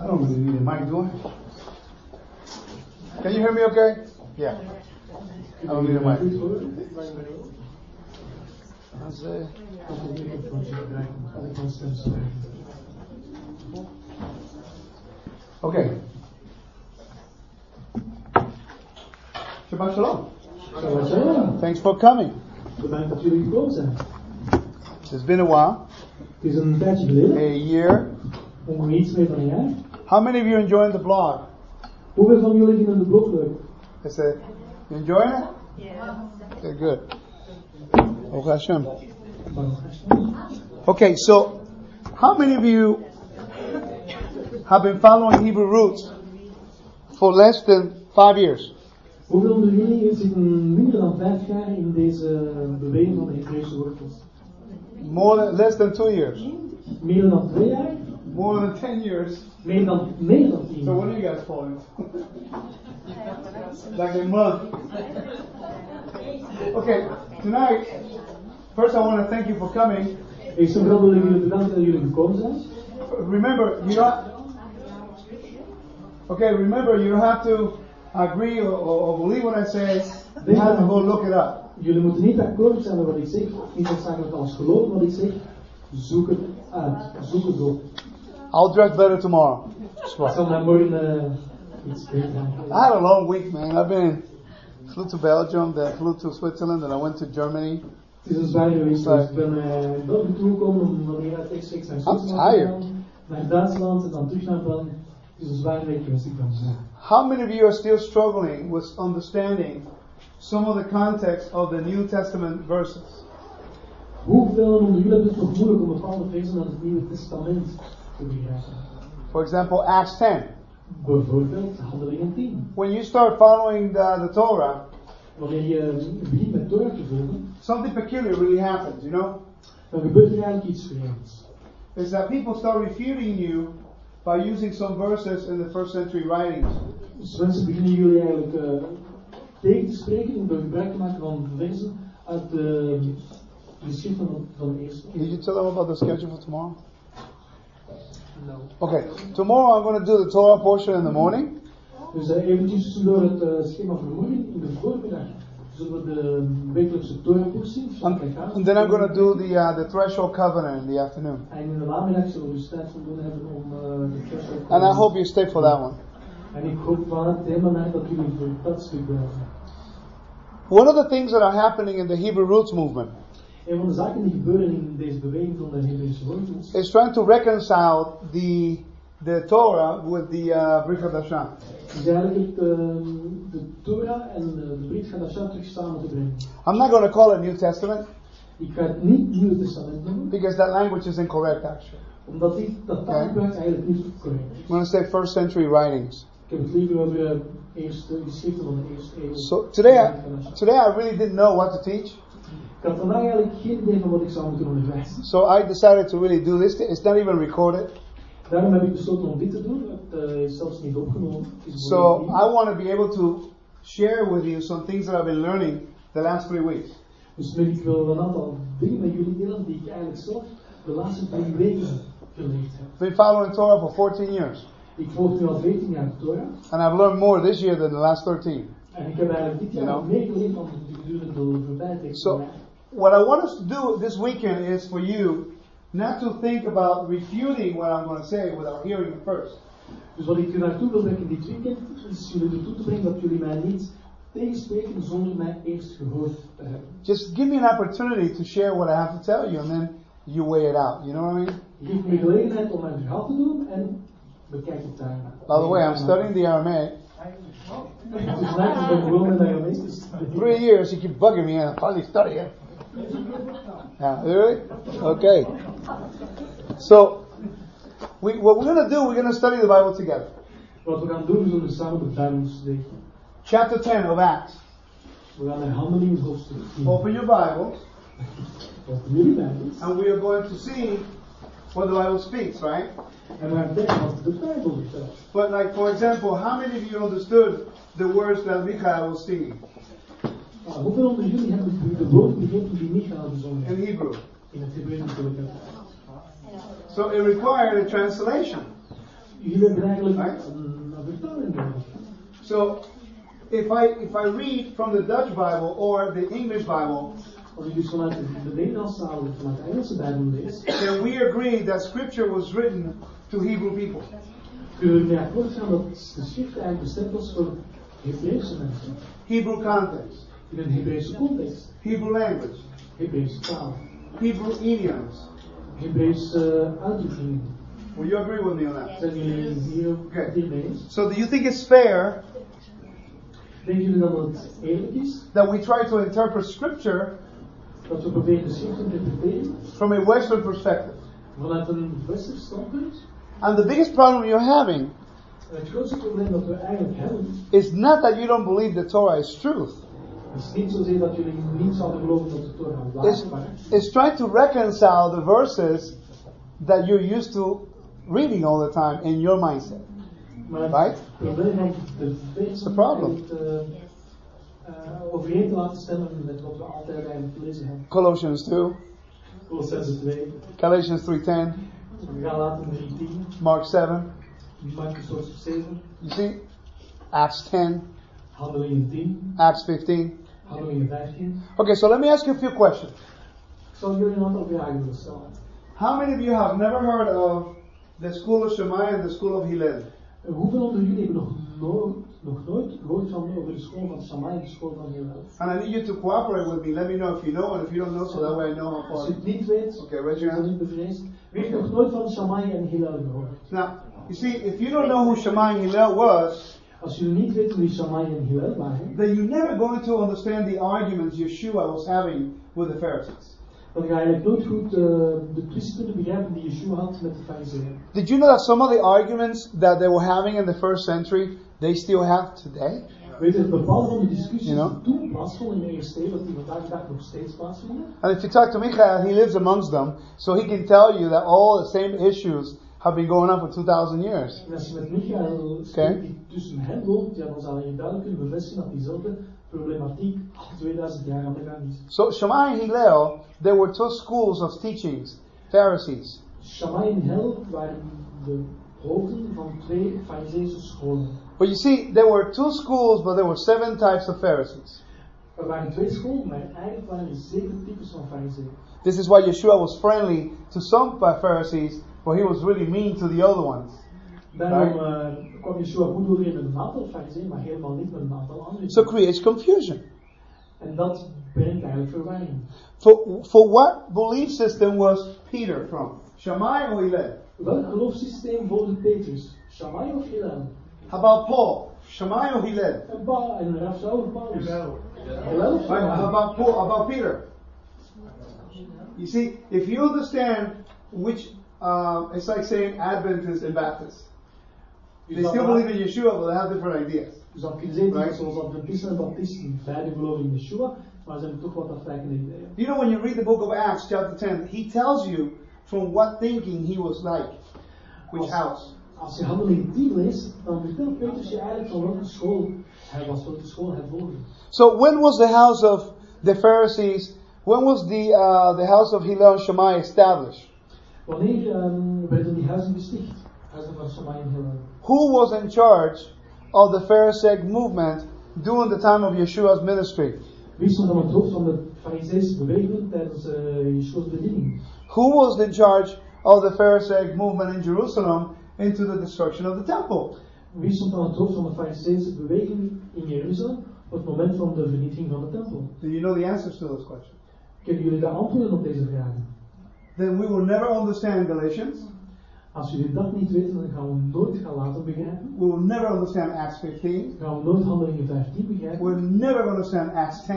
I don't really need a mic, do I? Can you hear me okay? Yeah. I don't need a mic. Okay. Shabbat shalom. Shabbat shalom. Thanks for coming. Bedankt dat jullie gekomen zijn. It's been a while. Het is een tijdje geleden, A year. ongeveer iets meer dan een jaar. How many of you enjoying the blog? Hoeveel van jullie vinden de blog leuk? I said, you enjoying it? Yeah. Okay, good. Hashem. Okay, so how many of you have been following Hebrew roots for less than five years? Hoeveel van jullie zitten minder dan vijf jaar in deze beweging van de Hebreeuwse wortels? More than less than two years. Meer dan twee jaar? More than ten years. Meer dan, meer dan tien So what are you guys following? like a month. Okay, tonight, first I want to thank you for coming. Eerst en vooral wil ik jullie bedanken dat jullie gekomen zijn. Remember, you don't. Okay, remember, you don't have to agree or, or, believe what I say. You have to go look it up. Jullie moeten niet akkoord zijn met wat ik zeg, niet noodzakelijk alles geloven wat ik zeg. Zoek het uit, zoek het op. I'll dress better tomorrow. Ik zal mij morgen iets beter aan. I had a long week, man. I've been flew to Belgium, then flew to Switzerland, then I went to Germany. Het is een zwaar geweest. Dus ik ben België toegekomen om van rechtstreeks naar Zwitserland te tired. Naar Duitsland en dan terug naar België. Het is een zware week geweest, ik kan zeggen. How many of you are still struggling with understanding some of the context of the New Testament verses? Hoeveel onder jullie hebben het nog moeilijk om bepaalde versen uit het Nieuwe Testament? For example, Acts 10. Bijvoorbeeld Handelingen 10. When you start following the, the Torah, Wanneer je begint met Torah te volgen, something peculiar really happens, you know? dan gebeurt eigenlijk iets vreemds. Is that people start refuting you by using some verses in the first century writings. Dus mensen beginnen jullie eigenlijk eh, tegen te spreken gebruik te maken van versen uit de geschriften van de eerste. Did you tell them about the schedule for tomorrow? No. Okay, tomorrow I'm going to do the Torah portion in the morning. Dus uh, eventjes tussendoor het eh, schema voor morgen. In de voormiddag zullen we de wekelijkse Torah-portie And, and then I'm going to do the uh, the threshold covenant in the afternoon. En in de namiddag zullen we dus tijd voldoende hebben om eh, de threshold And I hope you stay for that one. En ik hoop van het thema naar dat jullie voor dat stuk blijven. One of the things that are happening in the Hebrew roots movement Een van de zaken die gebeuren in deze beweging van de Hebreeuwse is trying to reconcile the the Torah with the uh, Brit Hadashah. eigenlijk het, eh, de Torah en de Brit Hadashah terug samen te brengen. I'm not going to call it New Testament Ik ga het niet Nieuwe Testament noemen, because that language is incorrect actually. omdat die, dat taalgebruik eigenlijk niet correct is. I'm going to say first century writings. Ik heb het liever over de eerste geschriften van de eerste eeuw. So today I, today I really didn't know what to teach. So I decided to really do this. It's not even recorded. Daarom heb ik besloten om dit te doen. Het eh, is zelfs niet opgenomen. So I want to be able to share with you some things that I've been learning the last three weeks. Dus ik wil een aantal dingen met jullie delen die ik eigenlijk zelf de laatste drie weken geleerd heb. Been following Torah for 14 years, Ik volg nu al 14 jaar Torah. and I've learned more this year than the last 13. En ik heb eigenlijk dit jaar meer geleerd dan de gedurende de voorbije tijd. So, what I want us to do this weekend is for you not to think about refuting what I'm going to say without hearing it first. Dus wat ik er naartoe wil brengen dit weekend, is jullie ertoe te brengen dat jullie mij niet tegenspreken zonder mij eerst gehoord te hebben. Just give me an opportunity to share what I have to tell you, and then you weigh it out. You know what I mean? Geef me gelegenheid om mijn verhaal te doen en bekijk het daarna. By the way, I'm studying the Aramaic. Dus vandaag ben ik gewoon met mij geweest. Dus Three years, you keep bugging me, and I finally study it. Ah, really? Okay. So, we, what we're going to do, we're going to study the Bible together. Wat we gaan doen, we zullen samen de Bijbel studeren. Chapter 10 of Acts. We gaan naar Handelingen hoofdstuk 10. Open your Bibles, Open jullie Bijbels. and we are going to see what the Bible speaks, right? En we gaan kijken wat de Bijbel vertelt. But, like, for example, how many of you understood the words that Michael was singing Hoeveel onder jullie hebben de woorden begrepen die Michael gezongen in? Hebrew? In het Hebreeuws natuurlijk. So it required a translation. jullie hebben eigenlijk een, vertaling nodig. So, if I if I read from the Dutch Bible or the English Bible, Als ik dus vanuit de, de of vanuit de Engelse Bijbel lees, then we agree that Scripture was written to Hebrew people. kunnen we akkoord gaan dat de schrift eigenlijk bestemd was voor Hebreeuwse mensen. Hebrew context, In een Hebreeuwse context, Hebrew language, Hebreeuwse taal, Hebrew idioms. Hebreeuwse uitdrukkingen. Will you agree with me on that? Zijn jullie hier Oké. So, do you think it's fair Denken jullie dat het eerlijk is that we try to interpret Scripture dat we proberen de schrift te interpreteren from a Western perspective? vanuit een westers standpunt? And the biggest problem you're having En het grootste probleem dat we eigenlijk hebben, is not that you don't believe the Torah is truth. Is niet zozeer dat jullie niet zouden geloven dat de Torah It's, is, it's trying to reconcile the verses that you're used to reading all the time in your mindset. Maar Right? de It's the problem. uh, uh, overeen te laten stemmen met wat we altijd eigenlijk gelezen hebben. Colossians 2, Kolossenzen 2, Galatians 3.10, Galaten 3, Mark 7. 10, Marcus hoofdstuk 7, You see? Acts 10, Handelingen 10, Acts 15. Handelingen 15. Okay, so let me ask you a few questions. Ik zal jullie een aantal vragen willen. How many of you have never heard of the school of Shammai and the school of Hillel? Hoeveel onder jullie hebben nog nooit, nog nooit gehoord van over de school van Shammai en de school van Hillel? And I need you to cooperate with me. Let me know if you know, and if you don't know, so that way I know how Als far. je het niet weet, Okay, raise your hand. niet bevreesd. Wie heeft nog nooit van Shammai en Hillel gehoord? Now, you see, if you don't know who Shammai and Hillel was, Als jullie niet weten wie Shammai en Hillel waren, then you're never going to understand the arguments Yeshua was having with the Pharisees. dan ga je eigenlijk nooit goed eh, de twist kunnen begrijpen die Yeshua had met de fariseeën. Did you know that some of the arguments that they were having in the first century, they still have today? Weet je, bepaalde van de discussies You know? die toen plaatsvonden in de eerste eeuw, dat die vandaag de dag nog steeds plaatsvinden. And if you talk to Michael, he lives amongst them, so he can tell you that all the same issues have been going on for 2,000 years. En als je met Michael Oké. die tussen hen loopt, ja, dan zal je duidelijk kunnen bevestigen dat diezelfde problematiek al 2000 jaar aan de gang is. So Shammai and Hillel, there were two schools of teachings, Pharisees. Shammai en waren de hoofden van twee fariseïsche scholen. But you see, there were two schools, but there were seven types of Pharisees. Er waren twee scholen, maar eigenlijk waren er zeven types van fariseeën. This is why Yeshua was friendly to some Pharisees, but he was really mean to the other ones. Daarom eh, kwam Yeshua goed overeen met een aantal fariseeën, maar helemaal niet met een aantal anderen. So it creates confusion. En dat brengt eigenlijk verwarring. For, for what belief system was Peter from? Shammai or Hillel? Welk geloofssysteem volgde Petrus? Shammai of Hillel? How about Paul? Shammai or Hillel? En, ba en Rav Saul of Paulus? Hillel of Right, how about Paul? How about Peter? You see, if you understand which, um, it's like saying Adventists and Baptists. They still believe in Yeshua, but they have different ideas. Dus dat kun je Right. zoals Adventisten en Baptisten, beide geloven in Yeshua, maar ze hebben toch wat afwijkende ideeën. You know, when you read the book of Acts, chapter 10, he tells you from what thinking he was like, which house. Als je handeling 10 leest, dan vertelt Petrus je eigenlijk van welke school hij was, welke school hij volgde. So when was the house of the Pharisees, when was the, uh, the house of Hillel and Shammai established? Ähm, er Who was in charge of the Pharisaic movement during the time of Yeshua's ministry? Wie stond aan het hoofd van de Fariseese beweging tijdens äh, Yeshua's bediening? Who was in charge of the Pharisaic movement in Jerusalem into the destruction of the temple? Wie stond aan het hoofd van de Fariseese beweging in Jeruzalem op het moment van de vernietiging van de tempel? Do you know the answers to those questions? Kennen jullie de antwoorden op deze vragen? Then we will never understand Galatians. Als jullie dat niet weten, dan gaan we nooit gaan laten begrijpen. We will never understand Acts 15. Gaan we nooit handelingen 15 begrijpen. We'll never understand Acts 10.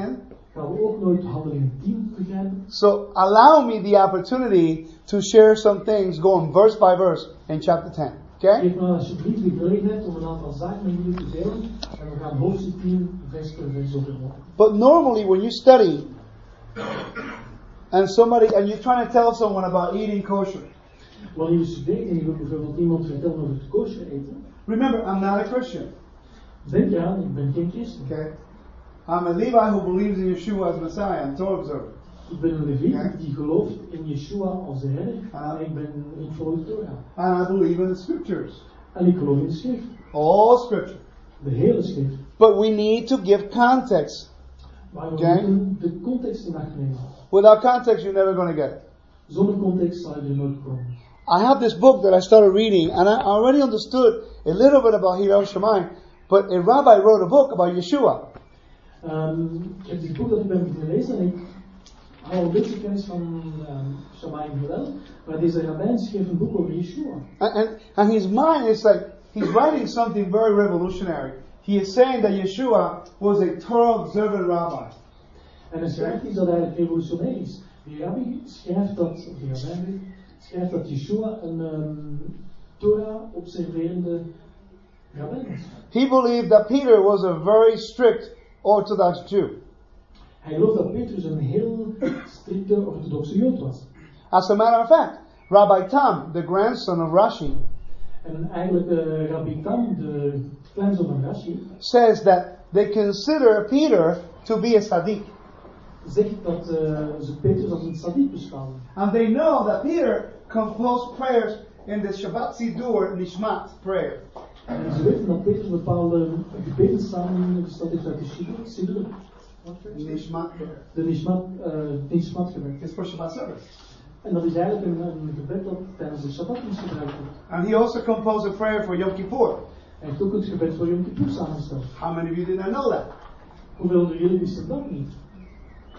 Gaan we ook nooit handelingen 10 begrijpen. So allow me the opportunity to share some things going verse by verse in chapter 10. Okay? Geef me alsjeblieft de gelegenheid om een aantal zaken met jullie te delen. En we gaan hoofdstuk 10 vers per vers overlopen. But normally when you study and somebody and you're trying to tell someone about eating kosher, Wanneer je studeert en je wilt bijvoorbeeld iemand vertellen over het kosher eten. remember I'm not a Christian. Denk eraan, ik ben geen christen. Okay? I'm a Levi who believes in Yeshua as Messiah and Torah observer. Ik ben een leviet Ja. die gelooft in Yeshua als de. Ah. En ik ben ik volg de Torah. And I believe in the scriptures. En ik geloof in de schrift. All scripture. De hele schrift. But we need to give context. Maar we Oké. moeten de context in acht nemen. Without context, you're never going to get it. Zonder context zal je nooit komen. I have this book that I started reading, and I already understood a little bit about Hillel Shammai, but a rabbi wrote a book about Yeshua. Ik heb dit boek dat ik ben beginnen lezen en ik hou een beetje kennis van um, Shammai Hillel, maar deze rabbijn schreef een boek over Yeshua. And, and, and his mind is like, he's writing something very revolutionary. He is saying that Yeshua was a Torah observant rabbi. En hij schrijft dat eigenlijk revolutionair is. Rabbi schrijft dat, of rabbijn schrijft dat Yeshua een um, Torah observerende rabbijn was. He believed that Peter was a very strict Orthodox Jew. Hij gelooft dat Petrus een heel strikte orthodoxe jood was. As a matter of fact, Rabbi Tam, the grandson of Rashi, En eigenlijk uh, Rabbi Tam, de kleinzoon van Rashi, says that they consider Peter to be a Sadiq. Zegt dat uh, ze Petrus als een sadiq beschouwen. And they know that Peter composed prayers in the Shabbat Siddur Nishmat prayer. En ze weten dat Petrus bepaalde gebeden samengesteld heeft uit de Siddur? Nishmat prayer. de Nishmat, uh, Nishmat gebed. It's for Shabbat service. En dat is eigenlijk een, een gebed dat tijdens de Shabbat niet gebruikt wordt. And he also composed a prayer for Yom Kippur. Hij heeft ook het gebed voor Yom Kippur samengesteld. How many of you did not know that? Hoeveel van jullie wisten dat niet?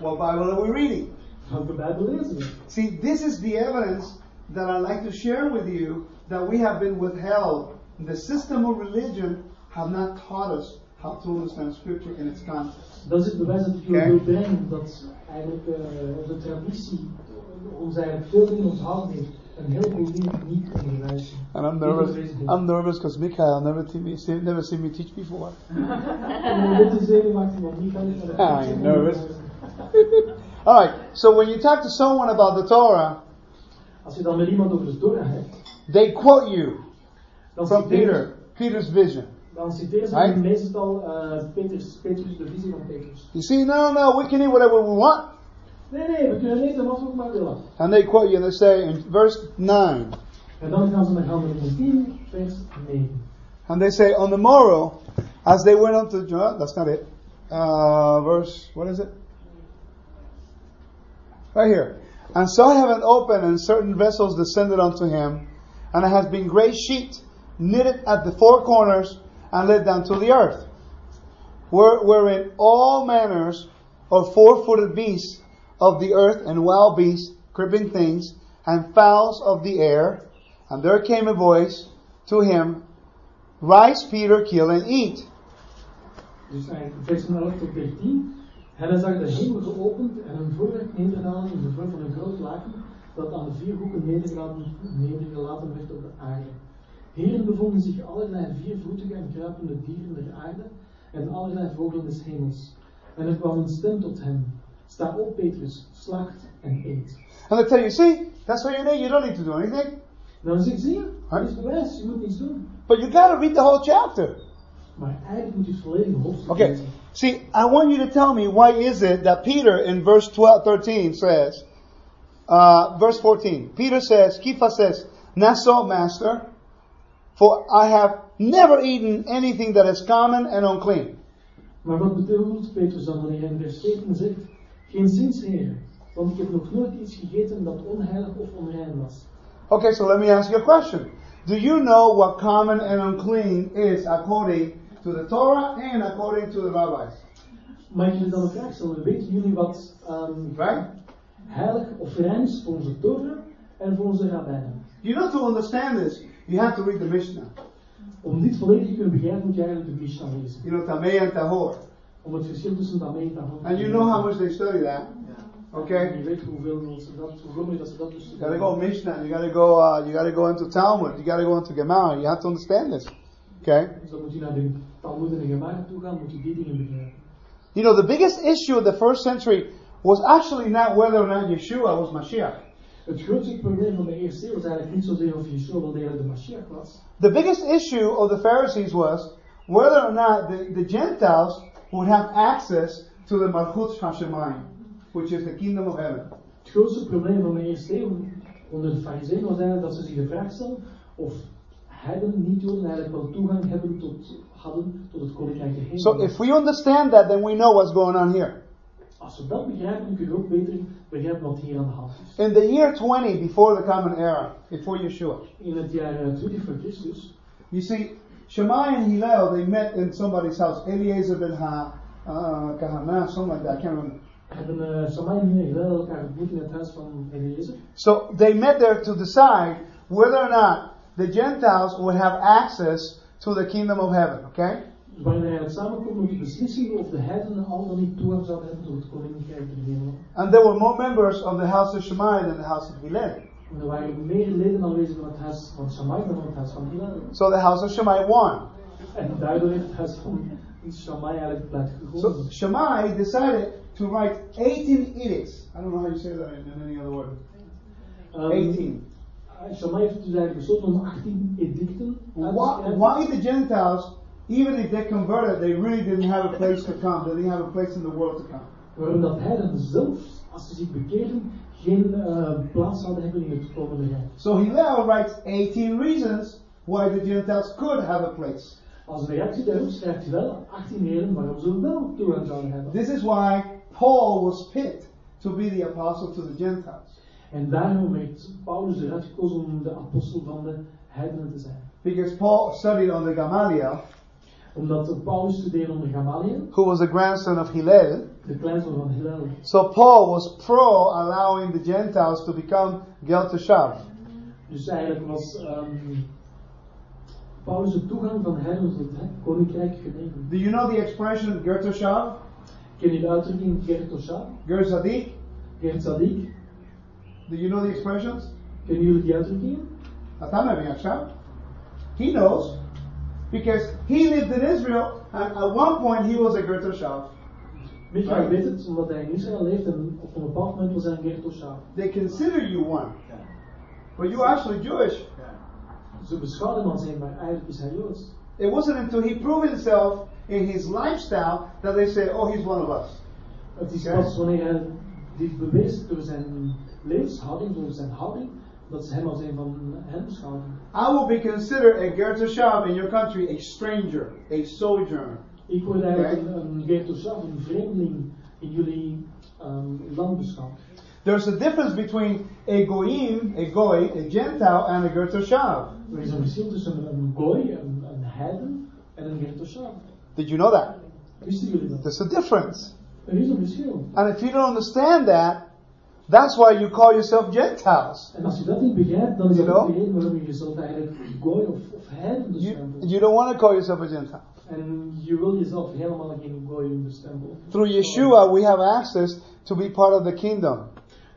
What Bible are we reading? Welke Bijbel lezen we? See, this is the evidence that I like to share with you that we have been withheld. The system of religion have not taught us how to understand Scripture in its context. Dat is het bewijs dat ik Oké. jullie wil brengen dat eigenlijk uh, onze traditie ons eigenlijk veel dingen onthouden heeft en heel veel dingen niet onderwijzen. And I'm nervous. I'm nervous because Michael never seen me, see- never seen me teach before. En dit is zenuwachtig, want niet kan ik naar you're nervous. All right. So when you talk to someone about the Torah, Als je dan met iemand over de Torah hebt, they quote you dan from citeren, Peter, Peter's vision. dan citeren ze Right. meestal uh, Petrus, Petrus, de visie van Petrus. You see, no, no, we can eat whatever we want. Nee, nee, we kunnen eten wat we maar willen. And they quote you and they say in verse 9, En dan gaan ze naar Handelingen 10, vers 9. and they say, on the morrow, as they went up to, uh, that's not it. Uh, verse, what is it? Right here. And saw heaven open, and certain vessels descended unto him, and it has been great sheet knitted at the four corners and let down to the earth, wherein all manners of four-footed beasts of the earth and wild beasts, creeping things, and fowls of the air. And there came a voice to him, Rise, Peter, kill and eat. Dus vers 11 tot 13. En hij zag de hemel geopend en een voorwerp nederhalen in de vorm van een groot laken dat aan de vier hoeken nedergelaten, nedergelaten werd op de aarde. Hierin bevonden zich allerlei viervoetige en kruipende dieren der aarde en allerlei vogelen des hemels. En er kwam een stem tot hem. Sta op, Petrus, slacht en eet. And they tell you, see, that's what you need. You don't need to do anything. Dan zeg ik, zie je, dat is bewijs, je moet niets doen. But you gotta read the whole chapter. Maar eigenlijk moet je het volledige hoofdstuk Okay. See, I want you to tell me why is it that Peter in verse 12, 13 says, uh, verse 14, Peter says, Kepha says, Not so, master, for I have never eaten anything that is common and unclean. Maar wat bedoelt Petrus dan wanneer hij in vers 14 zegt, geen zins heer, want ik heb nog nooit iets gegeten dat onheilig of onrein was. Okay, so let me ask you a question. Do you know what common and unclean is according to the Torah and according to the rabbis? Mag ik dan een vraag stellen? Weten jullie wat ehm, Right? heilig of rein is voor onze Torah en voor onze rabbijnen? You know, to understand this, you have to read the Mishnah. Om dit volledig te kunnen begrijpen moet je eigenlijk de Mishnah lezen. You know, Tamei and Tahor. Om het verschil tussen Tamei en Tahor And you know how much they study that. Okay? je weet hoeveel ze dat, hoeveel meer dat ze dat dus You gotta go Mishnah, you gotta go, uh, you gotta go into Talmud, you gotta go into Gemara, you have to understand this. Okay? You know, the biggest issue of the first century was actually not whether or not Yeshua was Mashiach. Het grootste probleem van de eerste eeuw was eigenlijk niet zozeer of Yeshua wel de Mashiach was. The biggest issue of the Pharisees was whether or not the, the Gentiles would have access to the Malchut Hashemayim, which is the kingdom of heaven. Het grootste probleem van de eerste eeuw onder de was eigenlijk dat ze zich de vraag of niet-Joden eigenlijk wel toegang hebben tot, hadden tot het koninkrijk der hemelen. So if we understand that, then we know what's going on here. Als we dat begrijpen, kunnen we ook beter begrijpen wat hier aan de hand is. In the year 20 before the common era, before Yeshua, In het jaar eh, 20 voor Christus you see, Shammai and Hillel, they met in somebody's house. Eliezer ben Ha, uh, Kahana, something like that, I can't remember. hebben Shammai Hillel elkaar ontmoet in het huis Eliezer. So they met there to decide whether or not the Gentiles would have access to the kingdom of heaven, okay? We eigenlijk samengekomen om te beslissen of de heidenen al dan niet toegang zouden hebben tot het koninkrijk der hemelen. And there were more members of the house of Shammai than the house of Hillel. En er waren meer leden aanwezig van het huis van Shammai dan van het huis van Hillel. So the house of Shammai won. En daardoor heeft het huis van Shammai eigenlijk So. Shammai decided to write 18 edicts. I don't know how you say that in, in any other word. Um, 18. Shammai heeft dus eigenlijk besloten om 18 edicten Why, why the Gentiles, even if they converted, they really didn't have a place to come. They didn't have a place in the world to come. Waarom dat heidenen zelf, als ze zich bekeren, geen eh, plaats zouden hebben in het komende rijk. So Hillel writes 18 reasons why the Gentiles could have a place. Als reactie daarop schrijft wel 18 reden waarom ze wel toegang zouden hebben. This is why Paul was picked to be the apostle to the Gentiles. En daarom heeft Paulus eruit gekozen om de apostel van de heidenen te zijn. Because Paul studied under Gamaliel, Omdat Paulus studeerde onder Gamaliel, who was the grandson of Hillel. de kleinzoon van Hillel. So Paul was pro allowing the Gentiles to become Gel Teshav. Dus eigenlijk was ehm, Paulus de toegang van heidenen tot het koninkrijk genegen. Do you know the expression Ger Teshav? Ken je de uitdrukking Gert Tosha, Ger Zadik? Gert Sadik? Do you know the expressions? Can you uitdrukking? Atam Yakshav. He knows. Because he lived in Israel and at one point he was a Ger Teshav. Michael weet het, omdat hij in Israël leeft en op een bepaald moment was hij een Gert Tosha. They consider you one. But you're actually Jewish. Ze beschouwen hem als een, maar eigenlijk is hij Joods. It wasn't until he proved himself in his lifestyle that they say, oh, he's one of us. Het is pas wanneer hij dit beweest door zijn levenshouding, door zijn houding, dat ze hem als een van hen. I will be considered a Ger Teshav in your country, a stranger, a sojourner. Ik word eigenlijk Oké. een, een Gert Tosha, een vreemdeling in jullie ehm, land beschouwd. There's a difference between a goyim, a goy, a Gentile, and a Ger Teshav. Er is een verschil tussen een goy, een, een heiden, en een Gert Tosha. Did you know that? Wisten jullie dat? There's a difference. Er is een verschil. And if you don't understand that, that's why you call yourself Gentiles. En als je dat niet begrijpt, dan is You ook know? de reden waarom je jezelf eigenlijk goy of, of heiden You, bestempelt. you don't want to call yourself a Gentile. En je wil jezelf helemaal geen goy bestempelen. Through Yeshua, we have access to be part of the kingdom.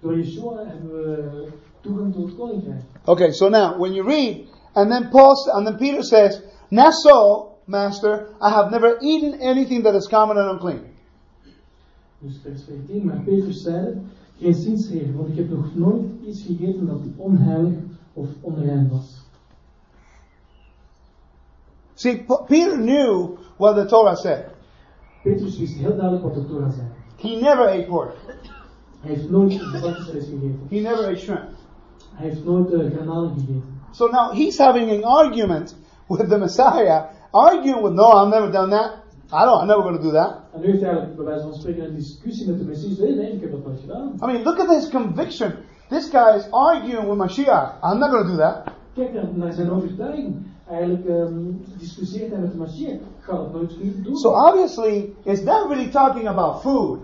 Door Yeshua hebben we toegang tot het koninkrijk. Okay, so now when you read, and then Paul, and then Peter says, "Not so, Master. I have never eaten anything that is common and unclean." Dus vers 14, maar Petrus zeide, geen zins heer, want ik heb nog nooit iets gegeten dat onheilig of onrein was. See, Peter knew what the Torah said. Petrus wist heel duidelijk wat de Torah zei. He never ate pork. Hij heeft nooit bakjesvlees gegeten. He never ate shrimp. Hij heeft nooit uh, garnalen gegeten. So now he's having an argument with the Messiah, arguing with, "No, I've never done that. I don't. I'm never going to do that." En nu heeft hij eigenlijk bij wijze van spreken een discussie met de Messias. Nee, nee, ik heb dat nooit gedaan. I mean, look at his conviction. This guy is arguing with Mashiach. I'm not going to do that. Kijk naar, zijn overtuiging. Eigenlijk ehm discussieert hij met de Mashiach. Ik ga dat nooit doen. So obviously, it's not really talking about food.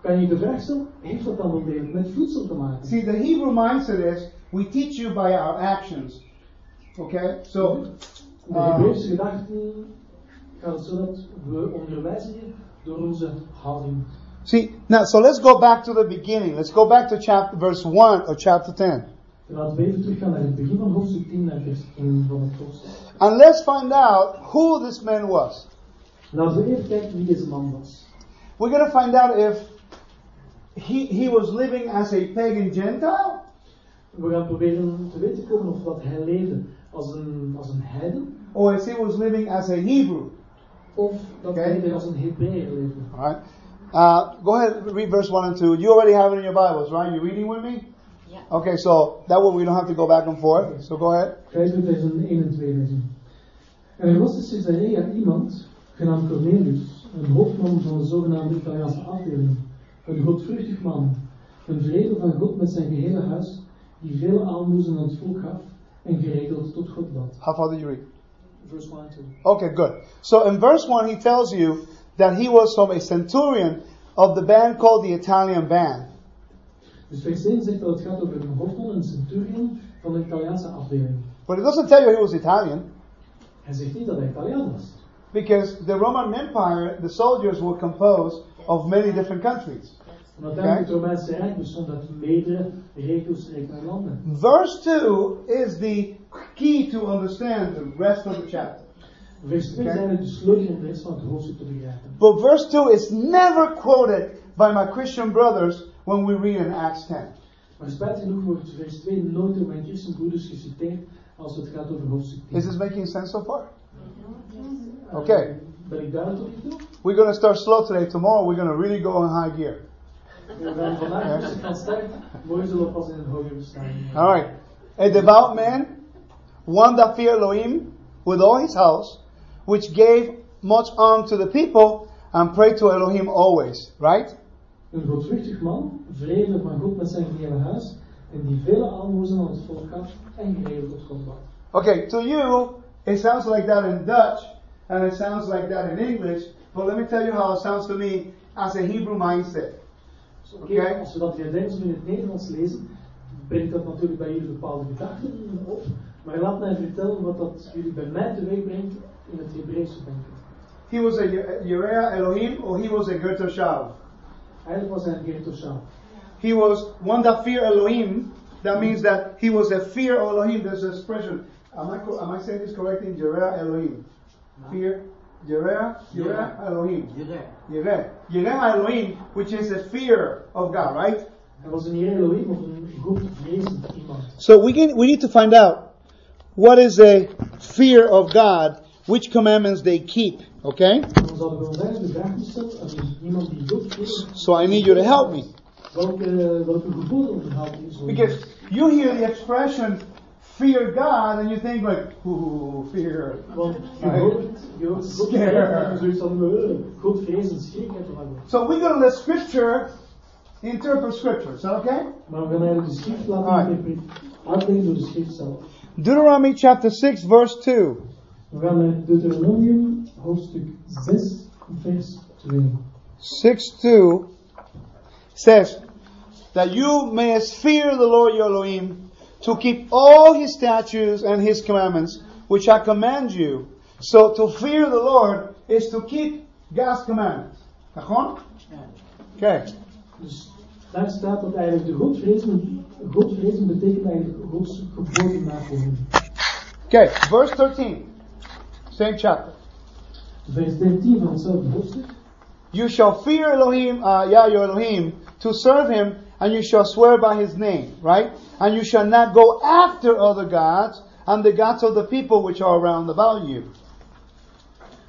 Kan je de vraag stellen, heeft dat dan wel met voedsel te maken? See, the Hebrew mindset is we teach you by our actions. Okay? So, De Hebreeuwse gedachte um, gaat het we onderwijzen je door onze houding. see, now, so let's go back to the beginning. Let's go back to chapter, verse 1 or chapter 10. En laten we even teruggaan naar het begin van hoofdstuk 10 naar vers 1 van het hoofdstuk. And let's find out who this man was. Laten we even kijken wie deze man was. We're going to find out if he, he was living as a pagan Gentile We gaan proberen te weten komen of dat hij leefde als een, als een heiden, or if he was living as a Hebrew. Of dat Oké. hij als een Hebreeër leefde. All right. Uh, go ahead, read verse 1 and 2. You already have it in your Bibles, right? You reading with me? Ja. Okay, so that way we don't have to go back and forth. So go ahead. 5 vers 1 en 2 lezen. En er was in Caesarea iemand, genaamd Cornelius, een hoofdman van de zogenaamde Italiaanse afdeling, een godvruchtig man, een vrede van God met zijn gehele huis, die vele aalmoezen aan het volk gaf en geregeld tot God bad. How far did you read? Verse 1 en 2. Okay, good. So in verse 1, he tells you that he was from a centurion of the band called the Italian Band. Dus vers 1 zegt dat het gaat over een hoofdman, een centurion van de Italiaanse afdeling. But it doesn't tell you he was Italian Hij zegt niet dat hij Italiaan was. because the Roman Empire, the soldiers were composed of many different countries. Want uiteindelijk het Romeinse Rijk bestond uit meerdere regio's, streken en landen. Verse 2 is the key to understand the rest of the chapter. Vers 2 zijn de sleutel om de rest van het hoofdstuk te begrijpen. But verse 2 is never quoted by my Christian brothers when we read in Acts 10. Maar spijtig genoeg wordt vers 2 nooit door mijn christenbroeders geciteerd als het gaat over hoofdstuk 10. Is this making sense so far? Okay. Ben ik duidelijk tot nu toe? We're going to start slow today. Tomorrow we're going to really go in high gear. We gaan vandaag rustig gaan starten, morgen zullen we pas in een hogere staan. All right. A devout man, one that feared Elohim with all his house, which gave much alms to the people and prayed to Elohim always. Right? Een godvruchtig man, vrede van God met zijn gehele huis, en die vele aalmoezen aan het volk gaf en geregeld tot God bad. Okay, to you, it sounds like that in Dutch, and it sounds like that in English, but let me tell you how it sounds to me as a Hebrew mindset. Oké, Oké. als we dat in het Nederlands lezen, brengt dat natuurlijk bij jullie bepaalde gedachten op. Maar laat mij vertellen wat dat jullie bij mij teweeg brengt in het Hebreeuwse denken. He was a Uriah Elohim, or he was a Gerter Shav. Eigenlijk was hij een Gertoshaal. He was one that feared Elohim. That means that he was a fear of Elohim. There's an expression. Am I co- am I saying this correctly? Jerah Elohim. Fear. Jerah. Jerah Elohim. Jerah. Jerah Elohim, which is a fear of God, right? Was Elohim of een goed vrezend iemand. So we can, we need to find out what is a fear of God, which commandments they keep. Okay? Dan zouden we ons eigenlijk de vraag moeten stellen, als iemand die God vreest, So I need you to help me welke, welke geboden onderhoudt hij zo? because you hear the expression "fear God" and you think like, "Ooh, fear." Want Right. hoort, je hoort God Scare. vrezen en zoiets van, God vrezen, schrik uit de wangen. So we're going to let Scripture interpret Scripture. Is that okay? Maar we gaan eigenlijk de schrift laten Alright. interpreteren, uitleggen door de schrift zelf. Deuteronomy chapter six, verse two. We gaan naar Deuteronomium, hoofdstuk 6, vers 2. Six two says that you mayest fear the Lord your Elohim to keep all His statutes and His commandments, which I command you. So to fear the Lord is to keep God's commandments. Okay. Dus daar staat dat eigenlijk de Godvrezen, Godvrezen betekent eigenlijk Gods geboden navolgen. Okay. Verse thirteen, same chapter. Vers 13 van hetzelfde hoofdstuk. You shall fear Elohim, uh, yeah, your Elohim, to serve him, and you shall swear by his name, right? And you shall not go after other gods and the gods of the people which are around about you.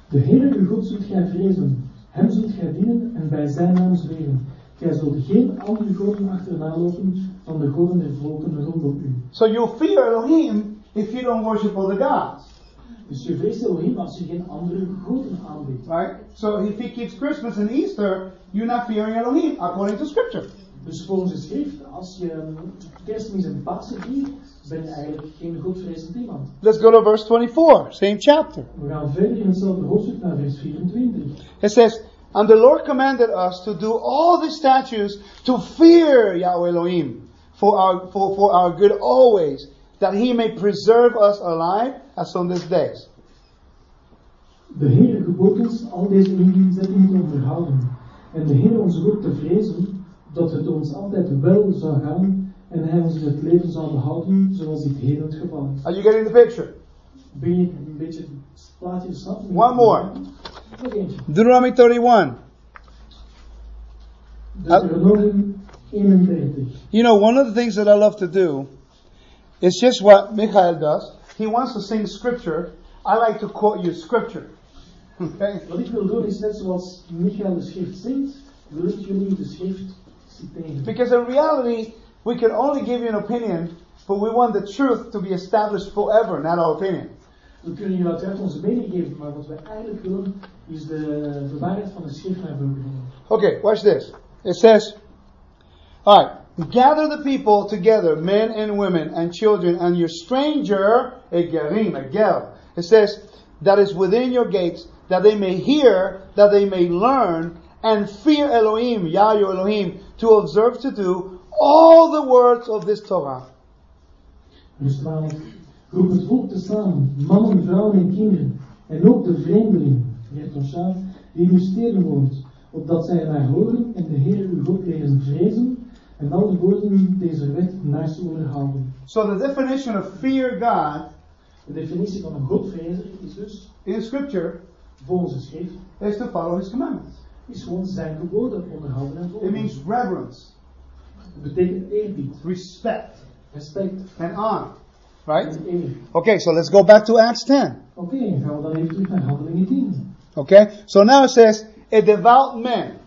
De Heere uw God zult gij vrezen, hem zult gij dienen en bij zijn naam zweren. Gij zult geen andere goden achterna lopen van de goden der volken rondom u. So you'll fear Elohim if you don't worship other gods, Dus je vreest Elohim als je geen andere goden aanbidt. right? So if he keeps Christmas and Easter, you're not fearing Elohim according to Scripture. Dus volgens de schrift, als je kerstmis en Pasen viert, ben je eigenlijk geen godvrezend iemand. Let's go to verse 24, same chapter. We gaan verder in hetzelfde hoofdstuk naar vers 24. It says, And the Lord commanded us to do all the statutes to fear Yahweh Elohim for our, for, for our good always, that he may preserve us alive as on these days. De Heer gebood ons al deze inzettingen te onderhouden. En de Heer onze God te vrezen, dat het ons altijd wel zou gaan en Hij ons in het leven zou behouden, zoals dit heden het geval is. Are you getting the picture? Ben je een beetje het plaatje te snappen? One more. Deuteronomy 31. Deuteronomium 31. You know, one of the things that I love to do is just what Michael does. He wants to sing scripture. I like to quote you scripture. Okay? Wat ik wil doen is net zoals Michael de schrift zingt, wil ik jullie de schrift citeren. Because in reality, we can only give you an opinion, but we want the truth to be established forever, not our opinion. We kunnen jullie uiteraard onze mening geven, maar wat wij eigenlijk willen is de, de waarheid van de schrift naar voren. Okay, watch this. It says, alright, gather the people together, men and women and children, and your stranger, a gerim, a gel. It says, that is within your gates, that they may hear, that they may learn, and fear Elohim, Yah your Elohim, to observe to do all the words of this Torah. 12. Roep het volk te samen, mannen, vrouwen en kinderen, en ook de vreemdeling, Heer Toshav, die in uw steden woont, opdat zij naar horen en de Heer uw God leren vrezen, en al de woorden deze wet naast u onderhouden. So the definition of fear God De definitie van een Godvrezer is dus, in Scripture volgens de schrift, is to follow His commandments. is gewoon zijn geboden onderhouden en It volgen. means reverence, Het betekent eerbied, respect, respect and honor. Right? Okay, so let's go back to Acts 10. Oké, gaan we dan even terug naar handelingen 10. Okay, so now it says, a devout man.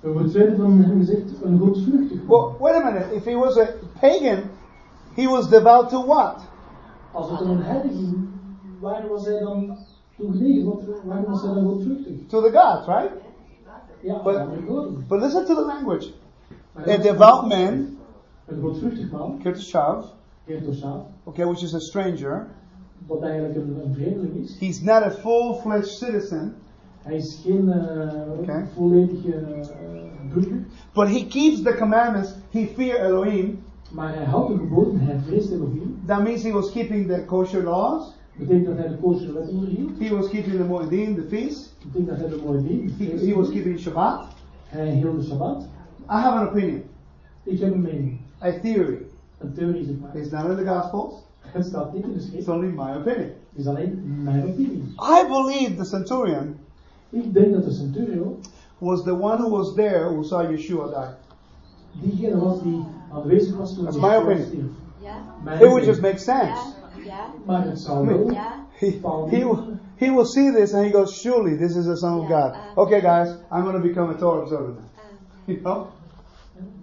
Er wordt verder van hem gezegd, een godvruchtig. Well, wait a minute. If he was a pagan, he was devout to what? Als het om een heide ging, waar was hij dan toe gelegen? Wat, was hij dan godvruchtig? To the gods, right? Ja, But- aan de goden. But listen to the language. A devout man, Een man, Okay, which is a stranger. wat eigenlijk een, een vreemdeling is. He's not a full-fledged citizen, Hij is geen eh, Oké. volledige eh, burger, but he keeps the commandments. He fear Elohim. maar hij houdt de geboden, hij vreest Elohim. That means he was keeping the kosher laws. Betekent dat hij de kosher wet onderhield. He was keeping the Moedim, the feast. Betekent dat hij de moedim. He, he was keeping Shabbat. Hij hield de Shabbat. I have an opinion, Ik heb een mening. a theory. Een theorie zeg. It's not in the Gospels. Het staat niet in de schrift. It's only my opinion. Het is alleen mijn opinie. I believe the centurion Ik denk dat de centurio was the one who was there who saw Yeshua die. diegene was die aanwezig was toen That's my opinion. stierf. Ja, Mijn It would just make sense. ja, ja, Maar het zou wel. He, he, will- he will see this and he goes, surely this is the Son of God. Okay, guys, I'm going to become a Torah observer now. Ah, You know?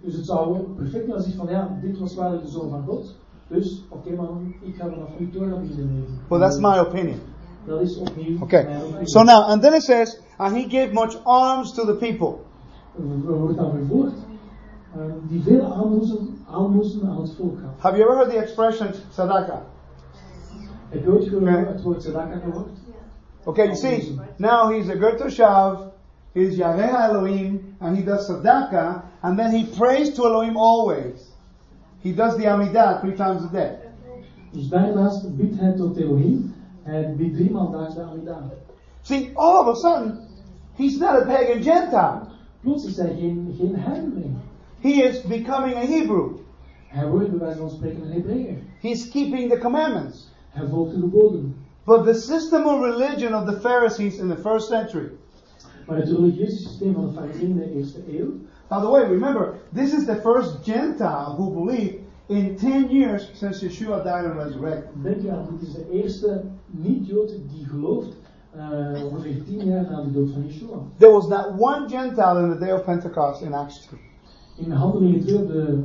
Dus het zou perfect van ja, dit was de zoon van God. Dus, oké man, ik ga vanaf nu Torah beginnen lezen. Well, that's my opinion. Dat is opnieuw mijn Okay. opinie. So now, and then it says, and he gave much alms to the people. Er wordt dan vervolgd eh, die aalmoezen aan het volk gaf. Have you ever heard the expression tzedakah? Heb je ooit gehoord, het woord tzedakah gehoord? Okay, you see, now he's a Gertoshav, he's Yahweh Elohim, and he does tzedakah, and then he prays to Elohim always. He does the Amidah three times a day. Dus daarnaast biedt hij tot Elohim. Hij biedt driemaal daags de Amidah. See, all of a sudden, he's not a pagan Gentile. Plots is hij geen, geen. He is becoming a Hebrew. Hij wordt bij wijze van spreken een Hebreeër. He's keeping the commandments. Hij volgt de geboden. But the system of religion of the Pharisees in the first century. Maar het religieuze systeem van de Farizeeën in de eerste eeuw. By the way, remember, this is the first Gentile who believed in 10 years since Yeshua died and resurrected. Denk je aan, dit is de eerste niet-Jood die gelooft eh, ongeveer tien jaar na de dood van Yeshua. There was not one Gentile in the day of Pentecost in Acts 2. In handelingen 2 op de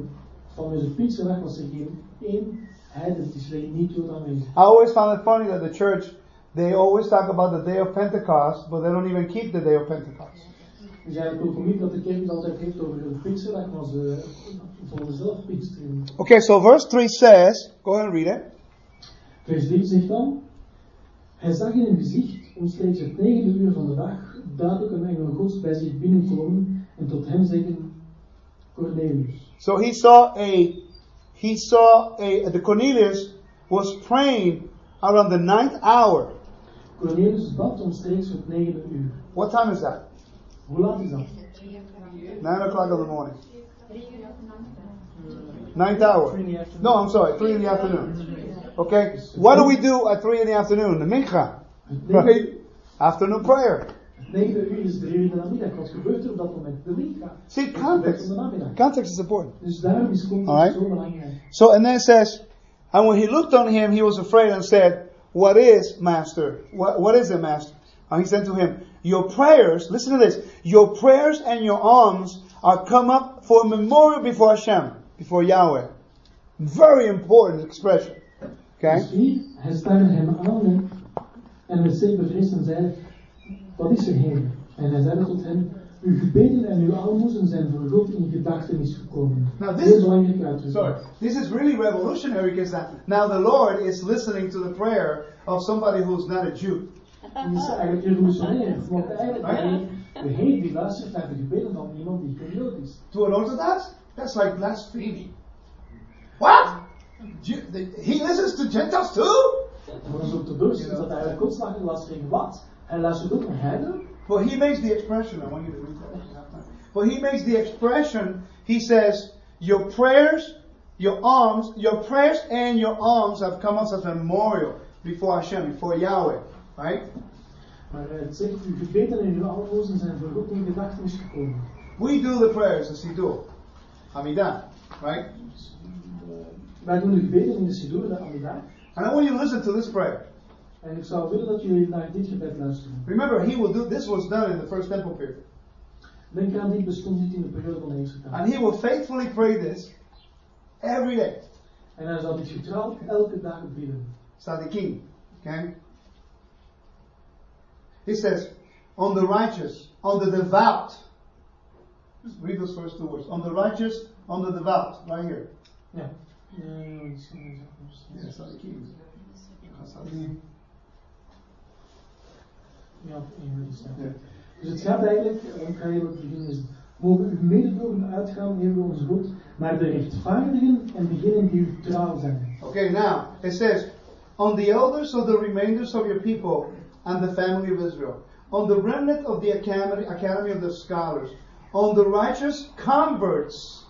van deze Pinksterdag was er geen één heiden, het is geen niet-Jood aanwezig. I always found it funny that the church, they always talk about the day of Pentecost, but they don't even keep the day of Pentecost. Dus eigenlijk ook niet dat de kerk altijd heeft over de Pinksterdag, maar ze volgen zelf Pinksteren. Okay, so verse 3 says, go ahead and read it. Vers 3 zegt dan, hij zag in een gezicht omstreeks het negende uur van de dag duidelijk een engel gods bij zich binnenkomen en tot hem zeggen, Cornelius. So he saw a, he saw a, the Cornelius was praying around the ninth hour. Cornelius bad omstreeks het negende uur. What time is that? Hoe laat is dat? Nine o'clock in the morning. Ninth hour. No, I'm sorry, three in the afternoon. Okay? What do we do at three in the afternoon? The mincha. Right? Afternoon prayer. het uur is drie uur in de namiddag. Wat gebeurt er op dat moment? De mincha. See, context. in de namiddag. Context is important. Dus daarom is context Alright. zo belangrijk. So, and then it says, and when he looked on him, he was afraid and said, What is, master? What, what is it, master? And he said to him, Your prayers, listen to this, your prayers and your alms are come up for a memorial before Hashem, before Yahweh. Very important expression. Okay? Dus hier, hij staarde hem aan en met zeer bevreesd en zei, wat is er Heer? En hij zeide tot hem, uw gebeden en uw aalmoezen zijn voor God in gedachtenis gekomen. Now this is, sorry, this is really revolutionary because that now the Lord is listening to the prayer of somebody who's not a Jew. Die is eigenlijk revolutionair, want eigenlijk de Heer, de Heer die luistert naar de gebeden van iemand die Jood is. To an Orthodox, that's like blasphemy. What? He listens to Gentiles too? Voor ons orthodox is dat eigenlijk godslag en lastering wat? Hij luistert ook naar heidenen. Well, he makes the expression. I want you to read that. if you have time. Well, he makes the expression. He says, "Your prayers, your alms, your prayers and your alms have come as a memorial before Hashem, before Yahweh." Right? Maar eh, het zegt, uw gebeden en uw aalmoezen zijn voor God in gedachtenis gekomen. We do the prayers as he do. Hamidah, right? Wij doen de gebeden in de Sidur, de Amidah. And I want you to listen to this prayer. En ik zou willen dat jullie naar dit gebed luisteren. Remember, he will do. This was done in the first temple period, Denk aan, dit bestond niet in de periode van de eerste and tijd. he will faithfully pray this every day. En hij zal dit getrouw elke dag bidden. Sadiqim. Okay? He says, on the righteous, on the devout. Just read those first two words. On the righteous, on the devout. Right here. Ja. Misschien is het Yeah, nog- Sadiqim. Sadiqim. Ja, op één woord is dat. Ja. Dus het gaat eigenlijk, eh, ik ga even het begin lezen. Mogen mededogen uitgaan, Heer onze God, naar de rechtvaardigen en degenen die u trouw zijn. Okay, now, it says, on the elders of the remainders of your people and the family of Israel, on the remnant of the academy, academy of the scholars, on the righteous converts,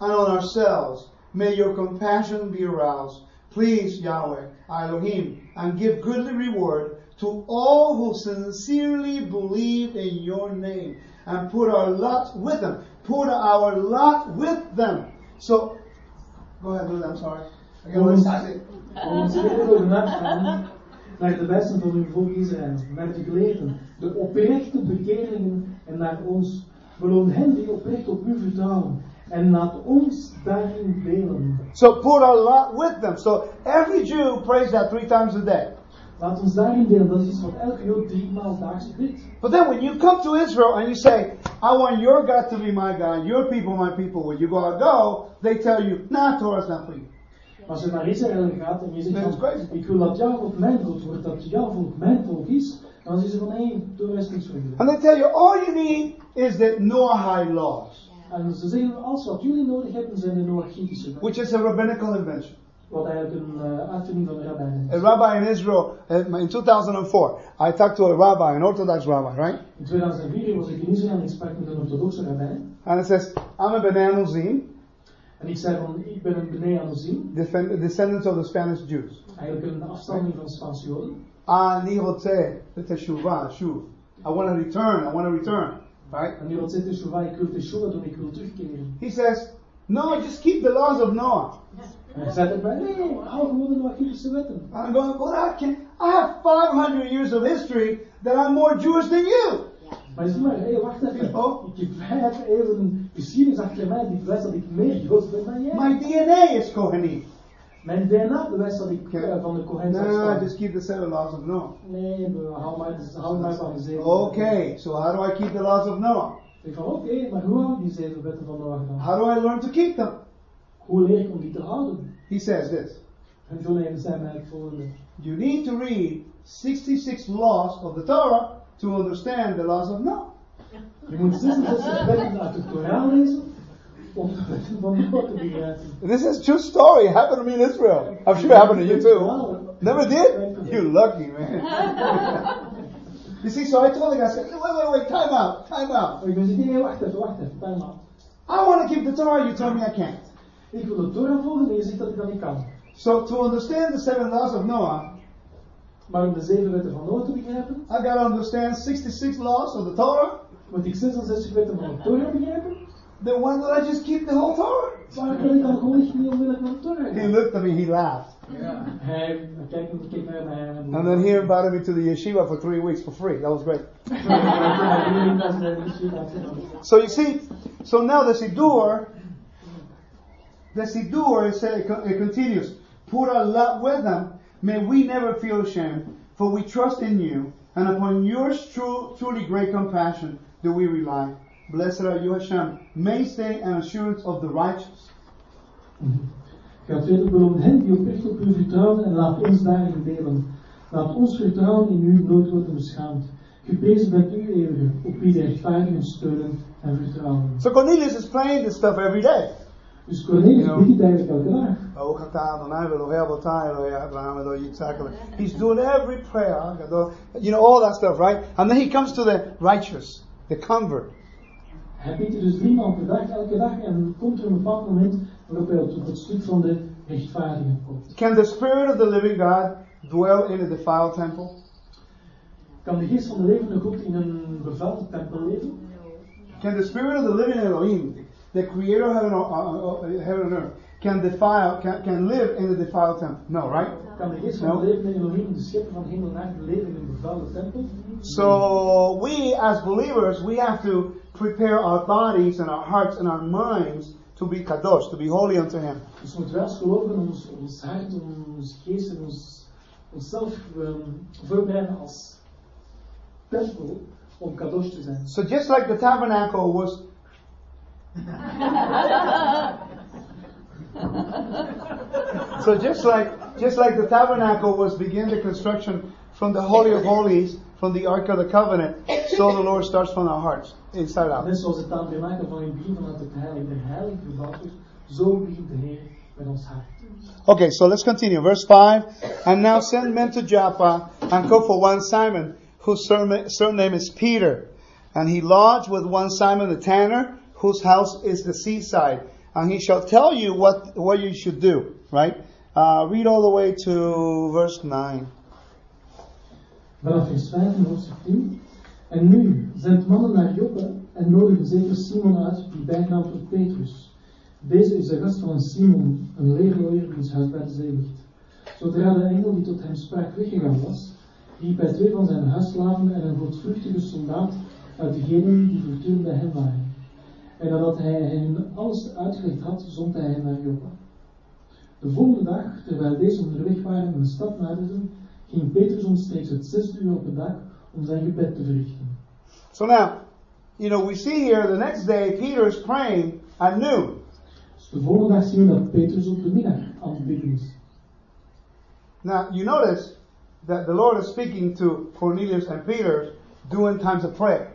and on ourselves, may your compassion be aroused. Please, Yahweh, Elohim, and give goodly reward to all who sincerely believe in your name, and put our lot with them. Put our lot with them. So, go ahead, Lou, I'm sorry. I got excited. Om ons mededogen uitgaan naar de westen van uw volk Israël, naar de geleerden, de oprechte bekeerlingen en naar ons. Beloon hen die oprecht op u vertrouwen en laat ons daarin delen. So put our lot with them. So every Jew prays that three times a day. Laat ons daarin delen, dat is iets wat elke Jood drie maal daags bidt. But then when you come to Israel and you say, I want your God to be my God, your people my people, when you go out go, they tell you, nah, Torah's not for you. Maar als je naar Israël gaat en je zegt is van, ik wil dat jouw volk mijn volk wordt, dat jouw volk mijn volk is, dan zeggen ze van is niks voor jullie. And they tell you, all you need is the Noahide laws, En ze zeggen, alles wat jullie nodig hebben zijn de Noachitische wetten. which is a rabbinical invention. Wat eigenlijk een uh, uitvinding van de rabbijnen A is. rabbi in Israel, uh, in 2004, I talked to a rabbi, an Orthodox rabbi, right? In 2004 was ik in Israël en ik sprak met een orthodoxe rabbijn. And it says, I'm a Benanuzim, En ik zei van, ik ben een. Descendants of the Spanish Jews. Eigenlijk een afstammeling van Spaanse Joden. Ah, ni rote, teshuvah, shuv. I want to return, I want to return. Right? En ni teshuvah, ik wil teshuvah doen, ik wil terugkeren. He says, no, just keep the laws of Noah. Hij zei erbij, nee, hou gewoon de Achillische wetten. I'm going, well, I, can, I have 500 years of history that I'm more Jewish than you. Maar zei maar, hé, wacht even. Oh. Ik heb vijf eeuwen geschiedenis achter mij die bewijst dat ik meer Joods ben dan jij. My DNA is Kohanim. Mijn DNA bewijst dat ik eh, van de Kohen No, afstam. just keep the seven laws of Noah. Nee, we- hou mij, hou mij van de zeven. Okay, so how do I keep the laws of Noah? Ik van, oké, maar hoe hou ik die zeven wetten van Noach dan? How do I learn to keep them? Hoe leer ik om die te houden? He says this. En leren zij mij het volgende. You need to read 66 laws of the Torah to understand the laws of Noah. Je moet 66 wetten uit de Torah lezen om de wetten van Noach te begrijpen. This is true story. It happened to me in Israel. I'm sure it happened to you too. Never did? You lucky man. you see, so I told the guy, I said, wait, wait, wait, time out, time out. Maar ik ben zeggen, nee, wacht even, wacht even, time out. I want to keep the Torah. You told me I can't. Ik wil de Torah volgen en je zegt dat ik dat niet kan. So to understand the seven laws of Noah, Maar om de zeven wetten van Noach te begrijpen, I got to understand 66 laws of the Torah. moet ik 66 wetten van de Torah begrijpen. Then why don't I just keep the whole Torah? Maar kan ik dan gewoon niet niet onmiddellijk naar de Torah He looked at me, he laughed. Hij kijkt keek naar mij. And then he invited me to the yeshiva for three weeks for free. That was great. So you see, so now the Sidur, the Sidur, it, said, uh, it continues, put our love with them, may we never feel ashamed, for we trust in you, and upon your true, truly great compassion do we rely. Blessed are you, Hashem, mainstay and assurance of the righteous. Gaat verder beloon hen die oprecht op u vertrouwen en laat ons daarin delen. Laat ons vertrouwen in u nooit worden beschaamd. Geprezen bent u eeuwige, op wie de rechtvaardigen steunen en vertrouwen. So Cornelius is playing this stuff every day. Dus Cornelius dit eigenlijk elke dag. Yitzhak Elohei. He's doing every prayer, you know, all that stuff, right? And then he comes to the righteous, the convert. Hij bidt er dus driemaal per dag, elke dag, en komt er een bepaald moment waarop hij op het stuk van de rechtvaardigen komt. Can the Spirit of the living God dwell in a defiled temple? Kan de geest van de levende God in een bevuilde tempel leven? Can the Spirit of the living Elohim, the creator of heaven, uh, uh, uh, heaven and earth, can defile, can, can live in the defiled temple? No, right? Kan de geest van No. de levende Elohim, de schepper van hemel en in een bevuilde? So we as believers, we have to prepare our bodies and our hearts and our minds to be kadosh, to be holy unto Him. Dus moeten wij als gelovigen ons, ons hart, ons geest en ons, onszelf voorbereiden als tempel om kadosh te zijn. So just like the tabernacle was So just like just like the tabernacle was begin the construction from the holy of holies, from the ark of the covenant, so the Lord starts from our hearts, inside out. Net zoals het tabernakel van in begin vanuit het heilige, de heilige wordt, zo begint de Heer met ons hart. Okay, so let's continue. Verse 5. And now send men to Joppa and go for one Simon, whose surname is Peter. And he lodged with one Simon the tanner, whose house is the seaside. And he shall tell you what, what you should do. Right? Uh, read all the way to verse 9. Vanaf vers 5 in hoofdstuk 10. En nu, zendt mannen naar Joppe en nodigen zeker Simon uit, die bijgenaamd wordt Petrus. Deze is de gast van Simon, een leerlooier wiens huis bij de zee ligt. Zodra de engel die tot hem sprak weggegaan was, riep hij twee van zijn huisslaven en een voortvluchtige soldaat uit degenen die voortdurend bij hem waren. En nadat hij hen alles uitgelegd had, zond hij hen naar Joppe. De volgende dag, terwijl deze onderweg waren en de stad naderden, ging Petrus omstreeks het zesde uur op het dak om zijn gebed te verrichten. So now, you know, we see here the next day Peter is praying at noon. Dus de volgende dag zien we dat Petrus op de middag aan het bidden is. Now, you notice that the Lord is speaking to Cornelius and Peter during times of prayer.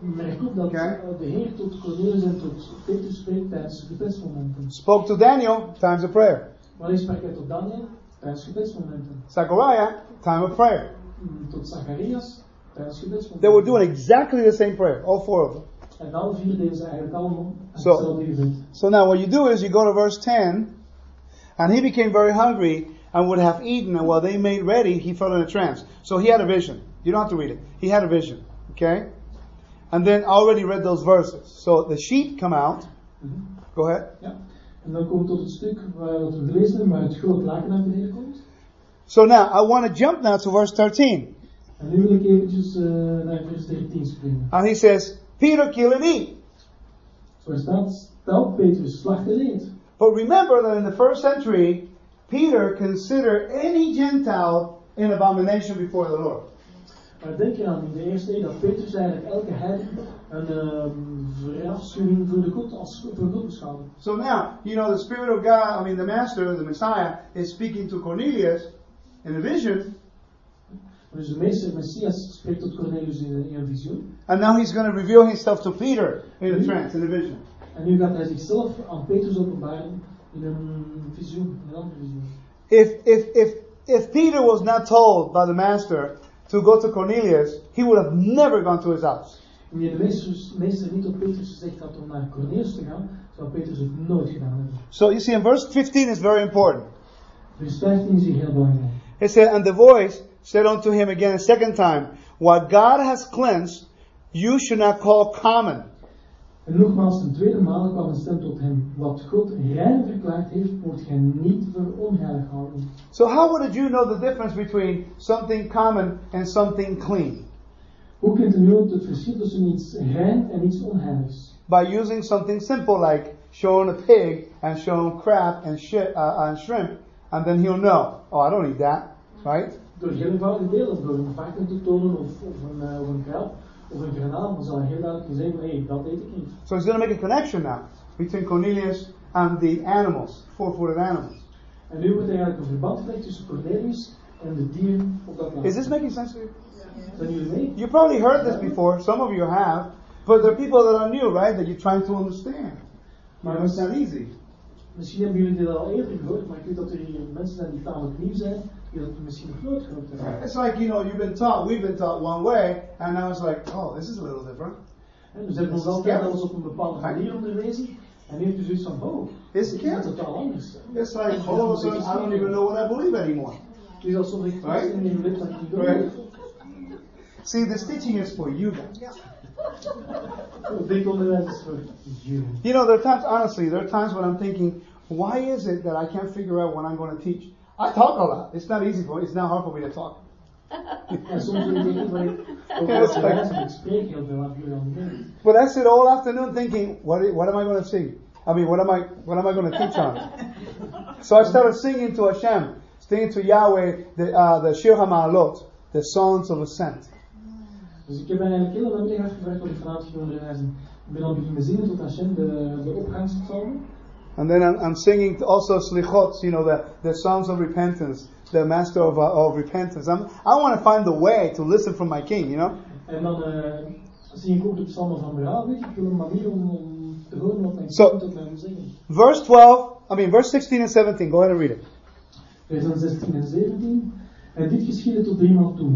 Merk op dat Oké. de Heer tot Cornelius en tot Petrus spreekt tijdens gebedsmomenten. Spoke to Daniel, times of prayer. Wanneer sprak hij tot Daniel? Tijdens gebedsmomenten. Zechariah, time of prayer. Mm, Tot Zacharias? Tijdens gebedsmomenten. They were doing exactly the same prayer, all four of them. En alle vier deden ze eigenlijk allemaal hetzelfde gebed. So now what you do is you go to verse 10, and he became very hungry and would have eaten, and while they made ready, he fell in a trance. So he had a vision. You don't have to read it. He had a vision. Okay? And then I already read those verses. So the sheep come out. Mhm. Go ahead. Ja. En dan komt tot het stuk waar dat we gelezen hebben, waar het groot laken naar beneden komt. So now I want to jump now to verse 13. En nu wil ik eventjes eh, naar vers 13 springen. And he says, Peter, kill and eat. Zo staat, stel Petrus, slacht en eet. But remember that in the first century, Peter considered any Gentile an abomination before the Lord. Maar denk je aan in de eerste eeuw dat Petrus eigenlijk elke heiden een ehm verafschuwing voor de God als voor God beschouwde. So now, you know, the Spirit of God, I mean, the Master, the Messiah, is speaking to Cornelius in a vision, Dus de meester Messias spreekt tot Cornelius in, in een visioen. and now he's going to reveal himself to Peter in a trance, in a vision. En nu gaat hij zichzelf aan Petrus openbaren in een visioen, in een andere visioen. If, if, if, if Peter was not told by the Master to go to Cornelius, he would have never gone to his house. Wanneer de meester, meester niet op Petrus gezegd had om naar Cornelius te gaan, zou Petrus het nooit gedaan hebben. So you see, in verse 15 is very important. Vers 15 is heel belangrijk. It said, And the voice said unto him again a second time, What God has cleansed, you should not call common. En nogmaals, ten tweede maal kwam een stem tot hem. Wat God rein verklaard heeft, moet gij niet voor onheilig houden. So how would a Jew know the difference between something common and something clean? Hoe kunt een Jood het verschil tussen iets rein en iets onheiligs? By using something simple like showing a pig and showing crab and shit uh, and shrimp, and then he'll know. Oh, I don't eat that, right? Door heel eenvoudige delen, door een varken te tonen of, of een, uh, of een krab of een granaal, dan zal heel duidelijk zeggen van dat eet ik niet. So he's going to make a connection now between Cornelius and the animals, four-footed animals. En nu wordt er eigenlijk een verband gelegd tussen Cornelius en de dieren op dat land. Is this making sense to you? Zijn jullie mee? You probably heard this before. Some of you have, but there are people that are new, right? That you're trying to understand. Maar It's not easy. Misschien hebben jullie dit al eerder gehoord, maar ik weet dat er hier mensen zijn die tamelijk nieuw zijn, die dat misschien nog nooit gehoord hebben. It's like you know you've been taught, we've been taught one way, and now it's like, oh, this is a little different. En dus hebben we ons altijd alles op een bepaalde manier onderwezen, en nu heeft u zoiets van, oh, It's dit is yeah. totaal anders. It's like all of a sudden I don't even know what I believe anymore. Het is alsof ik vast Right? in mijn wet dat ik niet Right. geloof. See, this teaching is for you guys. Oh, Dit onderwijs is voor jullie. You know, there are times, honestly, there are times when I'm thinking, why is it that I can't figure out what I'm going to teach? I talk a lot. It's not easy for me. It's not hard for me to talk. En soms denk ik van, ik over Ja, dat is wat waar. ik spreek heel veel af jullie aan het But I sit all afternoon thinking, what, what am I going to sing? I mean, what am I, what am I going to teach on? so I started singing to Hashem, singing to Yahweh, the, uh, the Shir HaMa'alot, the songs of ascent. Dus ik heb eigenlijk heel de namiddag afgevraagd wat ik vanavond ging onderwijzen. Ik ben al beginnen zingen tot Hashem de, de opgangspsalmen. And then I'm, I'm singing also slichot, you know, the, the songs of repentance, the master of, uh, of repentance. I'm, I want to find the way to listen from my king, you know? En dan uh, zing ik ook de psalmen van berouw. Ik wil een manier om, om te horen wat mijn Zo. tot mij wil zingen. Verse 12, I mean, verse 16 and 17. Go ahead and read it. Vers 16 en 17. En dit geschiedde tot driemaal toe.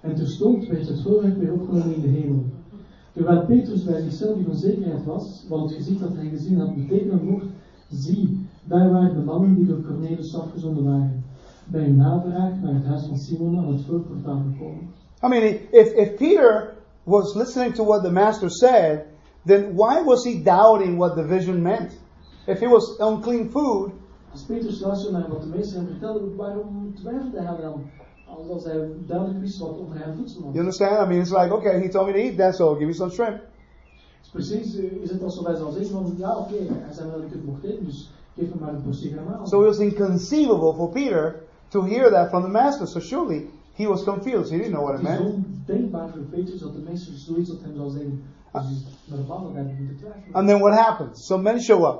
En terstond werd het voorwerp weer opgenomen in de hemel. Terwijl Petrus bij zichzelf in onzekerheid was, wat het gezicht dat hij gezien had betekenen mocht, zie, daar waren de mannen die door afgezonden waren. Bij een navraag naar het huis van Simon aan het voorportaal gekomen. I mean, if, if Peter was listening to what the master said, then why was he doubting what the vision meant? If it was unclean food, Als Petrus luisterde naar wat de meester hem vertelde, waarom twijfelde hij dan? Als hij duidelijk wist wat onrein voedsel was. you understand? I mean, it's like, okay, he told me to eat that, so give you some shrimp. Dus precies is het alsof hij zal zeggen van, ja oké, hij zei wel dat ik het mocht eten, dus geef hem maar een portie garnaal. So it was inconceivable for Peter to hear that from the master. So surely he was confused. He didn't know what it Het is meant. ondenkbaar voor Petrus dat de meester zoiets tot hem zou zeggen. Dus het is normaal dat hij begint te twijfelen. And then what happens? Some men show up.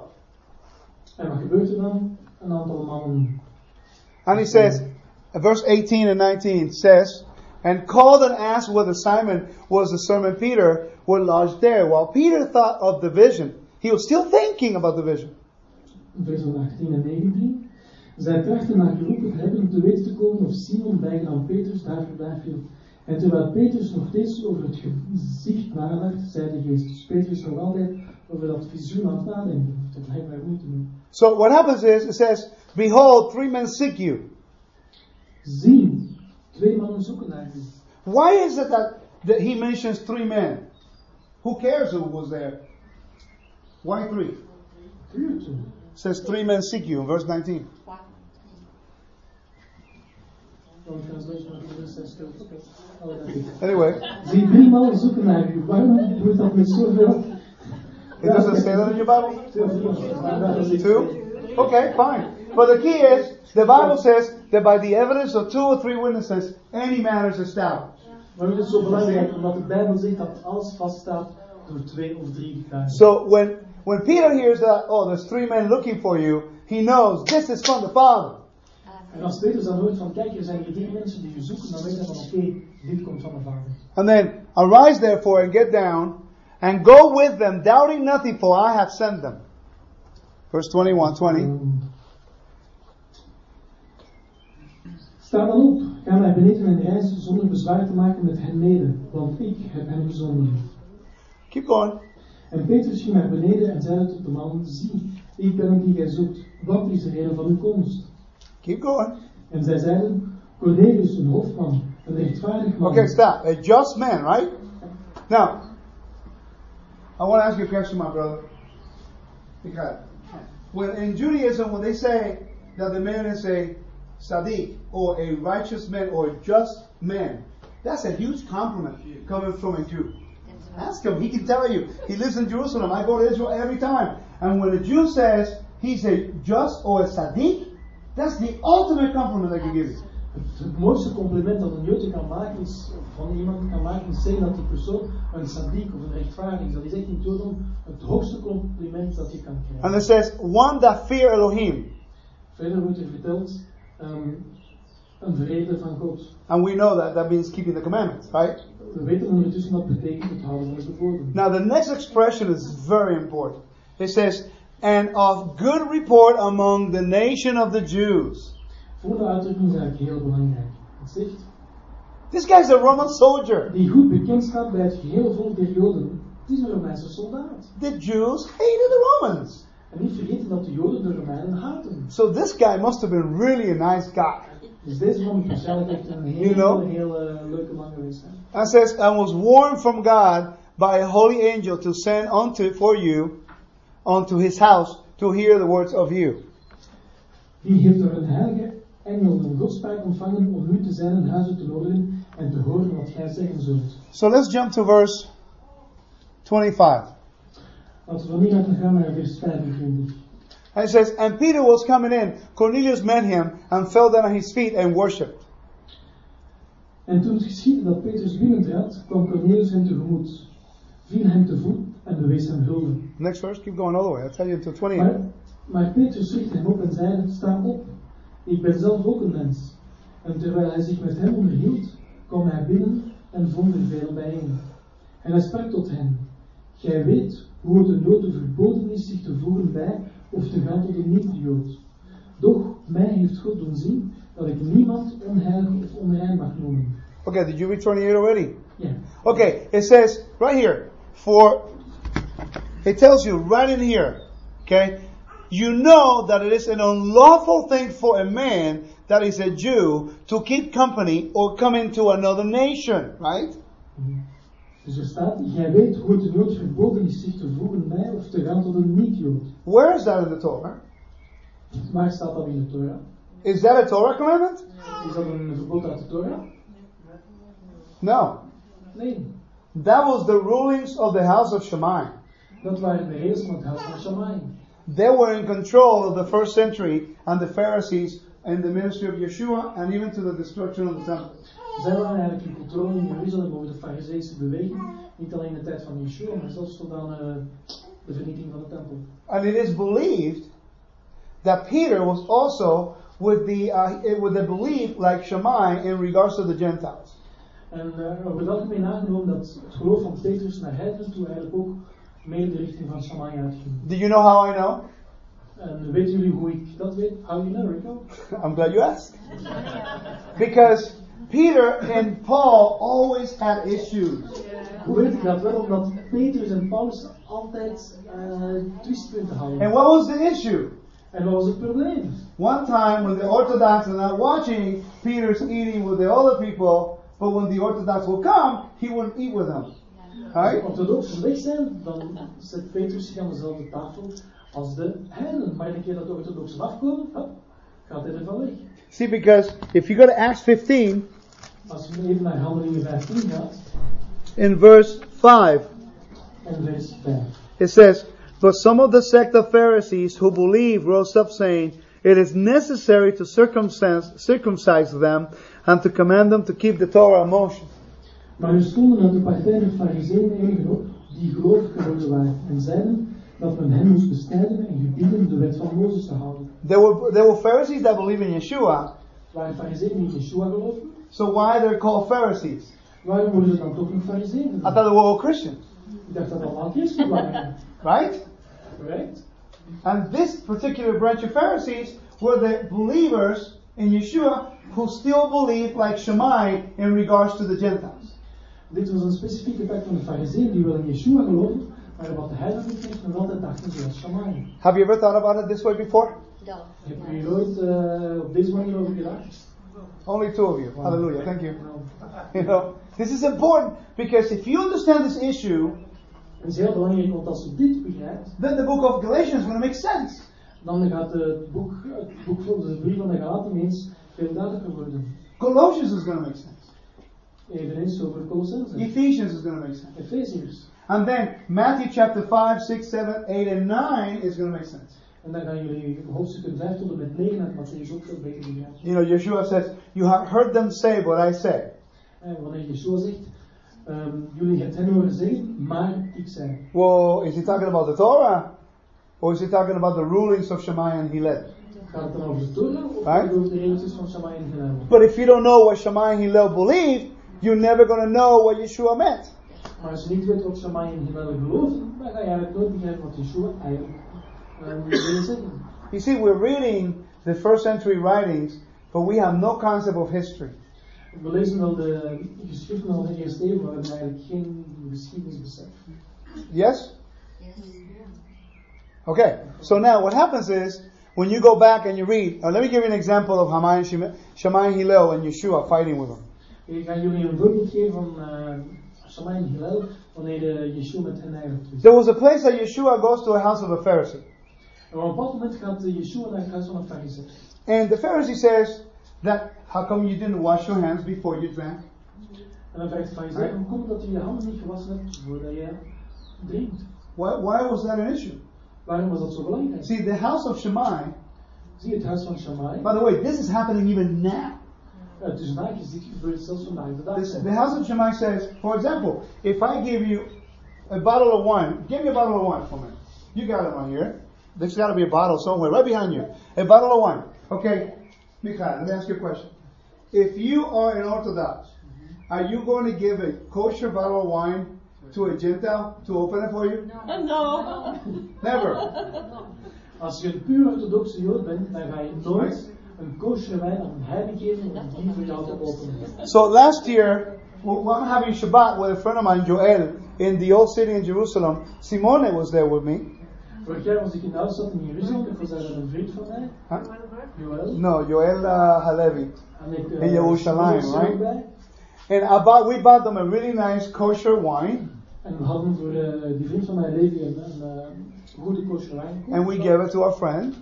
En wat gebeurt er dan? Een aantal mannen. And he says, verse 18 and 19 says, and called and asked whether Simon was the sermon Peter were lodged there. While Peter thought of the vision, he was still thinking about the vision. Vers 18 en 19. Zij trachten naar te hebben te weten te komen of Simon bijgenaamd Petrus daar verblijf hield. En terwijl Petrus nog steeds over het gezicht nadacht, zei de geest. Dus Petrus nog altijd over dat visioen aan het nadenken. Dat lijkt mij moeite doen. So what happens is, it says, behold, three men seek you. Zien, twee mannen zoeken naar u. Why is it that, that he mentions three men? Who cares who was there? Why three? Says three men seek you in verse 19. Dan the verse still. Oh, dat is- Anyway, it doesn't say that in your Bible? Two? Okay, fine. But the key is, the Bible says that by the evidence of two or three witnesses, any matter is established. Waarom is het zo belangrijk? Omdat de Bijbel zegt dat alles vaststaat door twee of drie getuigen. So when, when Peter hears that, oh, there's three men looking for you, he knows this is from the Father. En als Petrus dan hoort van, kijk, er zijn hier drie mensen die u zoeken, dan weet hij van, oké, dit komt van de Vader. And then, arise therefore and get down, and go with them, doubting nothing, for I have sent them. Verse 21, 20. Sta dan op, ga naar beneden en reis zonder bezwaar te maken met hen mede, want ik heb hen gezonden. Keep going. En Petrus ging naar beneden en zeide tot de man, zie, ik ben het die gij zoekt. Wat is de reden van uw komst? Keep going. En zij zeiden, Cornelius, een hoofdman, een rechtvaardig man. Okay, stop. A just man, right? Now, I want to ask you a question, my brother. Because when in Judaism, when they say that the man is a sadiq or a righteous man or a just man, that's a huge compliment coming from a Jew. Ask him. He can tell you. He lives in Jerusalem. I go to Israel every time. And when a Jew says he's a just or a sadiq, that's the ultimate compliment I can give you. Het mooiste compliment dat een Joodje kan maken is, van iemand kan maken, is zeggen dat die persoon een sadiq of een rechtvaardig is. Dat is echt in Jodom het hoogste compliment dat je kan krijgen. And it says, one that fear Elohim. Verder wordt er verteld, um, een vrede van God. And we know that that means keeping the commandments, right? We weten ondertussen dat betekent het houden van de geboden. Now the next expression is very important. It says, and of good report among the nation of the Jews. Volgende uitdrukking is eigenlijk heel belangrijk. Het zegt, This guy's a Roman soldier. die goed bekend staat bij het gehele volk der Joden. Het is een Romeinse soldaat. The Jews hated the Romans. En niet vergeten dat de Joden de Romeinen haten. So this guy must have been really a nice guy. Dus deze man moet waarschijnlijk echt een You hele, know? hele leuke man geweest zijn. And says, and was warned from God by a holy angel to send unto for you unto his house to hear the words of you. Die heeft door een heilige engel een godspraak ontvangen om u te zijn in huizen te nodigen en te horen wat gij zeggen zult. So let's jump to verse 25. Laten we hieruit gaan naar vers 25. And it says, and Peter was coming in. Cornelius met him and fell down at his feet and worshipped. En toen het geschiedde dat Petrus binnentrad, kwam Cornelius hem tegemoet, viel hem te voet en bewees hem hulde. Next verse, keep going all the way. I'll tell you until 28. Maar, maar Petrus richtte hem op en zei, sta op, ik ben zelf ook een mens. En terwijl hij zich met hem onderhield, kwam hij binnen en vond er veel bijeen. En hij sprak tot hen, gij weet hoe het Jood verboden is zich te voegen bij of te gaan tot een niet-Jood. Doch mij heeft God doen zien dat ik niemand onheilig of onrein mag noemen. Okay, did you read 28 already? Ja. Okay, it says right here, for, it tells you right in here, okay, you know that it is an unlawful thing for a man that is a Jew to keep company or come into another nation, right? Dus er staat, jij weet hoe het Jood verboden is zich te voegen bij of te gaan tot een niet-Jood. Where is that in the Torah? Waar staat dat in de Torah? Is that a Torah commandment? Is dat een verbod uit de Torah? No. Nee. That was the rulings of the house of Shammai. Dat waren de regels van het huis van Shammai. They were in control of the first century and the Pharisees and the ministry of Yeshua and even to the destruction of the temple. Zij waren eigenlijk in controle in Jeruzalem over de Fariseese beweging. Niet alleen in de tijd van Yeshua, maar zelfs tot aan uh, de vernietiging van de tempel. And it is believed that Peter was also with the uh, with the belief like Shammai in regards to the Gentiles. En uh, er wordt algemeen aangenomen dat het geloof van Petrus naar heidenen toe eigenlijk ook meer de richting van Shammai uitging. Do you know how I know? En weten jullie hoe ik dat weet? How do you know, Rico? I'm glad you asked. Because Peter and Paul always had issues. Weet dat wel? Omdat Petrus en Paulus altijd twistpunten hadden. And what was the issue? En wat was het probleem? One time when the Orthodox are not watching, Peter's eating with the other people, but when the Orthodox will come, he wouldn't eat with them. Als Right? de orthodoxen weg zijn, dan zet Petrus zich aan dezelfde tafel als de heidenen. Maar een keer dat de orthodoxen afkomen, gaat hij ervan weg. See, because if you go to Acts 15, in verse 5, en vers 5. it says, But some of the sect of Pharisees who believed rose up, saying, It is necessary to circumcise, circumcise them and to command them to keep the Torah in motion. Maar er stonden uit de partij de fariseeën eenigen op, die gelovig geworden waren, en zeiden dat men hen moest bestijden en gebieden de wet van Mozes te houden. There were, there were Pharisees that believe in Yeshua, waren fariseeën die in Yeshua geloofden. So why they're called Pharisees? Waarom worden ze dan toch nog fariseeën? I thought they were all Christians, Ik dacht dat allemaal christen waren. right? And this particular branch of Pharisees were the believers in Yeshua who still believed like Shammai in regards to the Gentiles. Dit was een specifieke tak van de fariseeën die wel in Yeshua geloofden, maar wat de heidenen betreft nog altijd dachten zoals Shammai. Have you ever thought about it this way before? No. Heb je hier ooit uh, op deze manier over gedacht? Only two of you. Hallelujah. Thank you. You know, this is important because if you understand this issue, Het is heel belangrijk, want als je dit begrijpt, then the book of Galatians is going to make sense. dan gaat het boek, het boek van de brief van de Galaten ineens veel duidelijker worden. Colossians is going to make sense. Eveneens over Kolossenzen, Ephesians is going to make sense. Efeziërs. And then Matthew chapter 5, 6, 7, 8, and 9 is going to make sense. En dan gaan jullie hoofdstukken 5 tot en met 9 uit Mattheüs ook veel beter begrijpen. You know, Yeshua says, You have heard them say what I say. En wanneer Yeshua zegt, ehm, jullie hebben hen horen zeggen, maar ik zei. Well, is he talking about the Torah? Or is he talking about the rulings of Shammai and Hillel? Gaat het dan over de Torah of Right. gaat het over de regeltjes van Shammai en Hillel? But if you don't know what Shammai and Hillel believe, you're never going to know what Yeshua meant. Maar als je niet weet wat Shammai en Hillel geloven, dan ga je eigenlijk nooit begrijpen wat Yeshua eigenlijk wil zeggen. You see, we're reading the first century writings, but we have no concept of history. We lezen wel de geschriften van de eerste eeuw, maar we hebben eigenlijk geen geschiedenisbesef. Yes? Okay, so now what happens is, when you go back and you read, uh, let me give you an example of Shammai and, Shema- Shammai and Hillel and Yeshua fighting with them. Ik ga jullie een voorbeeld geven van uh, Shammai en Hillel, wanneer uh, Yeshua met hen eigenlijk. There was a place that Yeshua goes to a house of a Pharisee. En op een moment gaat uh, Yeshua naar huis van een fariseer. And the Pharisee says that, how come you didn't wash your hands before you drank? En dan vraagt de fariseer, hoe komt dat je je handen niet gewassen hebt voordat je drinkt? Why, why was that an issue? Waarom was dat zo belangrijk? See, the house of Shammai, Zie het huis van Shammai? by the way, this is happening even now. Uh, tussen haakjes, dit gebeurt zelfs vandaag de dag. This, the house of Shammai says, for example, if I give you a bottle of wine, give me a bottle of wine for me. You got it on here. There's got to be a bottle somewhere, right behind you. A bottle of wine. Okay, Michael, let me ask you a question. If you are an Orthodox, mm-hmm. are you going to give a kosher bottle of wine to a Gentile to open it for you? No. Uh, Never. Als je een puur orthodoxe jood bent, dan ga je nooit een kosher wijn aan een heide geven om die voor jou te openen. So last year, well, I'm having Shabbat with a friend of mine, Joel, in the old city in Jerusalem. Simone was there with me. Vorig jaar was ik in Oudstad in Jeruzalem, ik was daar met een vriend van mij, Huh? Joël. No, Joel uh, Halevi. En ik, In Jeruzalem, was er ook right? bij. And I bought, we bought them a really nice kosher wine, En we hadden voor eh, die vriend van mij, Levi, een, eh, goede kosher wijn and we gave it to our friend.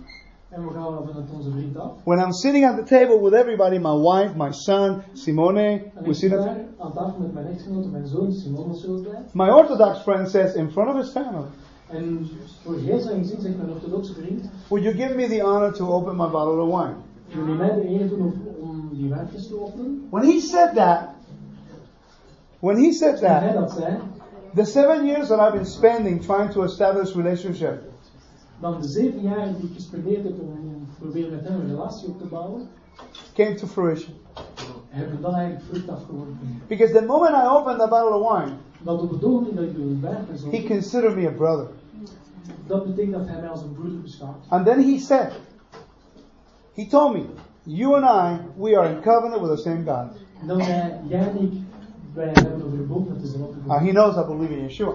En we gaan van het onze vriend af. When I'm sitting at the table with everybody, my wife, my son, Simone, we sit at aan tafel met mijn echtgenoot en mijn zoon, Simon was ook bij. My Orthodox friend says in front of his family, En voor heel zijn gezin zegt orthodoxe vriend, Would you give me the honor to open my bottle of wine? jullie mij de eer doen om, die wijntjes te openen. When he said that, when he said En hij that, dat zei, the seven years that I've been spending trying to establish relationship, dan de zeven jaar die ik gespendeerd heb eh, om proberen met hem een relatie op te bouwen, came to fruition. hebben dan eigenlijk vrucht afgeworpen. Because the moment I opened the bottle of wine, Dat op het dat ik de wijn he considered me a brother. dat betekent dat hij mij als een broeder beschouwt. And then he said, he told me, you and I, we are in covenant with the same God. En dan zei jij en ik, wij hebben over de met dezelfde God. he knows I believe in Yeshua.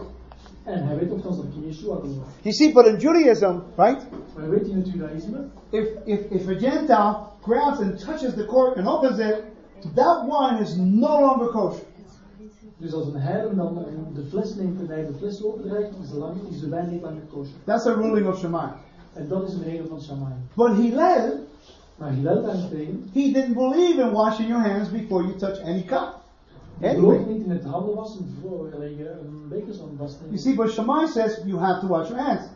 En hij weet ook dat ik in Yeshua geloof. You see, but in Judaism, right? Maar weet je in het judaïsme, If, if, if a Gentile grabs and touches the cork and opens it, that wine is no longer kosher. Dus als een heiden dan de fles neemt en hij de fles opendraait, is lang, is de wijn niet langer kosher. That's a ruling of Shammai. En dat is een regel van Shammai. But Hillel, Maar Hillel daarentegen, he didn't believe in washing your hands before you touch any cup. Anyway, niet in het handen wassen voor je een beker zal you vastnemen. see, but Shammai says you have to wash your hands.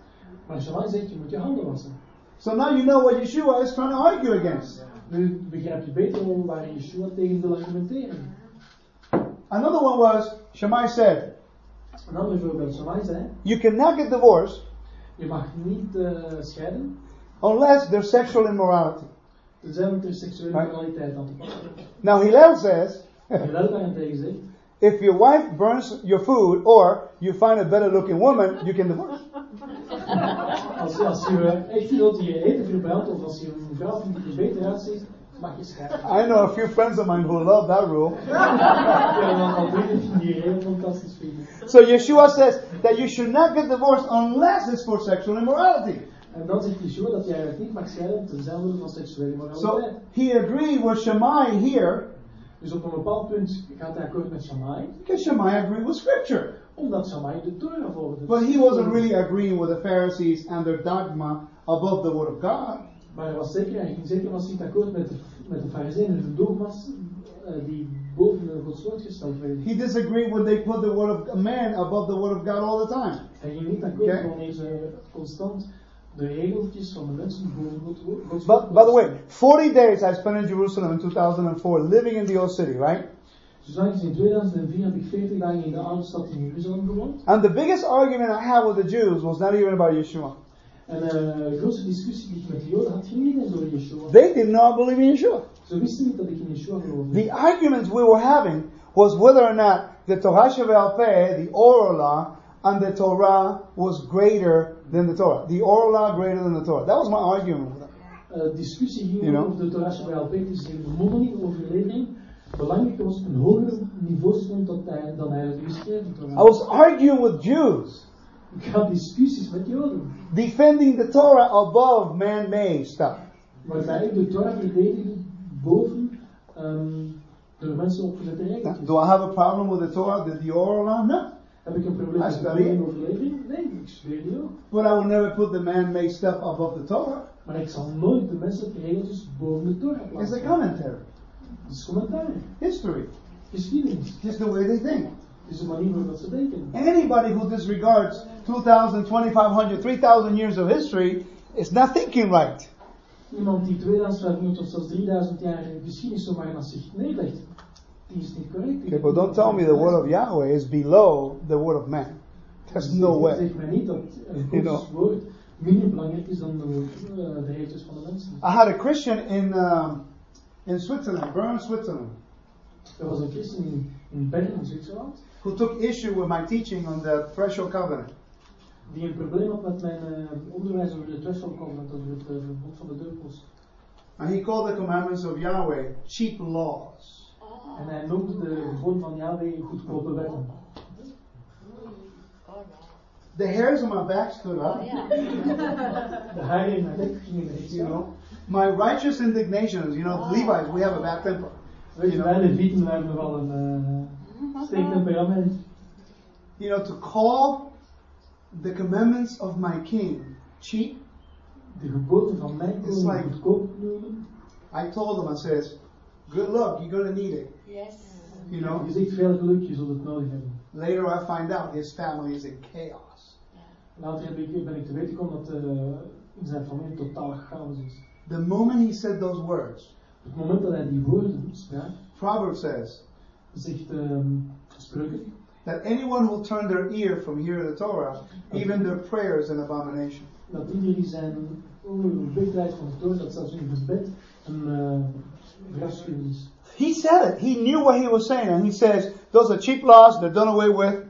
Maar Shammai zegt, je moet je handen wassen. So now you know what Yeshua is trying to argue against. Nu begrijp je beter om waar Yeshua tegen wil argumenteren. Another one was, Shammai said, Een ander voorbeeld, Shammai zei, you cannot get divorced je mag niet eh, scheiden, unless there's sexual immorality. tenzij er seksuele Right. aan. Now Hillel says, Hillel daarentegen zegt, if your wife burns your food or you find a better looking woman, you can divorce. als, als je echtgenoot die je eten verbrandt, of als je een vrouw vindt die er beter uitziet, mag je scheiden. I know a few friends of mine who love that rule. Ja, dan al vrienden die je heel fantastisch vinden. So Yeshua says that you should not get divorced unless it's for sexual immorality. En dan zegt Yeshua dat je eigenlijk niet mag scheiden, tenzij omwille van seksuele So moraliteit. he agreed with Shammai here Dus op een bepaald punt gaat hij akkoord met Shammai, Because Shammai agreed with Scripture. omdat Shammai de Torah volgde. But he wasn't really agreeing with the Pharisees and their dogma above the Word of God. Maar hij was zeker, hij ging zeker akkoord met de, met de fariseeën en de dogma's eh, die boven de Gods woord gesteld werden. He disagreed when they put the Word of man above the Word of God all the time. Hij ging niet akkoord Oké. wanneer ze constant de regeltjes van de mensen boven Gods woord But by the way, 40 days I spent in Jerusalem in 2004 living in the old city, right? Dus in 2004 heb ik 40 dagen in de oude stad in Jeruzalem gewoond. And the biggest argument I had with the Jews was not even about Yeshua. En de grootste discussie die ik met de Joden had, ging niet eens over Yeshua. They did not believe in Yeshua. Ze wisten niet dat ik in Yeshua. The arguments we were having was whether or not the Torah Shebeal Peh, the oral law, and the Torah was greater than the Torah. The oral law greater than the Torah. That was my argument with them. Eh, discussie ging You know? over de Torah Shabbat dus in de mondelinge overlevering. Belangrijk was een hoger niveau stond dat hij, dan hij het Torah. I was arguing with Jews, Ik had discussies met Joden. defending the Torah above man-made stuff. Waarbij ik de Torah verdedigde boven door mensen opgezette Now, do I have a problem with the Torah, the, the oral law? No. Heb ik een probleem I met de study it. mondelinge overlevering? Nee, ik zweer die ook. But I will never put the man-made stuff above the Torah. Maar ik zal nooit de menselijke regeltjes boven de Torah It's plaatsen. a commentary, Het is commentaar. history, Geschiedenis. just the way they think. Het is de manier waarop ze denken. Anybody who disregards 2,000, 2,500, 3,000 years of history is not thinking right. Iemand die 2500 of zelfs 3000 jaar geschiedenis zomaar naast zich neerlegt, die is niet correct. Okay, but don't tell me the word of Yahweh is below the word of man. There's no way. Zeg mij niet dat Gods woord minder belangrijk is dan de, regeltjes van de mensen. I had a Christian in um, in Switzerland, Bern, Switzerland, Er was een christen in, in Bern in Zwitserland, who took issue with my teaching on the threshold covenant. die een probleem had met mijn eh, onderwijs over de threshold covenant, over het eh, verbod van de deurpost. And he called the commandments of Yahweh cheap laws. En hij noemde de geboden van Yahweh goedkope wetten. The hairs on my back stood up. De haren in mijn gingen recht You know, my righteous indignations. You know, the Levites, we have a bad temper. Weet je, wij Levieten, hebben wel een sterk. You know, to call the commandments of my king cheap. De geboden van mijn It's koning like- goedkoop. I told him, I says, good luck, you're gonna need it. Yes. You know, Je zegt veel geluk, je zult het nodig hebben. later I find out his family is in chaos. Later heb ik, ben ik te weten gekomen dat in zijn familie totaal chaos is. The moment he said those words, Op het moment dat hij die woorden sprak, Proverbs says zegt um, spreuken, that anyone who turn their ear from hearing the Torah, even their prayer is an abomination. dat iedereen die zijn oren wegdraait van het Torah, dat zelfs in gebed een verafschuwing is. He said it. He knew what he was saying, and he says those are cheap laws. They're done away with.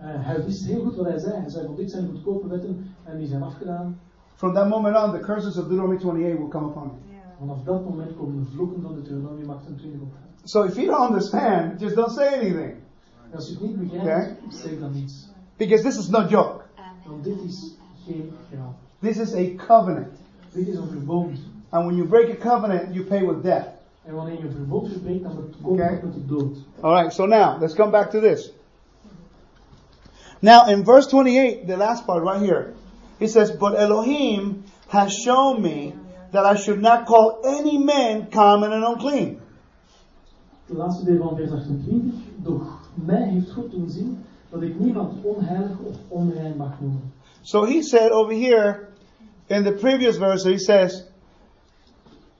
Uh, hij wist heel goed wat hij zei. Hij zei van dit zijn goedkope wetten en die zijn afgedaan. From that moment on, the curses of Deuteronomy 28 will come upon you. Vanaf dat moment komen de vloeken van de Deuteronomium 28 op. So if you don't understand, just don't say anything, En als je het niet begrijpt, zeg dan niets. because this is no joke. Want dit is geen grap. This is a covenant, Dit is een verbond. and when you break a covenant, you pay with death. En wanneer je een verbond verbreekt, dan komt Oké. met de dood. All right. So now let's come back to this. Now in verse 28, the last part right here, it says, "But Elohim has shown me that I should not call any man common and unclean." De laatste deel van vers 28. Doch heeft God doen zien dat ik niemand onheilig of onrein mag noemen. So he said over here in the previous verse, he says,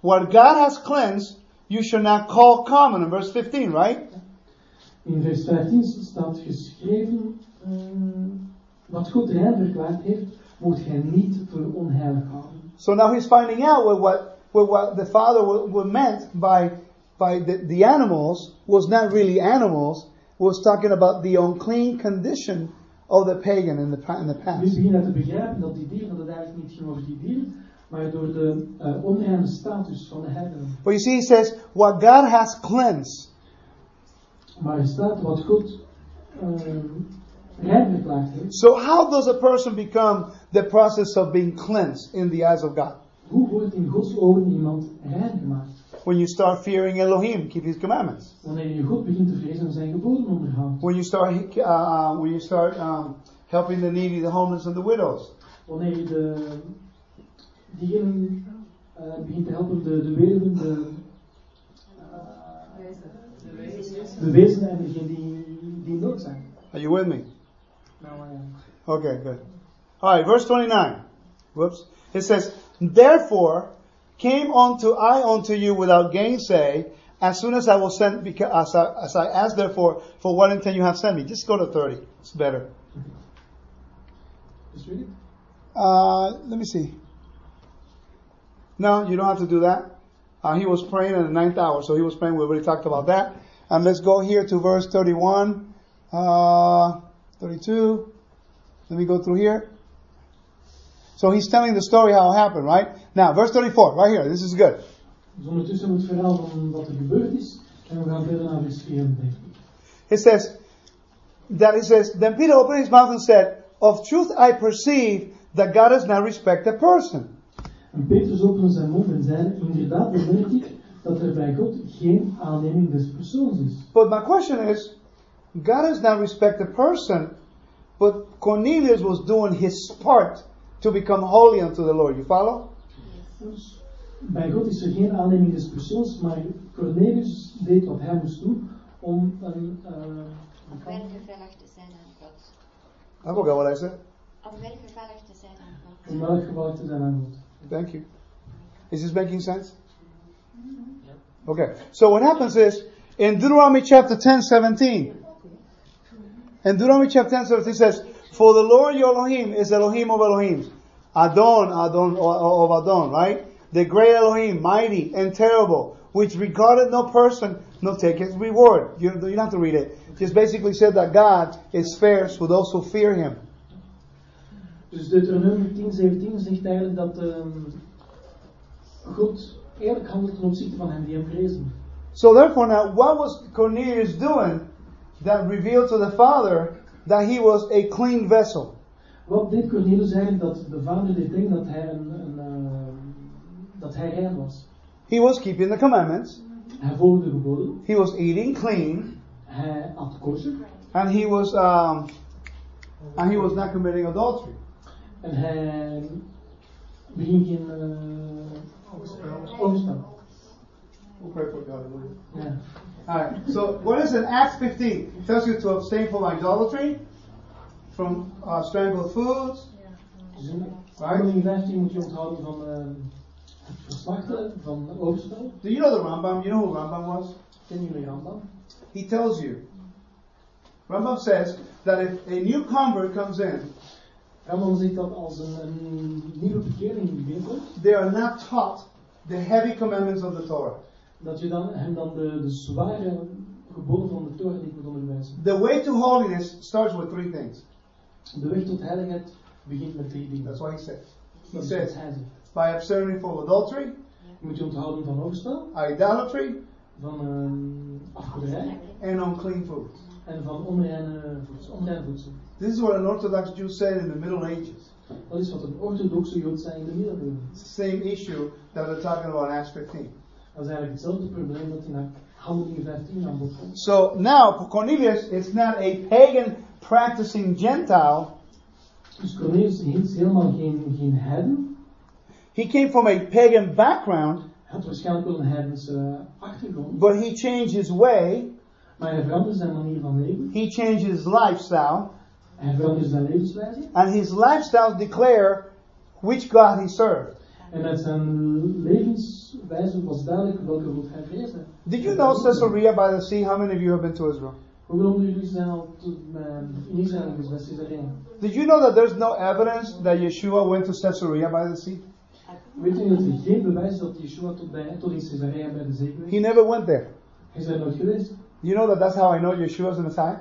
What God has cleansed, you shall not call common, in verse 15, right? In vers 15 staat geschreven, ehm, wat God rein verklaard heeft, moet gij niet voor onheilig houden. So now he's finding out what, what, what, the Father meant by, by the, the animals was not really animals, was talking about the unclean condition of the pagan in the, in the Nu past. begin je te begrijpen dat die dieren, dat het eigenlijk niet ging over die dieren, maar door de uh, onreine status van de heidenen. But you see, he says, What God has cleansed. Maar er staat wat God ehm, rein verklaard heeft. So how does a person become the process of being cleansed in the eyes of God? Hoe wordt in Gods ogen iemand rein gemaakt? When you start fearing Elohim, keep His commandments. Wanneer je God begint te vrezen en zijn geboden onderhoudt. When you start, uh, uh, when you start um, helping the needy, the homeless, and the widows. Wanneer je de, diegenen uh, begint te helpen, de, de weduwen, de, uh, de wezen en degenen die, die in nood zijn. Are you with me? Nou, uh, Okay, good. All right, verse 29. Whoops. It says, Therefore came unto I unto you without gainsay, as soon as I will send, because, as, I, as I ask therefore, for what intent you have sent me. Just go to 30. It's better. just read it. Uh, let me see. No, you don't have to do that. Uh, he was praying in the ninth hour, so he was praying. We already talked about that. And let's go here to verse 31, uh, 32. Let me go through here. So he's telling the story how it happened, right? Now, verse 34, right here. This is good. Dus ondertussen het verhaal van wat er gebeurd is. En we gaan verder naar vers 34. It says that it says, Then Peter opened his mouth and said, Of truth I perceive that God does not respect a person. En Petrus opende zijn mond en zei, inderdaad ik dat er bij God geen aanneming des persoons is. But my question is, God does not respect a person, but Cornelius was doing his part to become holy unto the Lord. You follow? Dus bij God is er geen aanneming des persoons, maar Cornelius deed wat hij moest doen om een... Uh, Welgevallig te zijn aan God. I forgot what I said. Om welgevallig te zijn aan God. om welgevallig te zijn aan God. Thank you. Is this making sense? Okay. So what happens is, in Deuteronomy chapter 10, 17, in Deuteronomy chapter 10, 17 says, For the Lord your Elohim is Elohim of Elohims. Adon, Adon, of Adon, right? The great Elohim, mighty and terrible, which regarded no person, nor take his reward. You, you don't have to read it. Just basically said that God is fair to those who fear him. Dus Deuteronomium 10, 17 zegt eigenlijk dat ehm, God eerlijk handelt ten opzichte van hen die hem vrezen. So therefore now, what was Cornelius doing that revealed to the father that he was a clean vessel? Wat deed Cornelius eigenlijk dat de vader deed denken dat hij, een, een, eh, dat hij rein was? He was keeping the commandments. Hij volgde de geboden, He was eating clean, hij at kosher and he was um, and he was not committing adultery. en hij beging geen uh, overspel. We'll pray for God. Ja. All right. So what is in Acts 15? It tells you to abstain from idolatry, from uh, strangled foods. Dus in Handelingen 15 moet je onthouden van eh, het verslachten van overspel. Do you know the Rambam? You know who Rambam was? Kennen jullie Rambam? He tells you. Rambam says that if a new convert comes in, Rambam zegt dat als een, een nieuwe bekeerling binnenkomt, they are not taught the heavy commandments of the Torah. Dat je dan, hem dan de, de zware geboden van de Torah niet moet onderwijzen. The way to holiness starts with three things. De weg tot heiligheid begint met drie dingen. That's what he says. He zegt. by abstaining from adultery, Je moet je onthouden van overspel, idolatry, van uh, afgoderij and unclean food. en van onreine voedsel. Onrein voedsel. This is what an Orthodox Jew said in the Middle Ages. Dat is wat een orthodoxe Jood zei in de middeleeuwen. It's the same issue that we're talking about in Acts 15. Dat is eigenlijk hetzelfde probleem dat in Handelingen 15 aan bod komt. So now for Cornelius it's not a pagan practicing Gentile. Dus Cornelius is helemaal geen, geen heiden. He came from a pagan background, had waarschijnlijk wel een heidense achtergrond. but he changed his way. Maar hij veranderde zijn manier van leven. He changed his lifestyle, Hij veranderde zijn levenswijze. and his lifestyle declare which God he served. En met zijn levenswijze was duidelijk welke God hij. Did you know Caesarea by the sea? How many of you have been to Israel? Hoeveel onder jullie zijn al tot, in Israël geweest, bij Caesarea? Did you know that there's no evidence that Yeshua went to Caesarea by the sea? Weet u dat er geen bewijs dat Yeshua tot, bij, tot in Caesarea bij de zee geweest He never went there. Hij is daar nooit geweest. You know that that's how I know Yeshua is the Messiah?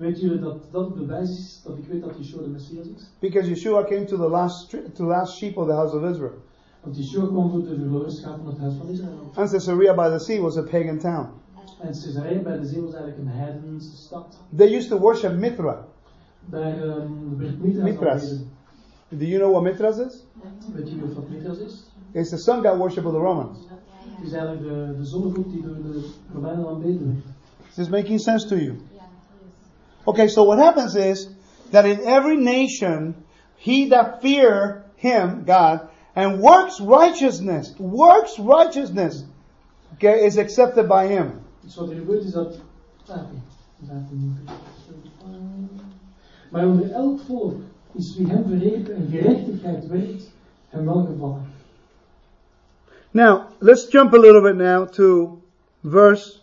Weet jullie dat dat het bewijs is dat ik weet dat Yeshua de Messias is? Because Yeshua came to the last to the last sheep of the house of Israel. Want Yeshua kwam voor de verloren schapen van het huis van Israël. And Caesarea by the sea was a pagan town. En Caesarea bij de zee was eigenlijk een heidense stad. They used to worship Mithra. Daar um, werd Mithras Mithras. Do you know what Mithras is? Weet jullie wat Mithras is? It's the sun god worship of the Romans. Het is eigenlijk de, de zonnegod die door de Romeinen aanbeden werd. Is this making sense to you? Okay, so what happens is that in every nation, he that fear him, God, and works righteousness, works righteousness, okay, is accepted by him. Er gebeurt is dat. Oké. Dat staat niet. Maar onder elk volk is wie hem en gerechtigheid werkt, hem welgevallen. Now, let's jump a little bit now to verse.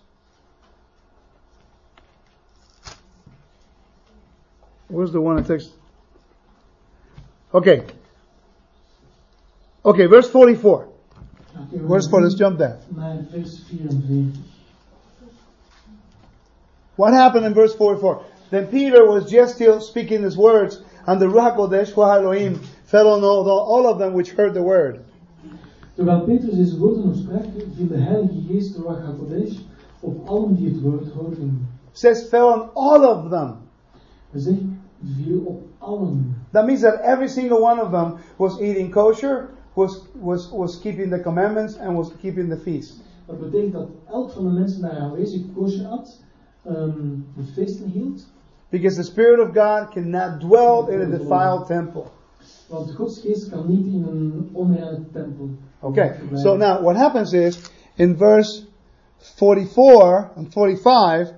Where's the one that takes? Okay. Okay, verse 44. Oké, we Verse gaan 4, let's jump there. Naar vers 44. What happened in verse 44? Then Peter was just still speaking his words, and the Ruach Kodesh, Ruach Elohim, fell on all, all of them which heard the word. Terwijl Petrus deze woorden nog sprak, viel de Heilige Geest, de Ruach HaKodesh, op allen die het woord hoorden. says fell on all of them. Hij zegt, viel op allen. That means that every single one of them was eating kosher, was, was, was keeping the commandments, and was keeping the feast. Dat betekent dat elk van de mensen daar aanwezig kosher had, ehm, um, de feesten hield. Because the Spirit of God cannot dwell in a defiled temple. Want Gods geest kan niet in een onreine tempel. Okay, so now what happens is, in verse 44 and 45,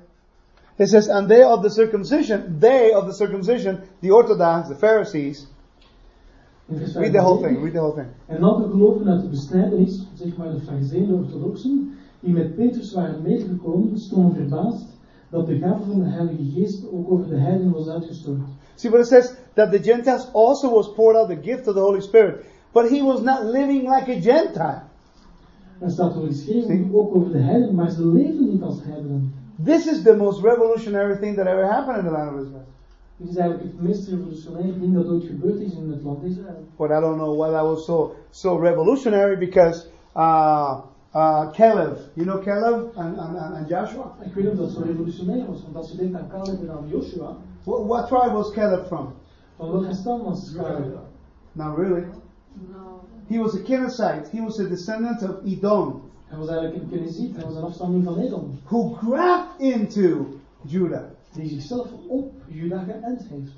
it says, And they of the circumcision, they of the circumcision, the Orthodox, the Pharisees, read the whole thing, read the whole thing. En welke geloven uit de besnijdenis, zeg maar de fariseeën, de orthodoxen, die met Petrus waren meegekomen, stonden verbaasd dat de gave van de Heilige Geest ook over de heidenen was uitgestort. See what it says? That the Gentiles also was poured out the gift of the Holy Spirit. But he was not living like a Gentile. Er staat wel geschreven ook over de heidenen, maar ze leven niet als heidenen. This is the most revolutionary thing that ever happened in the land of Israel. Dit is eigenlijk het meest revolutionaire ding dat ooit gebeurd is in het land of Israël. But I don't know why that was so so revolutionary because uh, uh, Caleb, you know Caleb and, and, and and Joshua. Ik weet niet of dat zo revolutionair was, want als je denkt aan Caleb en aan Joshua, What, what tribe was Caleb from? van welke stam was Caleb? Not really. No. He was a Kenizzite. He was a descendant of Edom, Hij was eigenlijk een Keniziet, hij was een afstamming van Edom, who grabbed into Judah. die zichzelf op Juda geënt heeft.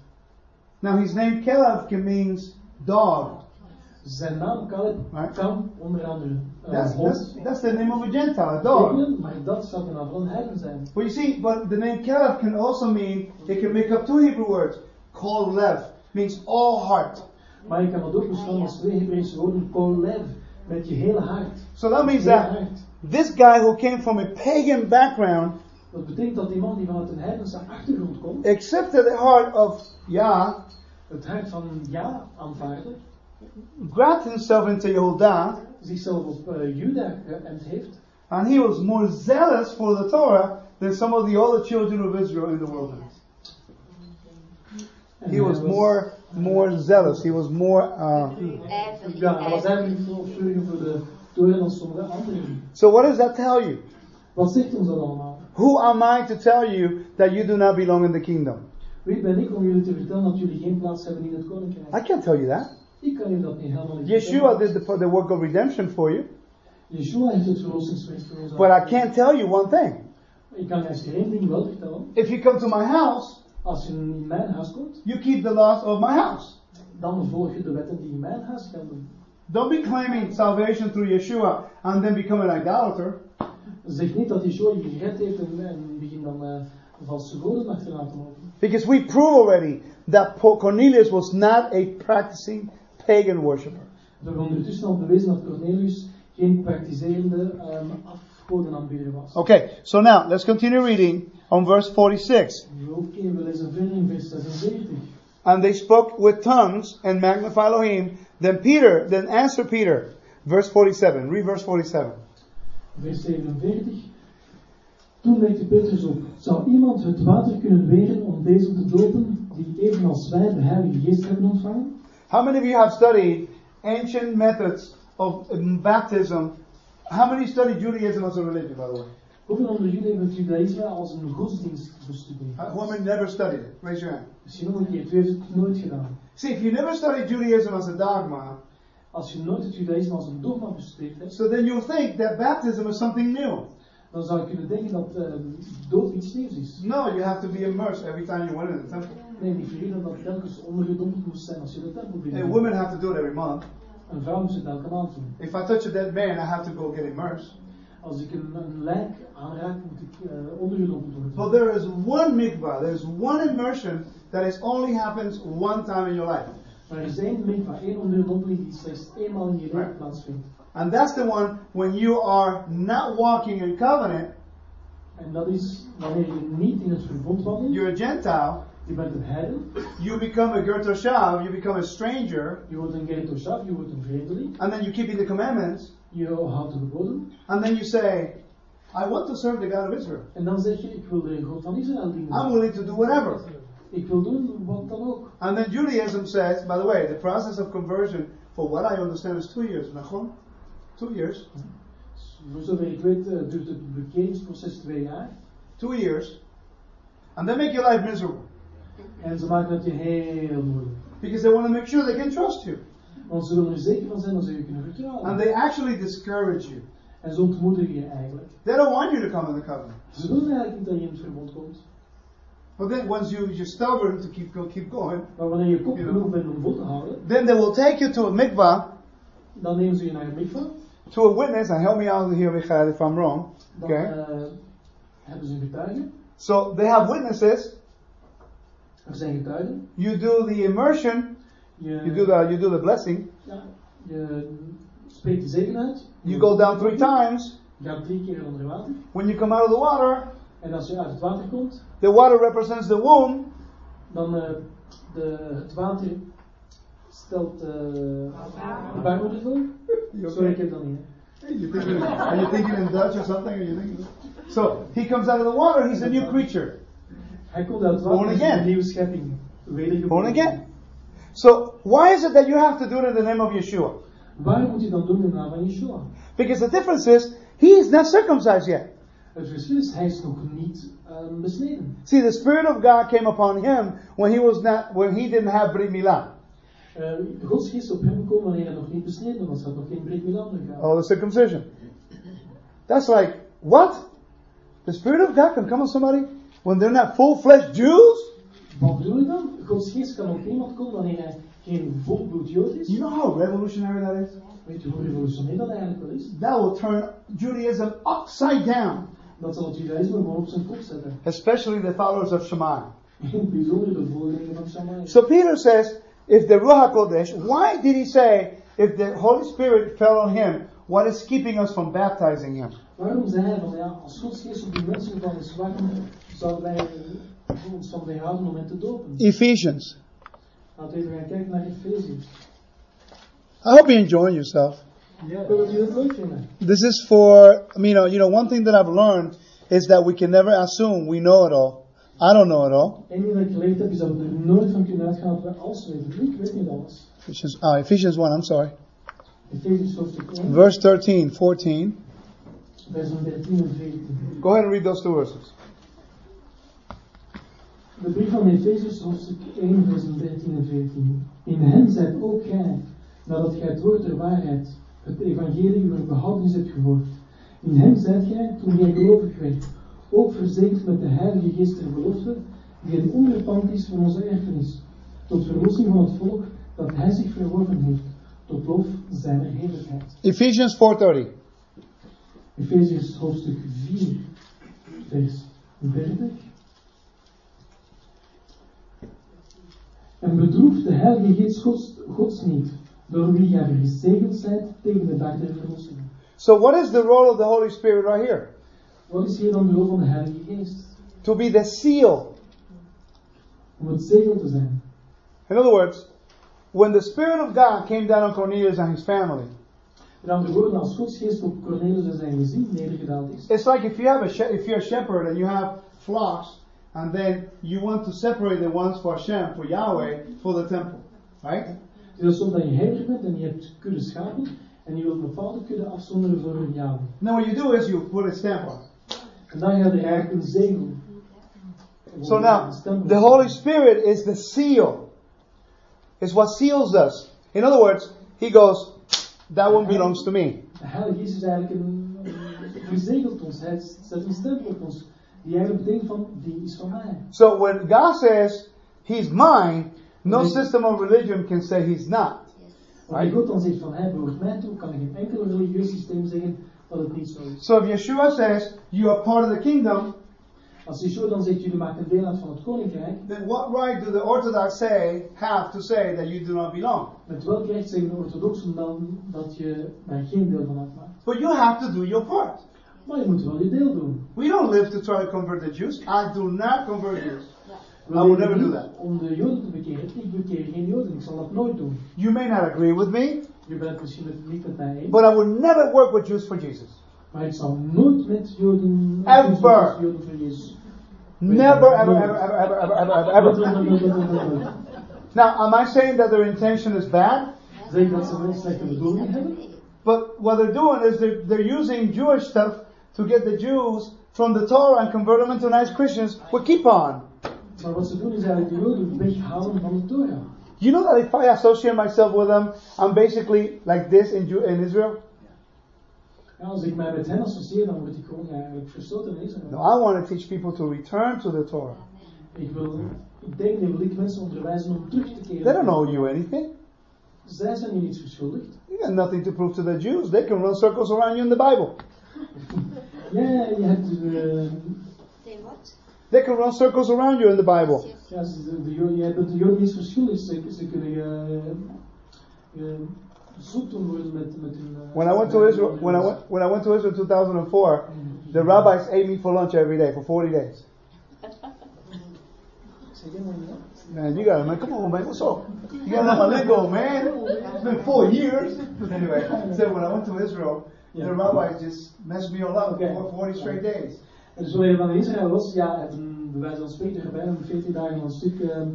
Now his name Caleb can means dog. Zijn naam Caleb Right. kan onder andere uh, That's, hond that's, that's the name of a Gentile, a dog. maar dat zou naam van een heiden zijn. But you see, but the name Caleb can also mean, it can make up two Hebrew words. Kol lev means all heart. Maar je kan het ook beschouwen als twee Hebreeuwse woorden, kolev, met je hele hart. So that means Hele that hart. this guy who came from a pagan background Dat betekent dat die man die vanuit een heidense achtergrond komt, accepted the heart of Yah, het hart van ja aanvaarde, grabbed himself into Yehudah, zichzelf op uh, Juda geënt heeft, and he was more zealous for the Torah than some of the other children of Israel in the wilderness. He hij was more more zealous. He was more. Uh, so what does that tell you? Who am I to tell you that you do not belong in the kingdom? I can't tell you that. Yeshua did the, the work of redemption for you, but I can't tell you one thing. If you come to my house, Als je in mijn huis komt, you keep the laws of my house. dan volg je de wetten die in mijn huis gelden. Don't be claiming salvation through Yeshua and then become an idolater. Zeg niet dat Yeshua je gered heeft en, en begin dan uh, valse goden achterna te lopen. Because we prove already that Cornelius was not a practicing pagan worshiper. We hebben ondertussen al bewezen dat Cornelius geen praktiserende um, Okay, so now let's continue reading on verse 46. Oké, we lezen verder in vers 46. And they spoke with tongues and magnified Elohim. Then Peter, then answered Peter. Verse 47. Read verse 47. Vers 47. Toen merkte Petrus op, zou iemand het water kunnen weren om deze te dopen, die evenals wij de Heilige Geest hebben ontvangen? How many of you have studied ancient methods of baptism? How many studied Judaism as a religion, by the way? Hoeveel onder jullie hebben het judaïsme als een godsdienst bestudeerd? How many never studied it? Raise your hand. Misschien nog een keer, heeft het nooit gedaan. See, if you never studied Judaism as a dogma, Als je nooit het judaïsme als een dogma bestudeerd hebt, So then you'll think that baptism is something new. dan zou je kunnen denken dat uh, doop iets nieuws is. No, you have to be immersed every time you went in the temple. Nee, die verleden dat telkens ondergedompeld moest zijn als je de tempel And binnen. women have to do it every month. Een vrouw moest het elke maand doen. If I touch a dead man, I have to go get immersed. Als ik een, een lijk aanraak, moet ik uh, ondergedompeld worden. But there is one mikvah, there is one immersion that is only happens one time in your life. Maar er zijn mikva, één onderdompeling die slechts eenmaal in je leven plaatsvindt. And that's the one when you are not walking in covenant, En dat is wanneer je niet in het verbond wandelt, you're a Gentile, je bent een heiden, you become a Ger Toshav, you become a stranger, je wordt een Ger Toshav, je wordt een vreemdeling, and then you keep the commandments, je houdt de geboden, and then you say, I want to serve the God of Israel. en dan zeg je, ik wil de God van Israël I'm willing to do whatever. Ik wil doen wat dan ook. And then Judaism says, by the way, the process of conversion, for what I understand, is two years. Nachon? Two years. Voor zover ik weet duurt het bekeringsproces twee jaar. Two years. And they make your life miserable. En ze maken het je heel moeilijk. Because they want to make sure they can trust you. Want ze willen er zeker van zijn dat ze je kunnen vertrouwen. And they actually discourage you. En ze ontmoedigen je eigenlijk. They don't want you to come in the covenant. Ze willen eigenlijk niet dat je in het verbond komt. But then once you, you're stubborn to keep, go, keep going, Maar wanneer je kop genoeg bent om vol te houden, then they will take you to a mikvah, dan nemen ze je naar een mikva. to a witness, and help me out here, Michael, if I'm wrong. Dan Okay? eh, hebben ze. So they have witnesses. Zijn getuigen. You do the immersion. Je, You do the, you do the blessing. ja, je spreekt de zegen uit. You go down three times. Je gaat drie keer onder water. When you come out of the water, En als je uit het water komt, the water represents the womb. dan uh, de, het water stelt uh, de baarmoeder voor. You Sorry, ik okay? heb dat niet. hè. You thinking, are you thinking in Dutch or something? Are you thinking? So he comes out of the water. He's a new creature, Hij komt uit het Born again. een nieuwe schepping. Wedergeboren. born again. So why is it that you have to do it in the name of Yeshua? Waarom moet je dan doen in de naam van Yeshua? Because the difference is he is not circumcised yet. Het verschil is, hij is nog niet um, besneden. See, the Spirit of God came upon him when he was not, when he didn't have Brit Milah. Uh, Gods geest op hem gekomen wanneer hij nog niet besneden was. Hij had nog geen Brit Milah gehad. Oh, the circumcision. That's like what? The Spirit of God can come on somebody when they're not full-fledged Jews? Wat bedoel je dan? Gods geest kan op iemand komen wanneer hij geen volbloed Jood is. You know how revolutionary that is? Weet je hoe revolutionair dat eigenlijk wel is? That will turn Judaism upside down, Dat zal het judaïsme gewoon op zijn kop zetten. especially the followers of Shammai. In bijzonder de volgelingen van Shammai. So Peter says, if the Ruach HaKodesh, why did he say, if the Holy Spirit fell on him, what is keeping us from baptizing him? Waarom zei hij van ja, als Gods geest op die mensen is, waarom zouden wij ons van weerhouden om hen te dopen? Ephesians. Laten we even gaan kijken naar Efeziërs. I hope you're enjoying yourself. Ik hoop dat jullie het leuk vinden. This is for, I mean, you know, one thing that I've learned is that we can never assume we know it all. I don't know it all. Eén ding dat ik geleerd heb is dat we nooit van kunnen uitgaan dat we alles weten. Ik weet niet alles. Ephesians, uh, Ephesians 1, I'm sorry. Efeziërs hoofdstuk 1, Verse 13, 14. versen 13 en 14. Go ahead and read those two verses. De brief van Efeziërs hoofdstuk 1, versen 13 en 14. In hen zijt ook gij, nadat gij het woord der waarheid, het evangelie uw behoudenis hebt gehoord. In hem zijt gij, toen gij gelovig werd, ook verzekerd met de heilige geest der belofte, die een onderpand is van onze erfenis, tot verlossing van het volk dat hij zich verworven heeft, tot lof zijner heerlijkheid. Ephesians 4.30. Efeziërs hoofdstuk 4, vers 30. En bedroef de heilige geest Gods, Gods niet, door wie gij gezegeld zijt tegen de dag der verlossing. So what is the role of the Holy Spirit right here? Wat is hier dan de rol van de heilige geest? To be the seal. Om het zegel te zijn. In other words, when the Spirit of God came down on Cornelius and his family, Met andere woorden, als Gods geest op Cornelius en zijn gezin nedergedaald is, it's like if you have a if you're a shepherd and you have flocks, and then you want to separate the ones for Hashem, for Yahweh, for the temple, right? het is alsof dat je herder bent en je hebt kudde schapen en je wilt bepaalde kudde afzonderen voor een jou. Now what you do is you put a stamp on. En dan ga je er eigenlijk een zegel. So now, the Holy Spirit is the seal. Is what seals us. In other words, He goes, that one belongs to me. De Heilige Geest is eigenlijk een verzegelt ons. Hij zet een stempel op ons. Die eigenlijk betekent van, die is van mij. So when God says he's mine, no system of religion can say he's not. Yes. Wanneer God dan zegt van, hij behoort mij toe, kan geen enkel religieus systeem zeggen dat het niet zo is. So if Yeshua says you are part of the kingdom, Als Yeshua dan zegt, jullie maken deel uit van het koninkrijk, then what right do the Orthodox say have to say that you do not belong? met welk recht zeggen de orthodoxen dan dat je daar geen deel van uitmaakt? But you have to do your part. Maar je moet wel je deel doen. We don't live to try to convert the Jews. I do not convert Jews. I will never do that. Om de Joden te bekeren. Ik bekeer geen Joden, ik zal dat nooit doen. You may not agree with me, Je bent misschien met, niet met mij eens, but I will never work with Jews for Jesus. maar ik zal nooit met Joden, Ever. Joden voor Jezus. Never, ever, ever, ever, ever, ever, ever, ever. Now, am I saying that their intention is bad? Zeg dat ze een slechte bedoeling hebben? But what they're doing is they're, they're using Jewish stuff to get the Jews from the Torah and convert them into nice Christians. Well, keep on. Maar wat ze doen is eigenlijk de Joden weghalen van de Torah. You know that if I associate myself with them, I'm basically like this in, Ju- in Israel? Ja, als ik mij met hen associeer, dan word ik gewoon eigenlijk verstoten in Israël. Er no, I want to teach people to return to the Torah. Ik wil, ik denk, wil ik mensen onderwijzen om terug te keren. They don't owe you anything. Zij zijn hier niets verschuldigd. You got nothing to prove to the Jews. They can run circles around you in the Bible. Ja, je hebt eh, Say what? They can run circles around you in the Bible. Yes. Ja, ze- de, de, Joden- jij bent de Joden niet verschuldigd. Ze, ze kunnen je, je zoet worden met, met hun... eh, When I went to Israel, when I went, when I went to Israel in 2004, the rabbis ate me for lunch every day for 40 days. Zeg je maar, ja? Man, you got it, man, come on, man, what's up? You gotta let my lingo, man. It's been four years. Anyway, so when I went to Israel, the Yeah. rabbis just messed me all up Okay. for 40 straight days. En dus je in Israël was, ja, hebben bij wijze van spreken bijna 14 dagen aan stuk ehm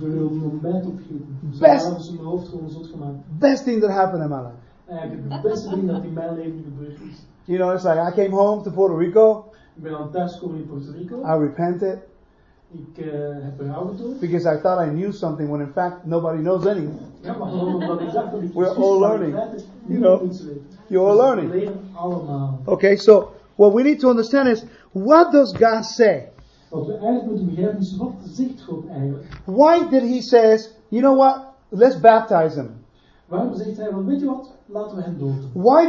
voor een ontbijt opgegeten. Best. ze mijn hoofd gewoon zot gemaakt. Best thing that happened in my life. Eh, Eigenlijk het beste ding dat in mijn leven gebeurd is. You know, it's like I came home to Puerto Rico, Ik ben aan thuiskomen in Puerto Rico. I repented Ik eh, heb berouw getoond. because I thought I knew something when in fact nobody knows anything. Ja, maar omdat ik dacht dat ik We're all learning. You know. You're learning. Okay, so what we need to understand is what does God say? Why did he says, you know what? Let's baptize him. Why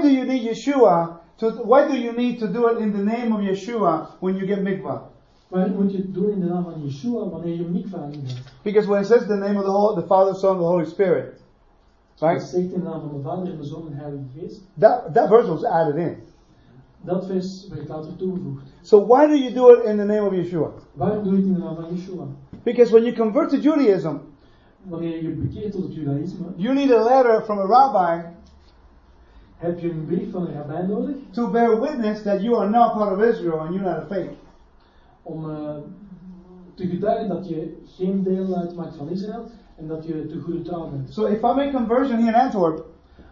do you need Yeshua to why do you need to do it in the name of Yeshua when you get mikvah? In Yeshua wanneer je mikva ingaat? Because when it says the name of the whole the Father, Son, and the Holy Spirit, right? zegt naam van de Vader en de Zoon en Heilige Geest. That that verse was added in. Dat vers werd later toegevoegd. So why do you do it in the name of Yeshua? Waarom doe je het in de naam van Yeshua? Because when you convert to Judaism, Wanneer je bekeert tot het judaïsme, you need a letter from a rabbi heb je een brief van een rabbijn nodig to bear witness that you are not part of Israel and you're not a fake. om eh, te getuigen dat je geen deel uitmaakt van Israël en dat je te goede trouw bent. So if I make conversion here in Antwerp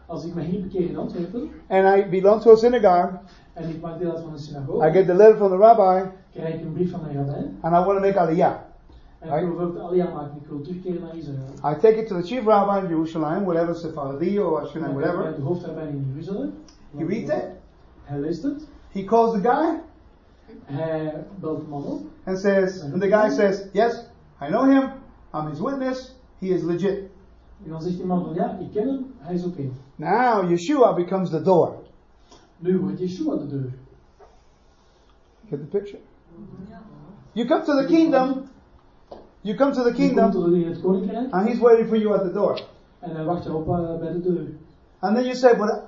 Als ik mij hier bekeer in Antwerpen and I belong to a synagogue, en ik maak deel uit van een I synagoge, get the letter from the rabbi krijg ik een brief van een rabbijn and I want to make aliyah. en ik wil bijvoorbeeld Aliyah maken, ik wil terugkeren naar Israël. I take it to the chief rabbi in Jerusalem, whatever Sephardi or En Ashkenaz, dan krijg ik whatever. de hoofdrabbijn in Jeruzalem. He reads it. Hij leest het. He calls the guy Hij belt de man op. and says, and the guy says, yes, I know him. I'm his witness. He is legit. En dan zegt die man van ja, ik ken hem, hij is oké. Now Yeshua becomes the door. Nu wordt Yeshua de deur. Get the picture? You come to the kingdom. You come to the kingdom, tot in het koninkrijk and he's waiting for you at the door. en hij wacht erop eh, bij de deur. And then you say, but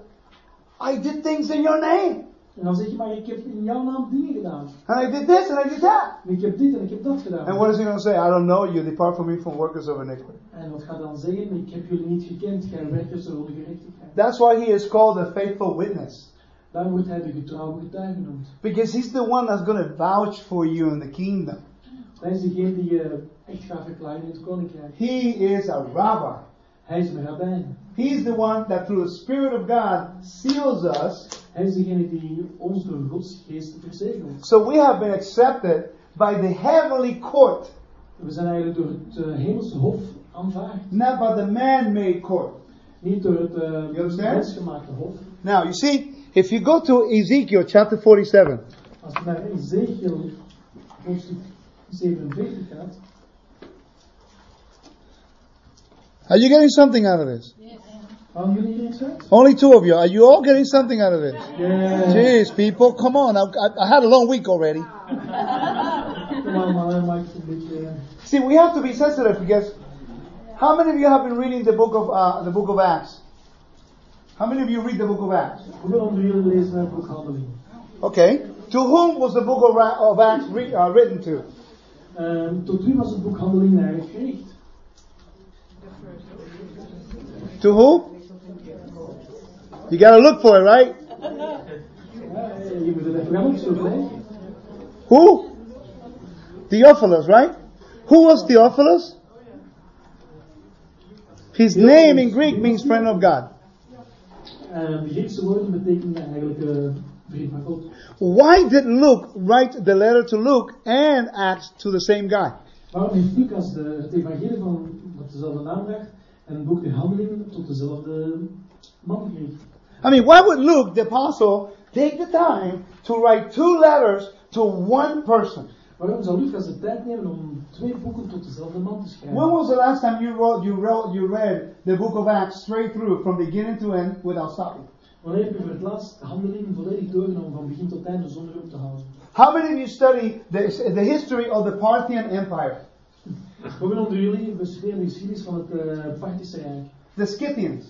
I did things in your name. En dan zeg je maar, ik heb in jouw naam dingen gedaan. And I did this and I did that. En ik heb dit en ik heb dat gedaan. And what is he going to say? I don't know you. Depart from me from workers of iniquity. En wat gaat dan zeggen? Ik heb jullie niet gekend, gij werkers der ongerechtigheid. That's why he is called a faithful witness. Daar wordt hij de getrouwe getuige genoemd. Because he's the one that's going to vouch for you in the kingdom. Hij is degene die je echt gaat verklaren in het koninkrijk. He is a rabbi. Hij is een rabbijn. He's the one that through the Spirit of God seals us. Hij is degene die ons door Gods geest verzegelt. So we have been accepted by the heavenly court, We zijn eigenlijk door het eh, hemelse hof aanvaard. not by the man-made court. Niet door het uh, mensgemaakte hof. Now, you see, if you go to Ezekiel chapter 47, Als je naar Ezekiel hoofdstuk 47 gaat, are you getting something out of this? halen jullie hier iets? Only two of you. Are you all getting something out of this? Yeah. Jeez, people, come on. I, I, I had a long week already. Kom aan, maar maak het een beetje... See, we have to be sensitive because how many of you have been reading the book of uh, the book of Acts? How many of you read the book of Acts? Hoeveel onder jullie lezen het boek Handelingen? Okay. To whom was the book of, of Acts re- uh, written to? Ehm, tot wie was het boek Handelingen eigenlijk gericht? To who? You gotta look for it, right? Who? Theophilus, right? Who was Theophilus? His name in Greek means friend of God. Why did Luke write the letter to Luke and Acts to the same guy? Waarom? I mean, why would Luke, the apostle, take the time to write two letters to one person? Waarom zou Lucas de tijd nemen om twee boeken tot dezelfde man te schrijven? When was the last time you wrote, you wrote, you read the book of Acts straight through from beginning to end without stopping? Wanneer heb je voor het laatst handelingen volledig doorgenomen van begin tot einde zonder op te houden? How many of you study the, the history of the Parthian Empire? Hoeveel onder jullie bestuderen de geschiedenis van het uh, Parthische Rijk? The Scythians,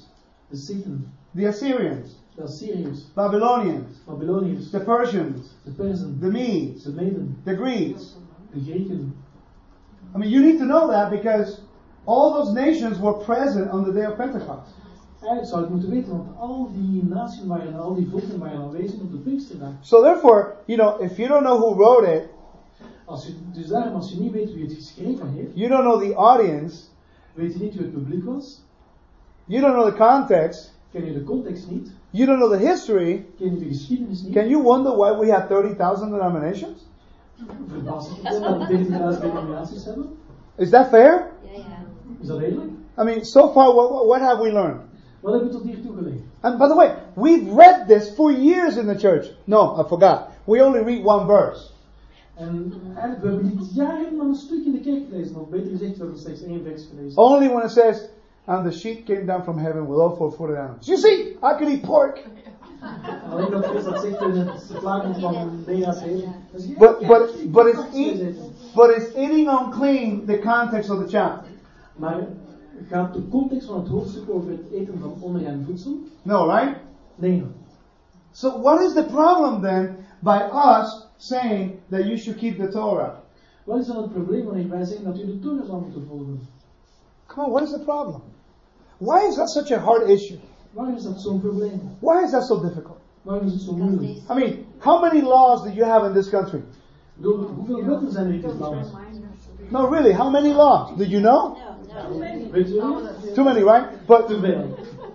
De Scythen, the Assyrians, de Assyriërs, Babylonians, Babyloniërs, the Persians, de Perzen, the Medes, de Meden, the Greeks. de Grieken. I mean, you need to know that because all those nations were present on the day of Pentecost. Eigenlijk zou ik moeten weten, want al die naties waren, al die volken waren aanwezig op de Pinksterdag. So therefore, you know, if you don't know who wrote it, Als je, dus daarom, als je niet weet wie het geschreven heeft, you don't know the audience, weet je niet wie het publiek was, you don't know the context, ken je de context niet, you don't know the history, ken je de geschiedenis niet, can you wonder why we have 30,000 denominations? verbaast het je dat we 14.000 denominaties hebben? Is that fair? Ja, ja. Is dat eerlijk? I mean, so far, what, what- what have we learned? Wat hebben we tot hiertoe geleerd? And by the way, we've read this for years in the church. No, I forgot. We only read one verse. En eigenlijk, we hebben dit jaren aan een stuk in de kerk gelezen, of beter gezegd, we hebben slechts één vers gelezen. Only when it says, and the sheep came down from heaven with all four-footed animals. You see, I could eat pork. Alleen dat vers dat zegt in het plaatje van Nea's heen. Dat is- But, but, but it's, eat, but it's eating unclean the context of the chapter. Maar gaat de context van het hoofdstuk over het eten van onrein voedsel? No, right? Nee. So what is the problem then by us saying that you should keep the Torah? Wat is dan het probleem wanneer wij zeggen dat u de Torah zou moeten volgen? Come on, what is the problem? Why is that such a hard issue? Waarom is dat zo'n probleem? Why is that so difficult? Waarom is het zo moeilijk? I mean, how many laws do you have in this country? Hoeveel wetten zijn er in dit land? No, really, how many laws? Do you know? No, no. Weet je niet? Too many, right? But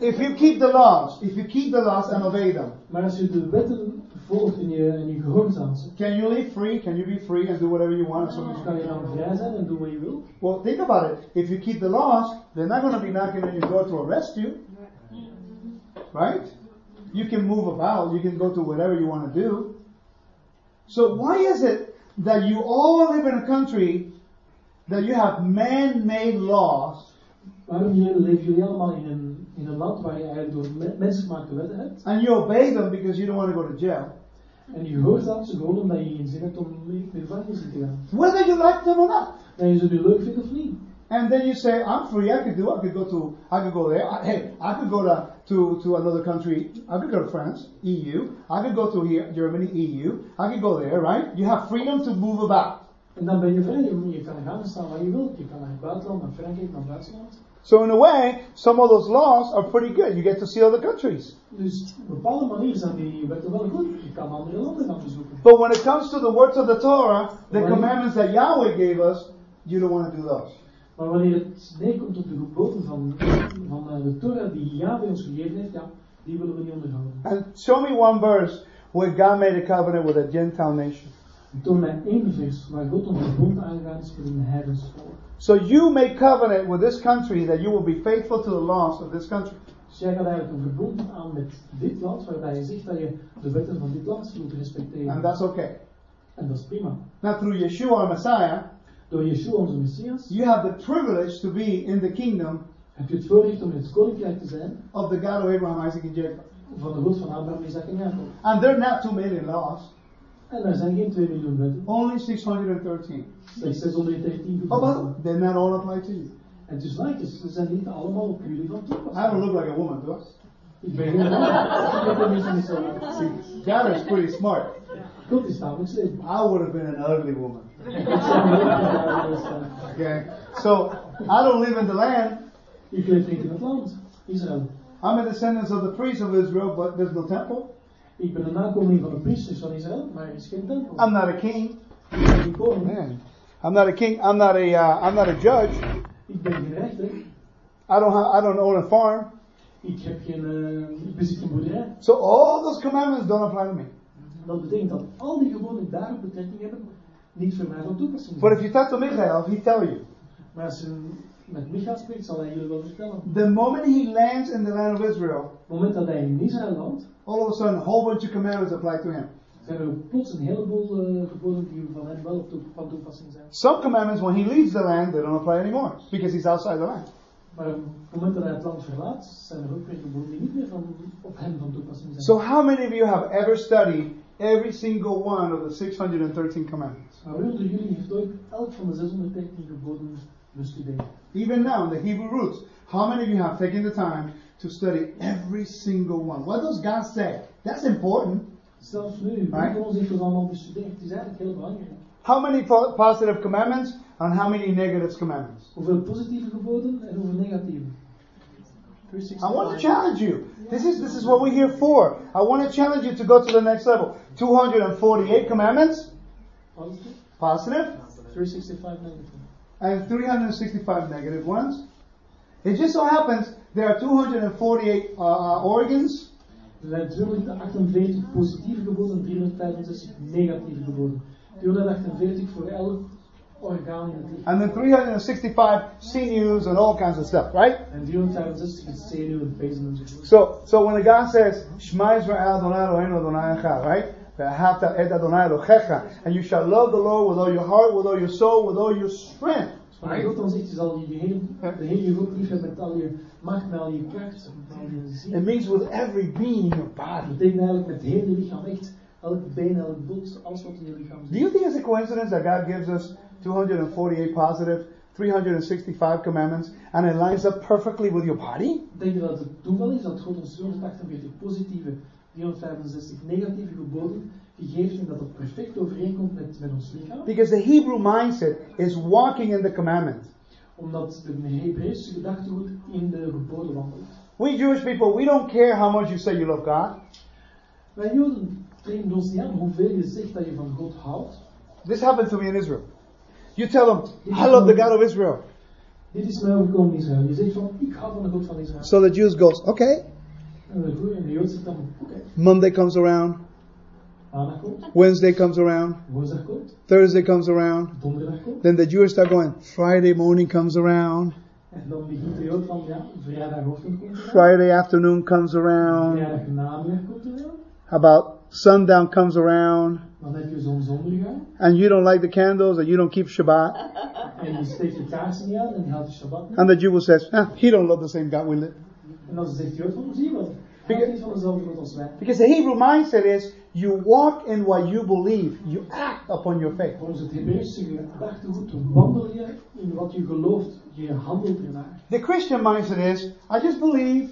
if you keep the laws, if you keep the laws and obey them, Maar als je de wetten volgt in je, in je gehoorzaamt ze, can you live free? Can you be free and do whatever you want? as long as you kan je dan vrij zijn en doen wat je wil. Well, think about it. If you keep the laws, they're not going to be knocking on your door to arrest you. Right? You can move about. You can go to whatever you want to do. So why is it that you all live in a country that you have man-made laws Waarom leven jullie allemaal in een, in een land waar je eigenlijk door me- mensgemaakte wetten hebt? and you obey them because you don't want to go to jail? En je gehoorzaamt ze gewoon omdat je geen zin hebt om mee te gaan. Whether you like them or not. En je ze nu leuk vindt of niet. And then you say, I'm free, I could do, I could go to, I could go there. I, hey, I could go to, to, to another country. I could go to France, EU. I could go to here, Germany, EU. I could go there, right? You have freedom to move about. En dan ben je vrij. Je kan gaan staan waar je wilt. Je kan naar het buitenland, naar Frankrijk, naar Duitsland. So in a way, some of those laws are pretty good. You get to see other countries. Dus op een bepaalde manier zijn die wetten wel goed. Je kan andere landen gaan bezoeken. But when it comes to the words of the Torah, the commandments that Yahweh gave us, you don't want to do those. Maar wanneer het neerkomt op de geboden van, van de Torah die Yahweh ons gegeven heeft, ja, die willen we niet onderhouden. And show me one verse where God made a covenant with a Gentile nation. En toon mij één waar God een verbond aangaat is met een heidens volk. So you make covenant with this country that you will be faithful to the laws of this country. Dus jij gaat eigenlijk een verbond aan met dit land, waarbij je zegt dat je de wetten van dit land zult respecteren. And that's okay. En dat is prima. Now, through Yeshua, our Messiah, Door Yeshua, onze Messias, you have the privilege to be in the kingdom heb je het voorrecht om in het koninkrijk te zijn of the God of Abraham, Isaac, and Jacob. van de God van Abraham, Isaac en Jacob. And there are not too many laws, only 613. slechts 613 Oh, but they not all apply to you. En dus like, ze zijn niet allemaal op jullie van I don't look like a woman, do I? Ik ben geen man, ik ben niet zo See, God is pretty smart. God is namelijk slim. I would have been an ugly woman. Ik zou niet gedaan willen staan. Okay? So, I don't live in the land. Ik leef niet in het land, Israël. I'm a descendant of the priests of Israel, but there's no temple. Ik ben een nakomeling van de priesters van Israël, maar er is geen tempel. I'm not a king. Ik ben geen koning. Man, I'm not a king. I'm not a. Uh, I'm not a judge. Ik ben geen rechter. I don't. Ha- I don't own a farm. Ik heb geen, eh, ik bezit geen boerderij. So all those commandments don't apply to me. Dat betekent dat al die geboden daarop betrekking hebben, niet voor mij van toepassing But if zijn. you talk to Michael, he tell you. Maar als je met Micha spreekt, zal hij jullie wel vertellen. The moment he lands in the land of Israel, moment dat hij in Israël landt, all of a sudden, a whole bunch of commandments apply to him. zijn er plots een heleboel eh, geboden die van hem wel van toepassing zijn. Some commandments, when he leaves the land, they don't apply anymore because he's outside the land. Maar op het moment dat hij het land verlaat, zijn er ook weer geboden die niet meer van, op hem van toepassing zijn. So, how many of you have ever studied every single one of the 613 commandments? Maar onder jullie heeft ooit elk van de 613 geboden Even now, in the Hebrew roots, how many of you have taken the time to study every single one? What does God say? That's important. Zelfs nu, Right. van ons heeft dat allemaal bestudeerd? Het is eigenlijk heel belangrijk. How many positive commandments and how many negative commandments? Hoeveel positieve geboden en hoeveel negatieve? I want to challenge you. This is this is what we're here for. I want to challenge you to go to the next level. 248 commandments, Positive? positive, 365 negative. And 365 negative ones. It just so happens there are 248 uh, uh, organs, Er zijn 248 positieve geboden en 365 negatieve geboden. 248 voor elk orgaan in het lichaam. and then 365 sinews and all kinds of stuff, right? En 365 het zenuw, het pezen enzovoort. So, so when the God says, Shema Israel Adonai Eloheinu Adonai Echad, right? Uh, Ve'ahavta et Adonai Elohecha, and you shall love the Lord with all your heart, with all your soul, with all your strength. Dus God dan zegt, je zal je hele, de hele God lief met al je macht, met al je kracht, met al je ziel. It means with every being in your Dat body. betekent eigenlijk met het hele lichaam, echt elk been, elk bot, alles wat in je lichaam Do you think it's a coincidence that God gives us 248 positive, 365 commandments, and it lines up perfectly with your body? Denk je dat het toeval is dat God ons 248 positieve, 365 negatieve geboden gegeven en dat het perfect overeenkomt met, met ons lichaam? Because the Hebrew mindset is walking in the commandment. Omdat de Hebreeuwse gedachtegoed in de geboden wandelt. We Jewish people, we don't care how much you say you love God. Wij Joden trekken ons niet aan hoeveel je zegt dat je van God houdt. This happened to me in Israel. You tell them, I love the God of Israel. Dit is mij overkomen in Israël. Je zegt van, ik hou van de God van Israël. So the Jews goes, okay. Monday comes around, Wednesday comes around, Thursday comes around. Then the Jews start going, Friday morning comes around, En dan begint de Jood van, ja, vrijdagochtend komt eraan. Friday afternoon comes around, Vrijdag namiddag komt eraan. about sundown comes around, Dan heb je zo'n zondergang. and you don't like the candles and you don't keep Shabbat. En je steekt de kaarsen niet aan en je haalt de Shabbat niet. And the Jew says, ah, he don't love the same God we live. En dan zegt de Jood van, zie je wel. Hij houdt van dezelfde God als wij. Because the Hebrew mindset is, you walk in what you believe, you act upon your faith. Volgens het Hebreeuwse gedachtegoed wandel je in wat je gelooft. Je handelt ernaar. The Christian mindset is, I just believe,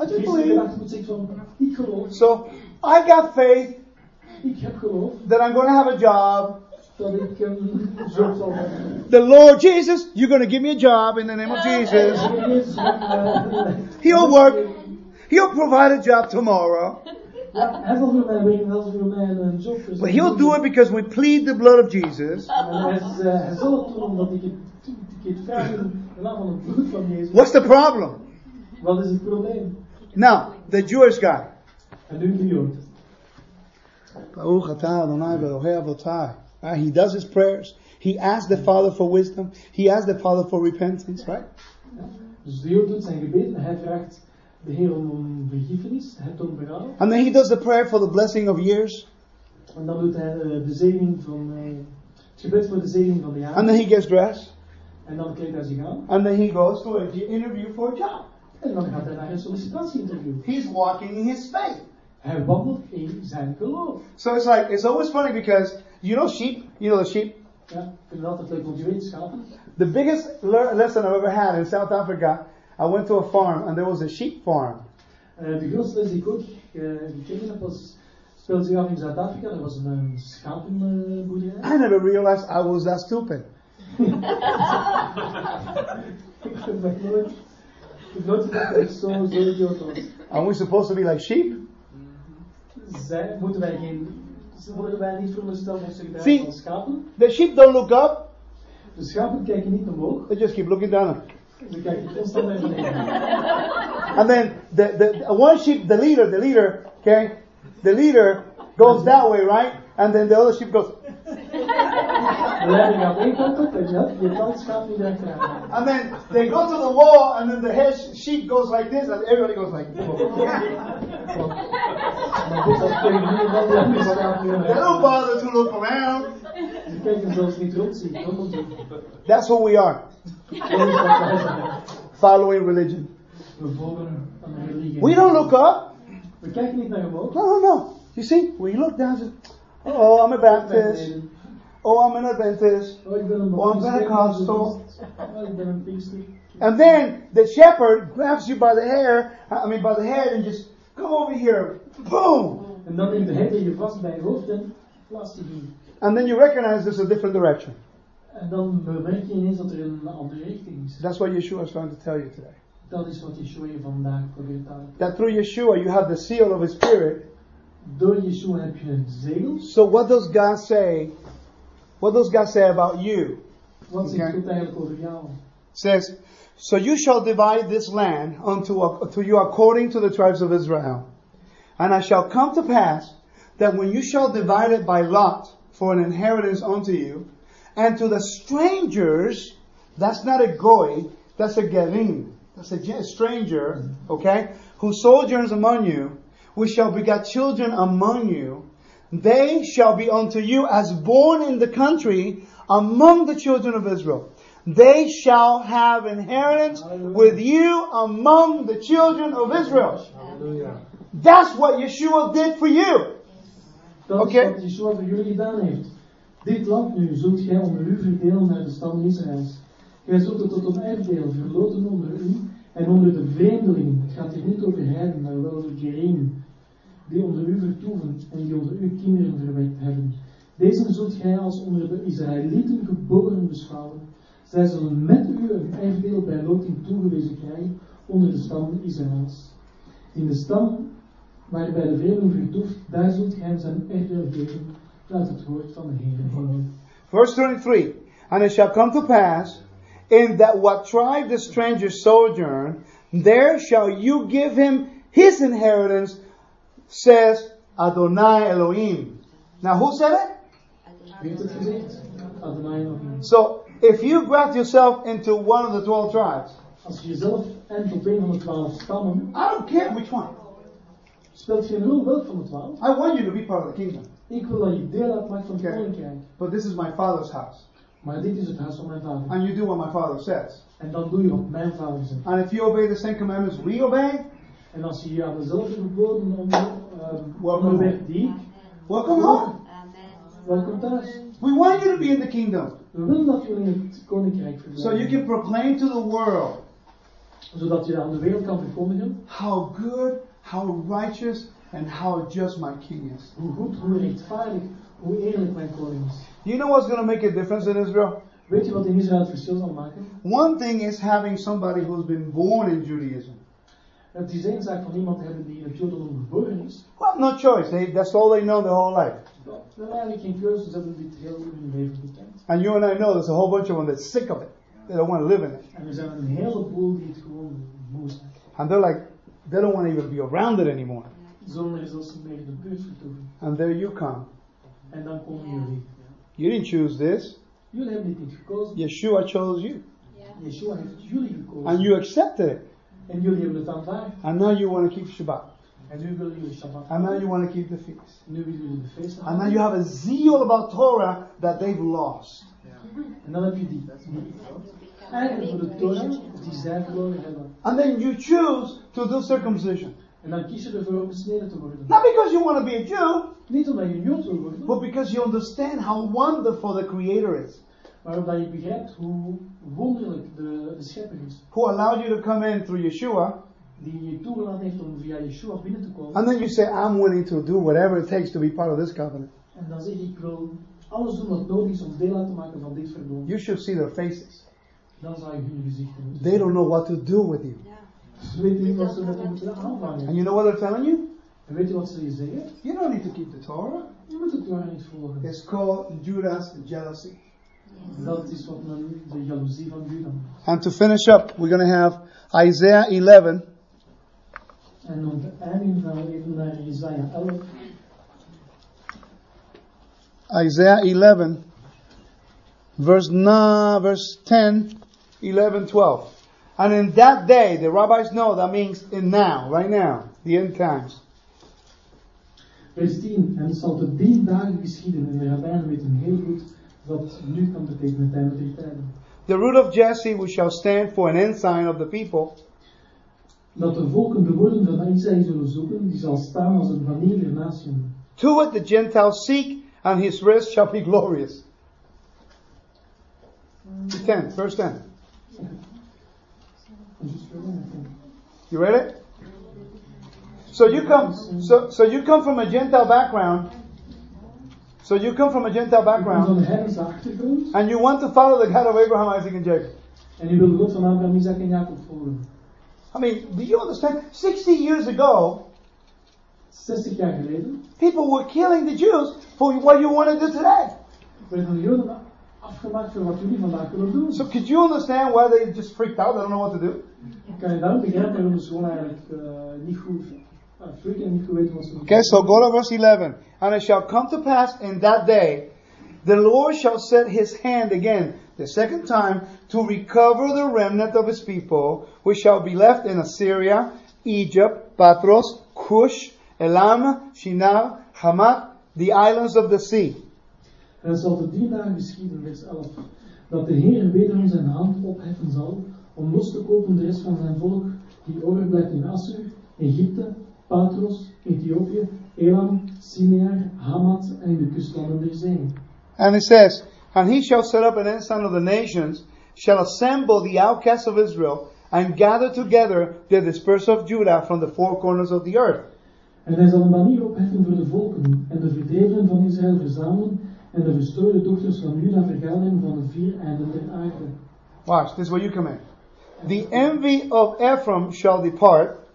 I just believe. gedachtegoed zegt van, ik geloof, So I got faith ik heb geloof that I'm going to have a job. Dat ik een job zal hebben. The Lord Jesus, you're going to give me a job in the name of Jesus. He'll work. He'll provide a job tomorrow. Ja, hij zal voor mij werken, hij zal voor mij een job verzorgen. But He'll do it because we plead the blood of Jesus. En hij, is, hij zal het doen omdat ik het, ik het vraag in de naam van het bloed van Jezus. What's the problem? Wat is het probleem? Now, the Jewish guy. En nu de Jood. Baruch atah Adonai Elohei avotai. Right? He does his prayers. He asks the Father for wisdom. He asks the Father for repentance, right? Ja. Dus de Jood doet zijn gebed hij vraagt de Heer om vergiffenis, het om berouw. And then he does the prayer for the blessing of years. En dan doet hij eh, de zegening van, eh, het gebed voor de zegening van de And then he gets dressed. En dan kleedt hij zich aan. And then he goes to an interview for a job. En dan gaat hij naar een sollicitatieinterview. He's walking in his faith. Hij wandelt in zijn geloof. So it's like, it's always funny because, you know sheep? You know the sheep? Ja, ik vind het altijd leuk, want schapen. The biggest le- lesson I've ever had in South Africa, I went to a farm and there was a sheep farm. De grootste les die ik ook gekend heb was, speelde zich af in Zuid-Afrika. Er was een, schapenboerderij. I never realized I was that stupid. ik heb nog nooit, ik heb nooit gedacht dat ik zo, zo idioot was. Are we supposed to be like sheep? Zij, moeten wij geen, worden wij niet verondersteld om zich schapen? The sheep don't look up, De schapen kijken niet omhoog, they just keep looking down. ze kijken constant naar beneden. And then the, the one sheep, the leader, the leader, okay, the leader goes that way, right? And then the other sheep goes, De leider gaat één kant op en ja, je kan het schaap niet achteraan. and then they go to the wall, and then the head sh- sheep goes like this, and everybody goes like, Maar goed, dat tegen niemand die andere schaap they don't bother to look around. Ze kijken zelfs niet rond zich, rondom zich. That's who we are, Dat is wat wij zijn. following religion. We volgen aan de religie. We don't look up. We kijken niet naar. No, no, no. You see, we look down, oh, I'm a Baptist. Oh, I'm an Adventist. Oh, ik Oh, I'm Pentecostal. Oh, ik ben een Pinkster. And then the shepherd grabs you by the hair, I mean by the head, and just come over here. Boom! En dan neemt de herder je vast bij je hoofd en plaatst je hier. And then you recognize there's a different direction. En dan bemerk je ineens dat er een andere richting is. That's what Yeshua is trying to tell you today. Dat is wat Yeshua je vandaag probeert uit. That through Yeshua you have the seal of His Spirit. Door Yeshua heb je een zegel. So what does God say? What does God say about you? Wat zegt Oké. God eigenlijk over jou? says, So you shall divide this land unto, to you according to the tribes of Israel. And it shall come to pass that when you shall divide it by lot for an inheritance unto you, and to the strangers, that's not a goy, that's a gerim, that's a stranger, mm-hmm. okay, who sojourns among you, we shall beget children among you, they shall be unto you as born in the country among the children of Israel. They shall have inheritance with you among the children of Israel. That's what Yeshua did for you. Dat Oké. is wat Yeshua voor jullie gedaan heeft. Dit land nu zult gij onder u verdelen naar de stammen Israëls. Gij zult het tot een erfdeel verloten onder u en onder de vreemdelingen. Het gaat hier niet over heiden, maar wel over die onder u vertoeven en die onder uw kinderen verwekt hebben. Deze zult gij als onder de Israëlieten geboren beschouwen. Zij zullen met u een erfdeel bij loting toegewezen krijgen onder de stammen Israëls. In de stam waarbij de vreemdeling vertoeft, daar zult gij hem zijn erfdeel geven, uit het woord van de Heer. Verse 23. And it shall come to pass, in that what tribe the stranger sojourn, there shall you give him his inheritance, says Adonai Elohim. Now who said it? Wie heeft het gezegd? Adonai Elohim. So, if you graft yourself into one of the 12 tribes, Als je jezelf ent op een van de twaalf stammen, I don't care which one. speelt geen rol welk van de twaalf. I want you to be part of the kingdom. Ik wil dat je deel uitmaakt van het Oké. koninkrijk. But this is my father's house. Maar dit is het huis van mijn vader. And you do what my father says. En dan doe je wat mijn vader zegt. And if you obey the Ten Commandments we obey, En als je je aan dezelfde geboden onder, uh, Welkom. onderwerpt die ik, welcome home. Welcome welkom thuis. We want you to be in the kingdom. We willen dat jullie in het koninkrijk So you can proclaim to the world Zodat je aan de wereld kan verkondigen how good, how righteous, and how just my king is. hoe goed, hoe rechtvaardig, hoe eerlijk mijn koning is. You know what's going to make a difference in Israel? Weet je wat in Israël het verschil zal maken? One thing is having somebody who's been born in Judaism. Het is één zaak van iemand hebben die in het Jodendom geboren is. Well, no choice. They, that's all they know their whole life. We hebben eigenlijk geen keuze, ze hebben dit heel hun leven gekend. And you and I know there's a whole bunch of them that's sick of it. They don't want to live in it. En er zijn een heleboel die het gewoon moe zijn. And they're like, they don't want to even be around it anymore. Zonder zelfs meer in de buurt vertoeven. And there you come. En dan komen jullie. You didn't choose this. Jullie hebben dit niet gekozen. Yeshua chose you. Ja. Yeshua heeft jullie gekozen. And you accepted it. En jullie hebben het aanvaard. And now you want to keep Shabbat. Nu willen jullie Shabbat. And now you want to keep the feast. Nu willen jullie de feesten And now you have a zeal about Torah that they've lost. En dan heb je die, die voor de Torah, die zij verloren hebben. And then you choose to do circumcision. En dan kies je ervoor om besneden te worden. Not because you want to be a Jew, Niet omdat je een Jood wil worden, but because you understand how wonderful the Creator is, maar omdat je begrijpt hoe wonderlijk de, de schepper is. who allowed you to come in through Yeshua. Die je toegelaten heeft om via Yeshua binnen te komen. And then you say, I'm willing to do whatever it takes to be part of this covenant. En dan zeg je, ik wil alles doen wat nodig is om deel uit te maken van dit verbond. You should see their faces. Dan zou je hun gezichten moeten They don't know what to do with you. Ze weten niet wat ze met je moeten aanvangen. And you know what they're telling you? En weet je wat ze je zeggen? You don't need to keep the Torah. Je moet het Torah niet volgen. It's called Judah's jealousy. And to finish up, we're going to have Isaiah 11, En om te eindigen gaan we even naar Jesaja 11. Isaiah 11, verse 9, verse 10, 11, 12. And in that day, the rabbis know that means in now, right now, the end times. Vers 10. En het zal te dien dagen geschieden. En de rabbijnen weten heel goed wat nu kan betekenen het einde der tijden. The root of Jesse, which shall stand for an ensign of the people, Dat de volken de woorden van Isaïe zullen zoeken, die zal staan als een banier der naties. to it the Gentiles seek, and his rest shall be glorious. 10, verse 10. You read it? So you come, so, so you come from a Gentile background. So you come from a Gentile Je komt van background, een heidense achtergrond and you want to follow the God of Abraham, Isaac, and Jacob. en je wil de God van Abraham, Isaac en Jacob volgen. I mean, do you understand? 60 years ago, 60 jaar geleden people were killing the Jews for what you want to do today. werden de Joden afgemaakt voor wat jullie vandaag willen doen. So could you understand why they just freaked out? They don't know what to do. Kan je daarom begrijpen waarom ze gewoon eigenlijk niet goed Okay, so go to verse 11. And it shall come to pass in that day, the Lord shall set his hand again, the second time, to recover the remnant of his people, which shall be left in Assyria, Egypt, Patros, Cush, Elam, Shinar, Hamat, the islands of the sea. En het zal te drie dagen geschieden, vers 11, dat de Heer wederom zijn hand opheffen zal om los te kopen de rest van zijn volk die overblijft in Assur, Egypte, Patros, Ethiopië, Elam, Sinear, Hamat en de kustlanden der zee. And it says, And he shall set up an ensign of the nations, shall assemble the outcasts of Israel, and gather together the dispersed of Judah from the four corners of the earth. En hij zal een banier opheffen voor de volken, en de verdrevenen van Israël verzamelen, en de verstoorde dochters van Juda vergaderen van de vier einden der aarde. Watch, this is where you come in. The envy of Ephraim shall depart,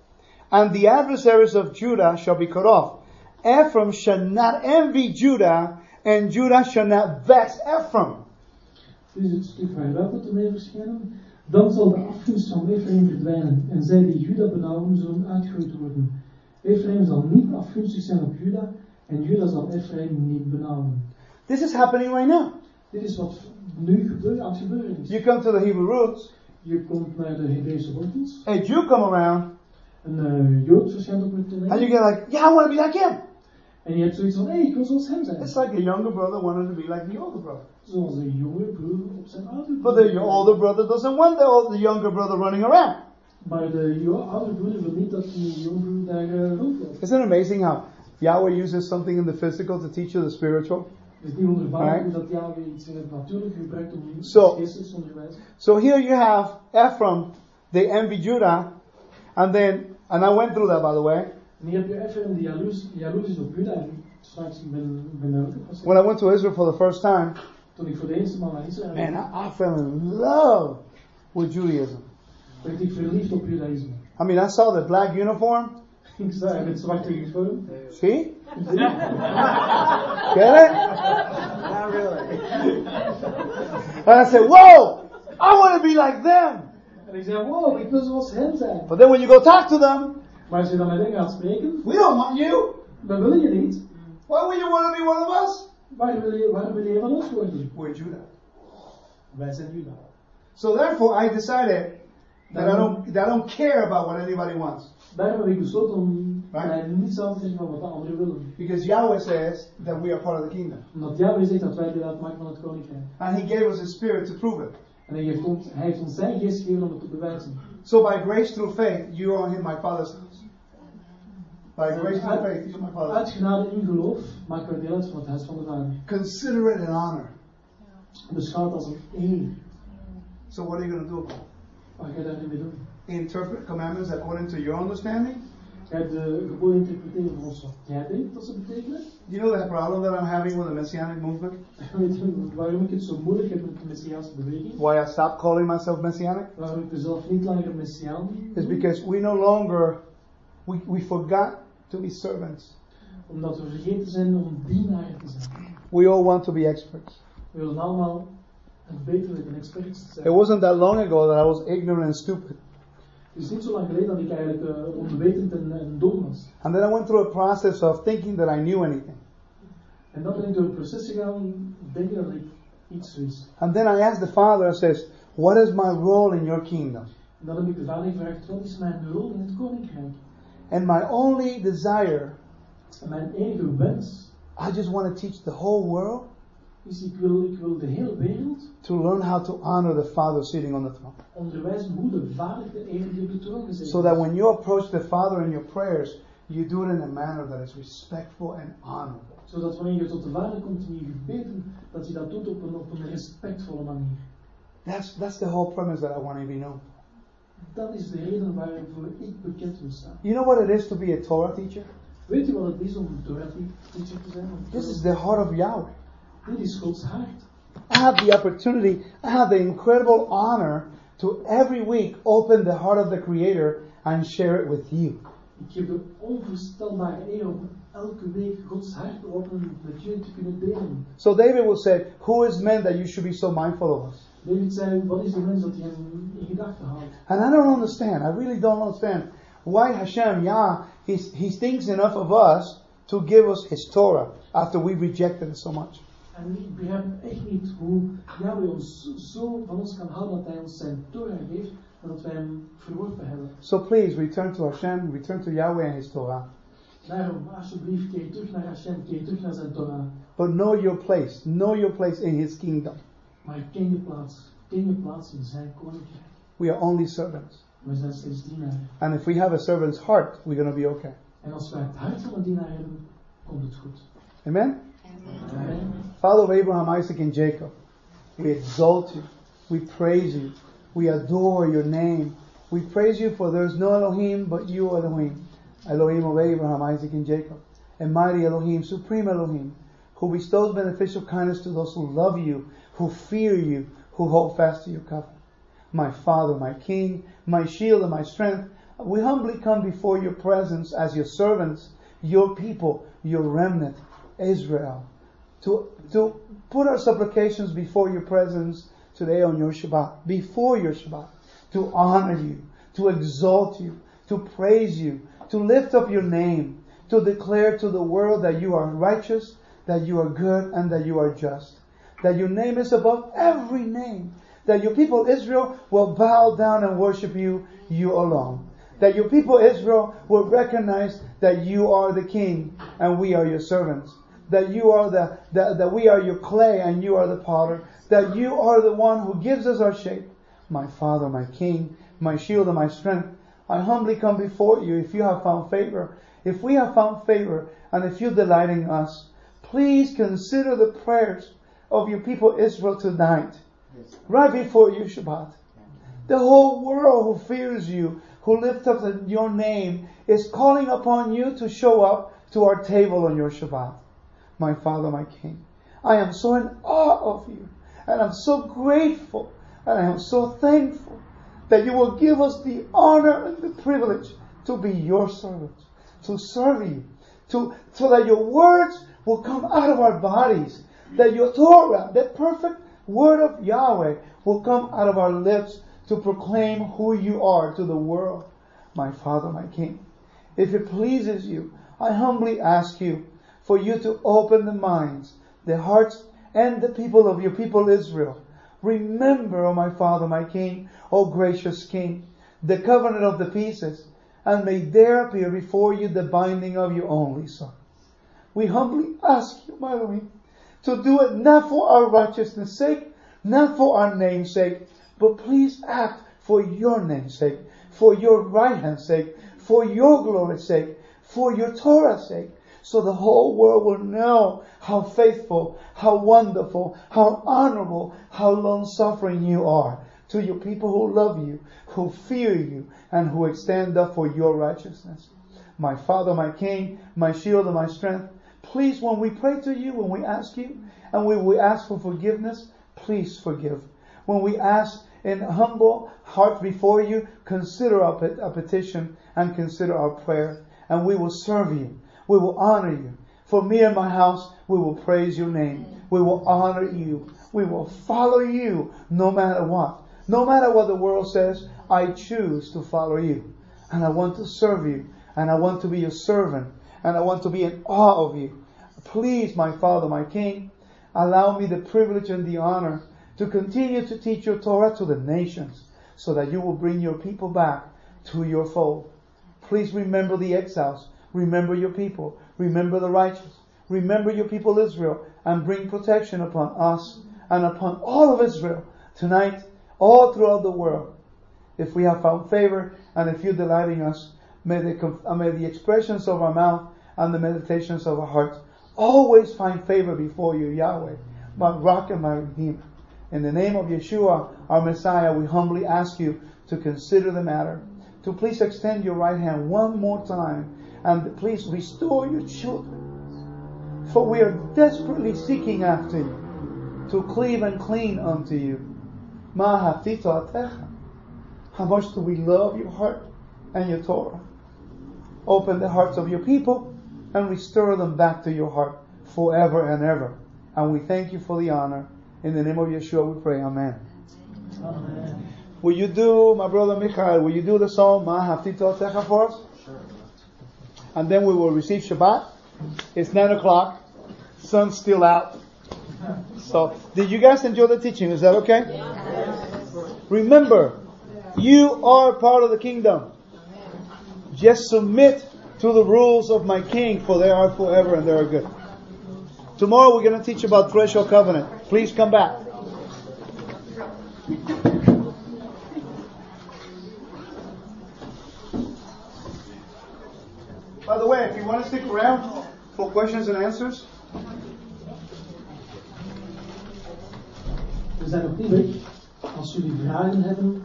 and the adversaries of Judah shall be cut off. Ephraim shall not envy Judah, and Judah shall not vex Ephraim. Dit is het stuk waaruit het ermee verschijnen. Dan zal de afgunst van Ephraim verdwijnen, en zij die Juda benauwen zullen uitgeroeid worden. Ephraim zal niet afgunstig zijn op Juda, en Juda zal Ephraim niet benauwen. This is happening right now. Dit is wat nu gebeurt, aan het gebeuren is. You come to the Hebrew roots, Je komt naar de Hebreeuwse wortels, a Jew come around, and you get like, yeah, I want to be like him. en je hebt zoiets van, hé, hey, ik wil zoals hem zijn. It's like a younger brother wanting to be like the older brother. Zoals een jonge broer op zijn oude But the older brother doesn't want the, old, the younger brother running around. Maar de jo- oude broer wil niet dat die jonge broer daar uh, rondloopt. Isn't it amazing how Yahweh uses something in the physical to teach you the spiritual? Het is niet wonderbaarlijk Right. dat Yahweh iets in het natuurlijke gebruikt om je So- geestelijk. So here you have Ephraim, they envy Judah, and then, and I went through that by the way. En hier heb je Ephraim die jaloers, jaloers is op Juda. En straks ik ben, ben daar ook op When I went to Israel for the first time, Toen ik voor de eerste maal naar Israël man, I, I fell in love with Judaism. werd ik verliefd op Judaïsme. I mean, I saw the black uniform. Ik zei met zwarte uniform. See? Get it? Not really. And I said, whoa, I want to be like them. En ik zei, wow, ik wil zoals hen zijn. But then when you go talk to them, Maar als je dan met hen gaat spreken, we don't want you. dan wil je niet. Why would you want to be one of us? Waar wil je, waar wil je van ons worden? We're Judah. Wij zijn Juda. So therefore, I decided That I don't, that I don't care about what anybody wants. Daarom heb ik besloten om Right. mij niets aan te van wat de anderen willen. Because Yahweh says that we are part of the kingdom. Omdat Yahweh zegt dat wij deel uitmaken van het koninkrijk. And He gave us His Spirit to prove it. En hij heeft, ons, hij heeft ons zijn geest gegeven om het te bewijzen. So by grace through faith, you are in my Father's house. By grace through faith, you're in my Father's Uit genade in geloof maken wij deel uit van het huis van de Vader. Consider it an honor. Beschouwd als een eer. So what are you going to do about it? Wat ga je daar nu mee doen? Interpret commandments according to your understanding? De geboden interpreteren volgens wat jij denkt dat ze betekenen? You know that problem that I'm having with the Messianic movement? Weet je waarom ik het zo moeilijk heb met de Messiaanse beweging? Why I stopped calling myself Messianic? Waarom ik mezelf niet langer Messiaan Is because we no longer, we, we forgot to be servants. Omdat we vergeten zijn om dienaren te zijn. We all want to be experts. We willen allemaal het beter weten, experts zijn. It wasn't that long ago that I was ignorant and stupid. Het is niet zo lang geleden dat ik eigenlijk uh, onwetend en, en dom was. And then I went through a process of thinking that I knew anything. En dan ben ik door het proces gegaan, denken dat ik iets wist. And then I asked the Father, I says, what is my role in your kingdom? En dan heb ik de vader gevraagd, wat is mijn rol in het koninkrijk? And my only desire, En mijn enige wens I just want to teach the whole world is, ik wil, ik wil de hele wereld to learn how to honor the Father sitting on the throne. onderwijzen hoe de vader de de troon gezeten So that when you approach the Father in your prayers, you do it in a manner that is respectful and honorable. Zodat wanneer je tot de vader komt in je gebeden, dat je dat doet op een, op een respectvolle manier. That's, that's the whole premise that I want to be known. Dat is de reden waarvoor ik bekend wil staan. You know what it is to be a Torah teacher? Weet u wat het is om een Torah teacher te zijn? This is the heart of Yahweh. Dit is Gods hart. I have the opportunity, I have the incredible honor to every week open the heart of the Creator and share it with you. Ik heb de onvoorstelbare eer om elke week Gods hart te openen met jullie te kunnen delen. So David will say, Who is man that you should be so mindful of us? David zei, wat is de mens dat je hem in gedachten houdt? And I don't understand, I really don't understand why Hashem, Yah, he thinks enough of us to give us his Torah after we rejected it so much. En ik begrijp echt niet hoe Yahweh ons zo- van ons kan houden dat hij ons zijn Torah geeft en dat wij hem verworpen hebben. So please return to Hashem, return to Yahweh and his Torah. Daarom, alsjeblieft, keer terug naar Hashem, keer terug naar zijn Torah. But know your place, know your place in his kingdom. Maar ken je plaats, ken je plaats in zijn koninkrijk. We are only servants. We zijn steeds dienaren. And if we have a servant's heart, we're going to be okay. En als wij het hart van een dienaar hebben, komt het goed. Amen? Father of Abraham, Isaac, and Jacob, we exalt you. We praise you. We adore your name. We praise you for there is no Elohim but you, Elohim. Elohim of Abraham, Isaac, and Jacob. And mighty Elohim, supreme Elohim, who bestows beneficial kindness to those who love you, who fear you, who hold fast to your covenant. My Father, my King, my shield and my strength, we humbly come before your presence as your servants, your people, your remnant, Israel to, to put our supplications before your presence today on your Shabbat, before your Shabbat, to honor you, to exalt you, to praise you, to lift up your name, to declare to the world that you are righteous, that you are good, and that you are just, that your name is above every name, that your people Israel will bow down and worship you, you alone. That your people Israel will recognize that you are the king and we are your servants that you are the, that, that we are your clay and you are the potter, that you are the one who gives us our shape. My Father, my King, my shield and my strength, I humbly come before you if you have found favor. If we have found favor and if you delight in us, please consider the prayers of your people Israel tonight, right before you Shabbat. The whole world who fears you, who lifts up your name, is calling upon you to show up to our table on your Shabbat my Father, my King. I am so in awe of you, and I'm so grateful, and I am so thankful that you will give us the honor and the privilege to be your servants, to serve you, to, so that your words will come out of our bodies, that your Torah, the perfect word of Yahweh, will come out of our lips to proclaim who you are to the world, my Father, my King. If it pleases you, I humbly ask you for you to open the minds, the hearts, and the people of your people Israel. Remember, O my Father, my King, O gracious King, the covenant of the pieces, and may there appear before you the binding of your only Son. We humbly ask you, my Lord, to do it not for our righteousness' sake, not for our name's sake, but please act for your name's sake, for your right hand's sake, for your glory's sake, for your Torah's sake, so the whole world will know how faithful, how wonderful, how honorable, how long suffering you are to your people who love you, who fear you, and who stand up for your righteousness. My Father, my King, my shield and my strength, please when we pray to you, when we ask you, and when we ask for forgiveness, please forgive. When we ask in humble heart before you, consider our, petition and consider our prayer, and we will serve you we will honor you. For me and my house, we will praise your name. We will honor you. We will follow you no matter what. No matter what the world says, I choose to follow you. And I want to serve you. And I want to be your servant. And I want to be in awe of you. Please, my Father, my King, allow me the privilege and the honor to continue to teach your Torah to the nations so that you will bring your people back to your fold. Please remember the exiles. Remember your people. Remember the righteous. Remember your people Israel and bring protection upon us and upon all of Israel tonight, all throughout the world. If we have found favor and if you delight in us, may the, may the expressions of our mouth and the meditations of our hearts always find favor before you, Yahweh, my rock and my redeemer. In the name of Yeshua, our Messiah, we humbly ask you to consider the matter, to please extend your right hand one more time and please restore your children. For we are desperately seeking after you, to cleave and cling unto you. How much do we love your heart and your Torah? Open the hearts of your people and restore them back to your heart forever and ever. And we thank you for the honor. In the name of Yeshua we pray. Amen. Amen. Will you do, my brother Michael, will you do the song Ma Techa for us? And then we will receive Shabbat. It's nine o'clock. Sun's still out. So, did you guys enjoy the teaching? Is that okay? Remember, you are part of the kingdom. Just submit to the rules of my king, for they are forever and they are good. Tomorrow we're going to teach about threshold covenant. Please come back. By the way, if you want to stick around for questions and answers. We zijn op die Als jullie vragen hebben,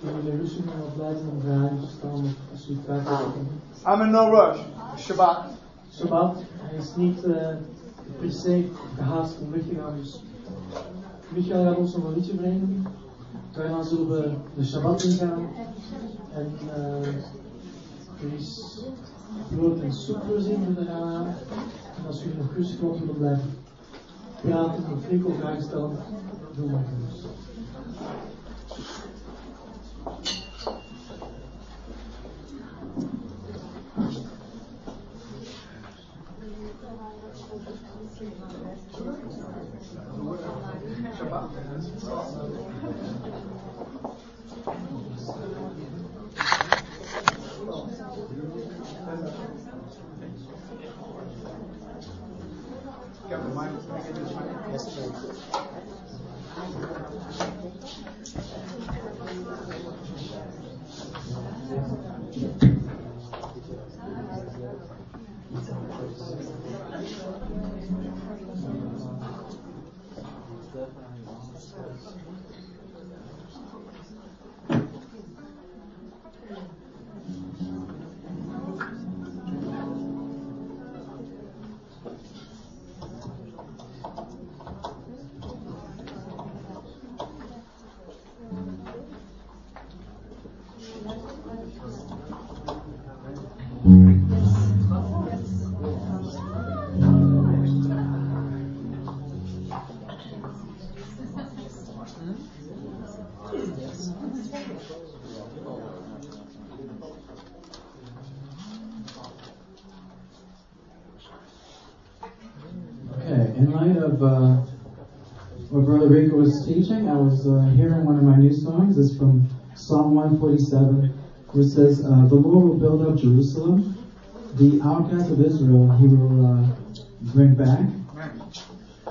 dan willen rustig op blijven om vragen te stellen. Als jullie vragen hebben. I'm in no rush. Shabbat. Shabbat. Hij is niet uh, per se gehaast om weg te gaan. Dus Michael gaat ons nog een liedje brengen. Daarna zullen we de Shabbat ingaan. En uh, er is brood en soep voorzien eraan. En als jullie nog rustig rond willen blijven praten of enkel vragen stellen, doe maar gerust. teaching, Here uh, one of my new songs. is from Psalm 147, which says, uh, The Lord will build up Jerusalem. The outcast of Israel, he will uh, bring back.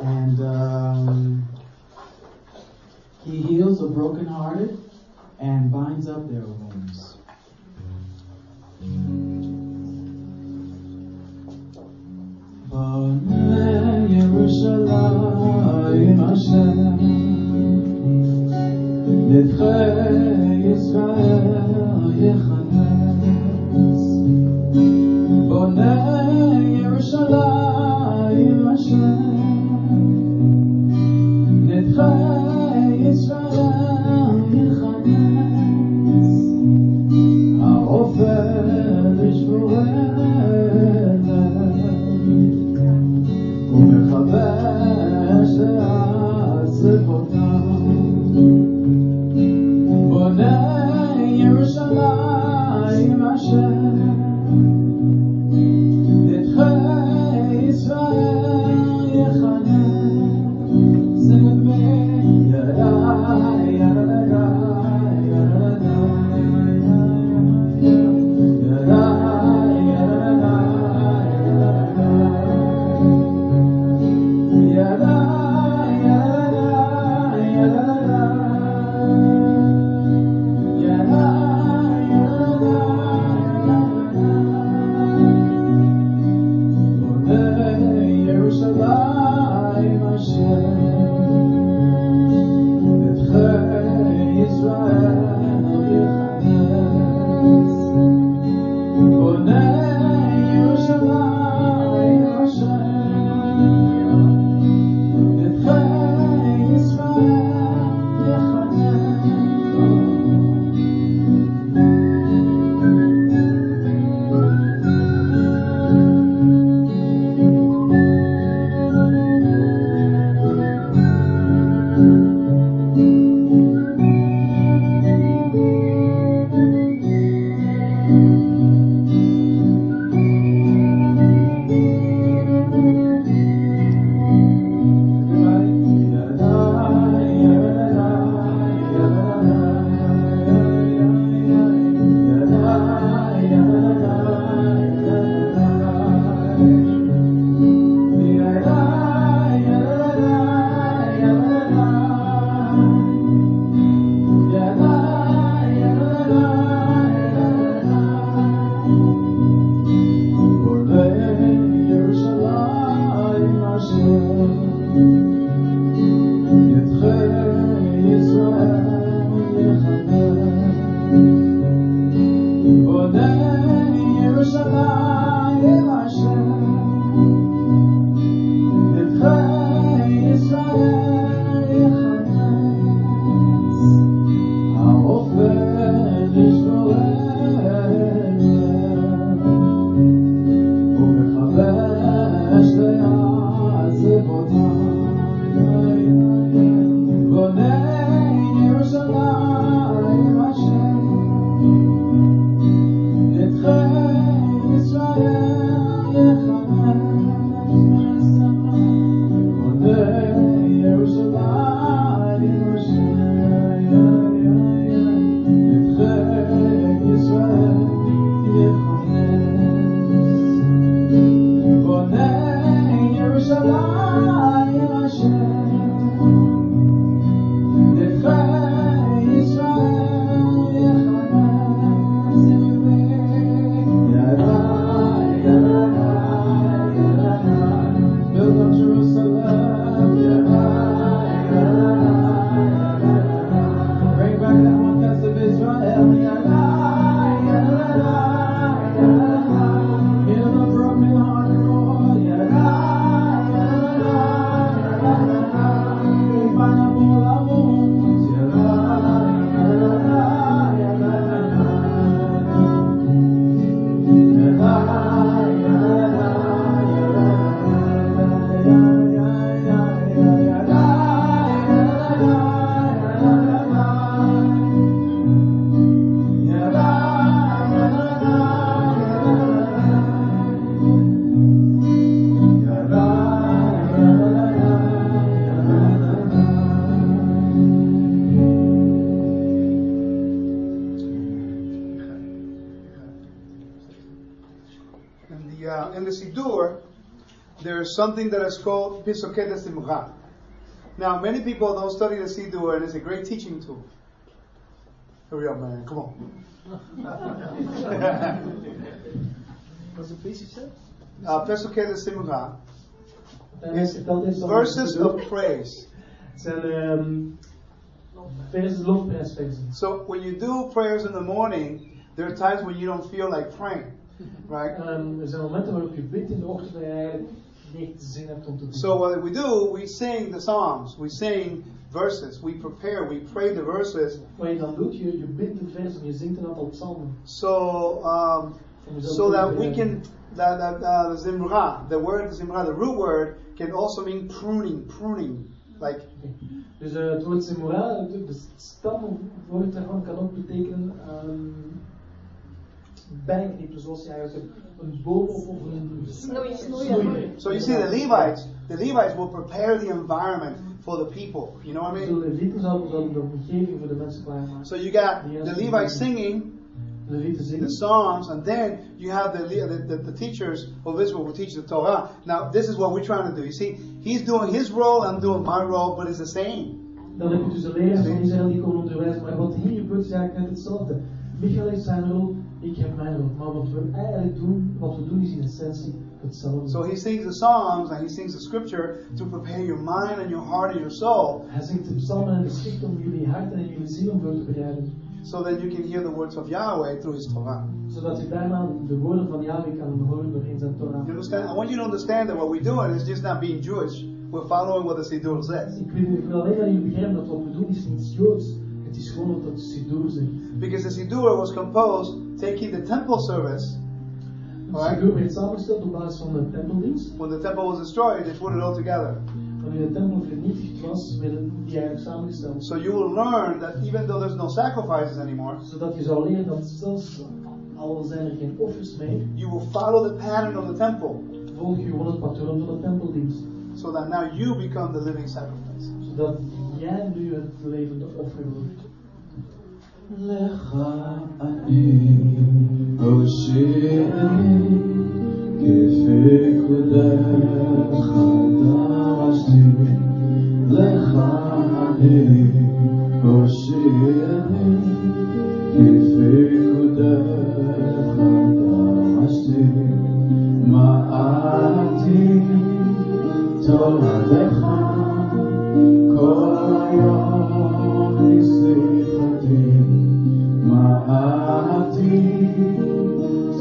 And um, he heals the brokenhearted and binds up their wounds. אשר נדחי ישראל יכנס That is called Pesukei de Zimra. Now, many people don't study the Siddur, and it's a great teaching tool. Hurry up, man. Come on. What's the piece you said? uh, Pesukei de Zimra En hij vertelt eens over verses of praise. Zijn um, lofprijsversen. So when you do prayers in the morning, there are times when you don't feel like praying, right? Um, er zijn momenten waarop je bidt in de ochtend je eigenlijk niet zin hebt om te doen. So what we do, we sing the psalms, we sing verses, we prepare, we pray the verses. Wat je dan doet, je, je bidt de versen, je zingt een aantal psalmen. So um, so that we can that that uh, the zimra, the word zimra, the root word can also mean pruning, pruning, like Dus uh, het woord Zemora, de, de stamwoord daarvan kan ook betekenen um, bijknippen, zoals je eigenlijk een boom of of een Snoeien. snoeien. So you see, the Levites, the Levites will prepare the environment for the people. You know what I mean? Levieten zouden dan de omgeving voor de mensen klaarmaken. So you got the Levites singing De Levieten the zingen. Psalms, and then you have the, the, the, the teachers of Israel who teach the Torah. Now, this is what we're trying to do. You see, he's doing his role, I'm doing my role, but it's the same. Dan heb je dus de leraars van Israël die komen onderwijzen, maar wat hier gebeurt is eigenlijk net hetzelfde. Michael heeft zijn rol, ik heb mijn rol. Maar wat we eigenlijk doen, wat we doen is in essentie hetzelfde. So he sings the Psalms and he sings the Scripture to prepare your mind and your heart and your soul, Hij zingt de psalmen en de schrift om jullie harten en jullie ziel om voor te bereiden. so that you can hear the words of Yahweh through His Torah. Zodat je daarna de woorden van Yahweh kan horen doorheen zijn Torah. You understand? I want you to understand that what we're doing is just not being Jewish. We're following what the Siddur says. Ik wil, ik wil alleen dat jullie begrijpen dat wat we doen is niet Joods. Het is gewoon wat het Siddur zegt. Because the Siddur was composed taking the temple service. Het Alright. Siddur werd samengesteld op basis van de tempeldienst. When the temple was destroyed, they put it all together. Wanneer de tempel vernietigd was, werden die eigenlijk samengesteld. So you will learn that even though there's no sacrifices anymore, Zodat je zou leren dat zelfs al zijn er geen offers meer, you will follow the pattern of the temple. volg je gewoon het patroon van de tempeldienst. So that now you become the living sacrifice. Zodat jij nu het levende offer wordt. לך אני הושיעני כפקודך דרשתי לך אני הושיעני כפקודך דרשתי מעלתי תורתך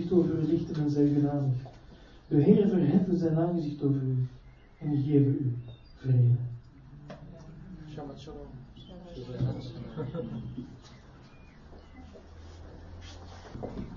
aangezicht over u richten en zij genadig. De Heer verheffen zijn aangezicht over u en geven u vrede. Shalom. Shalom.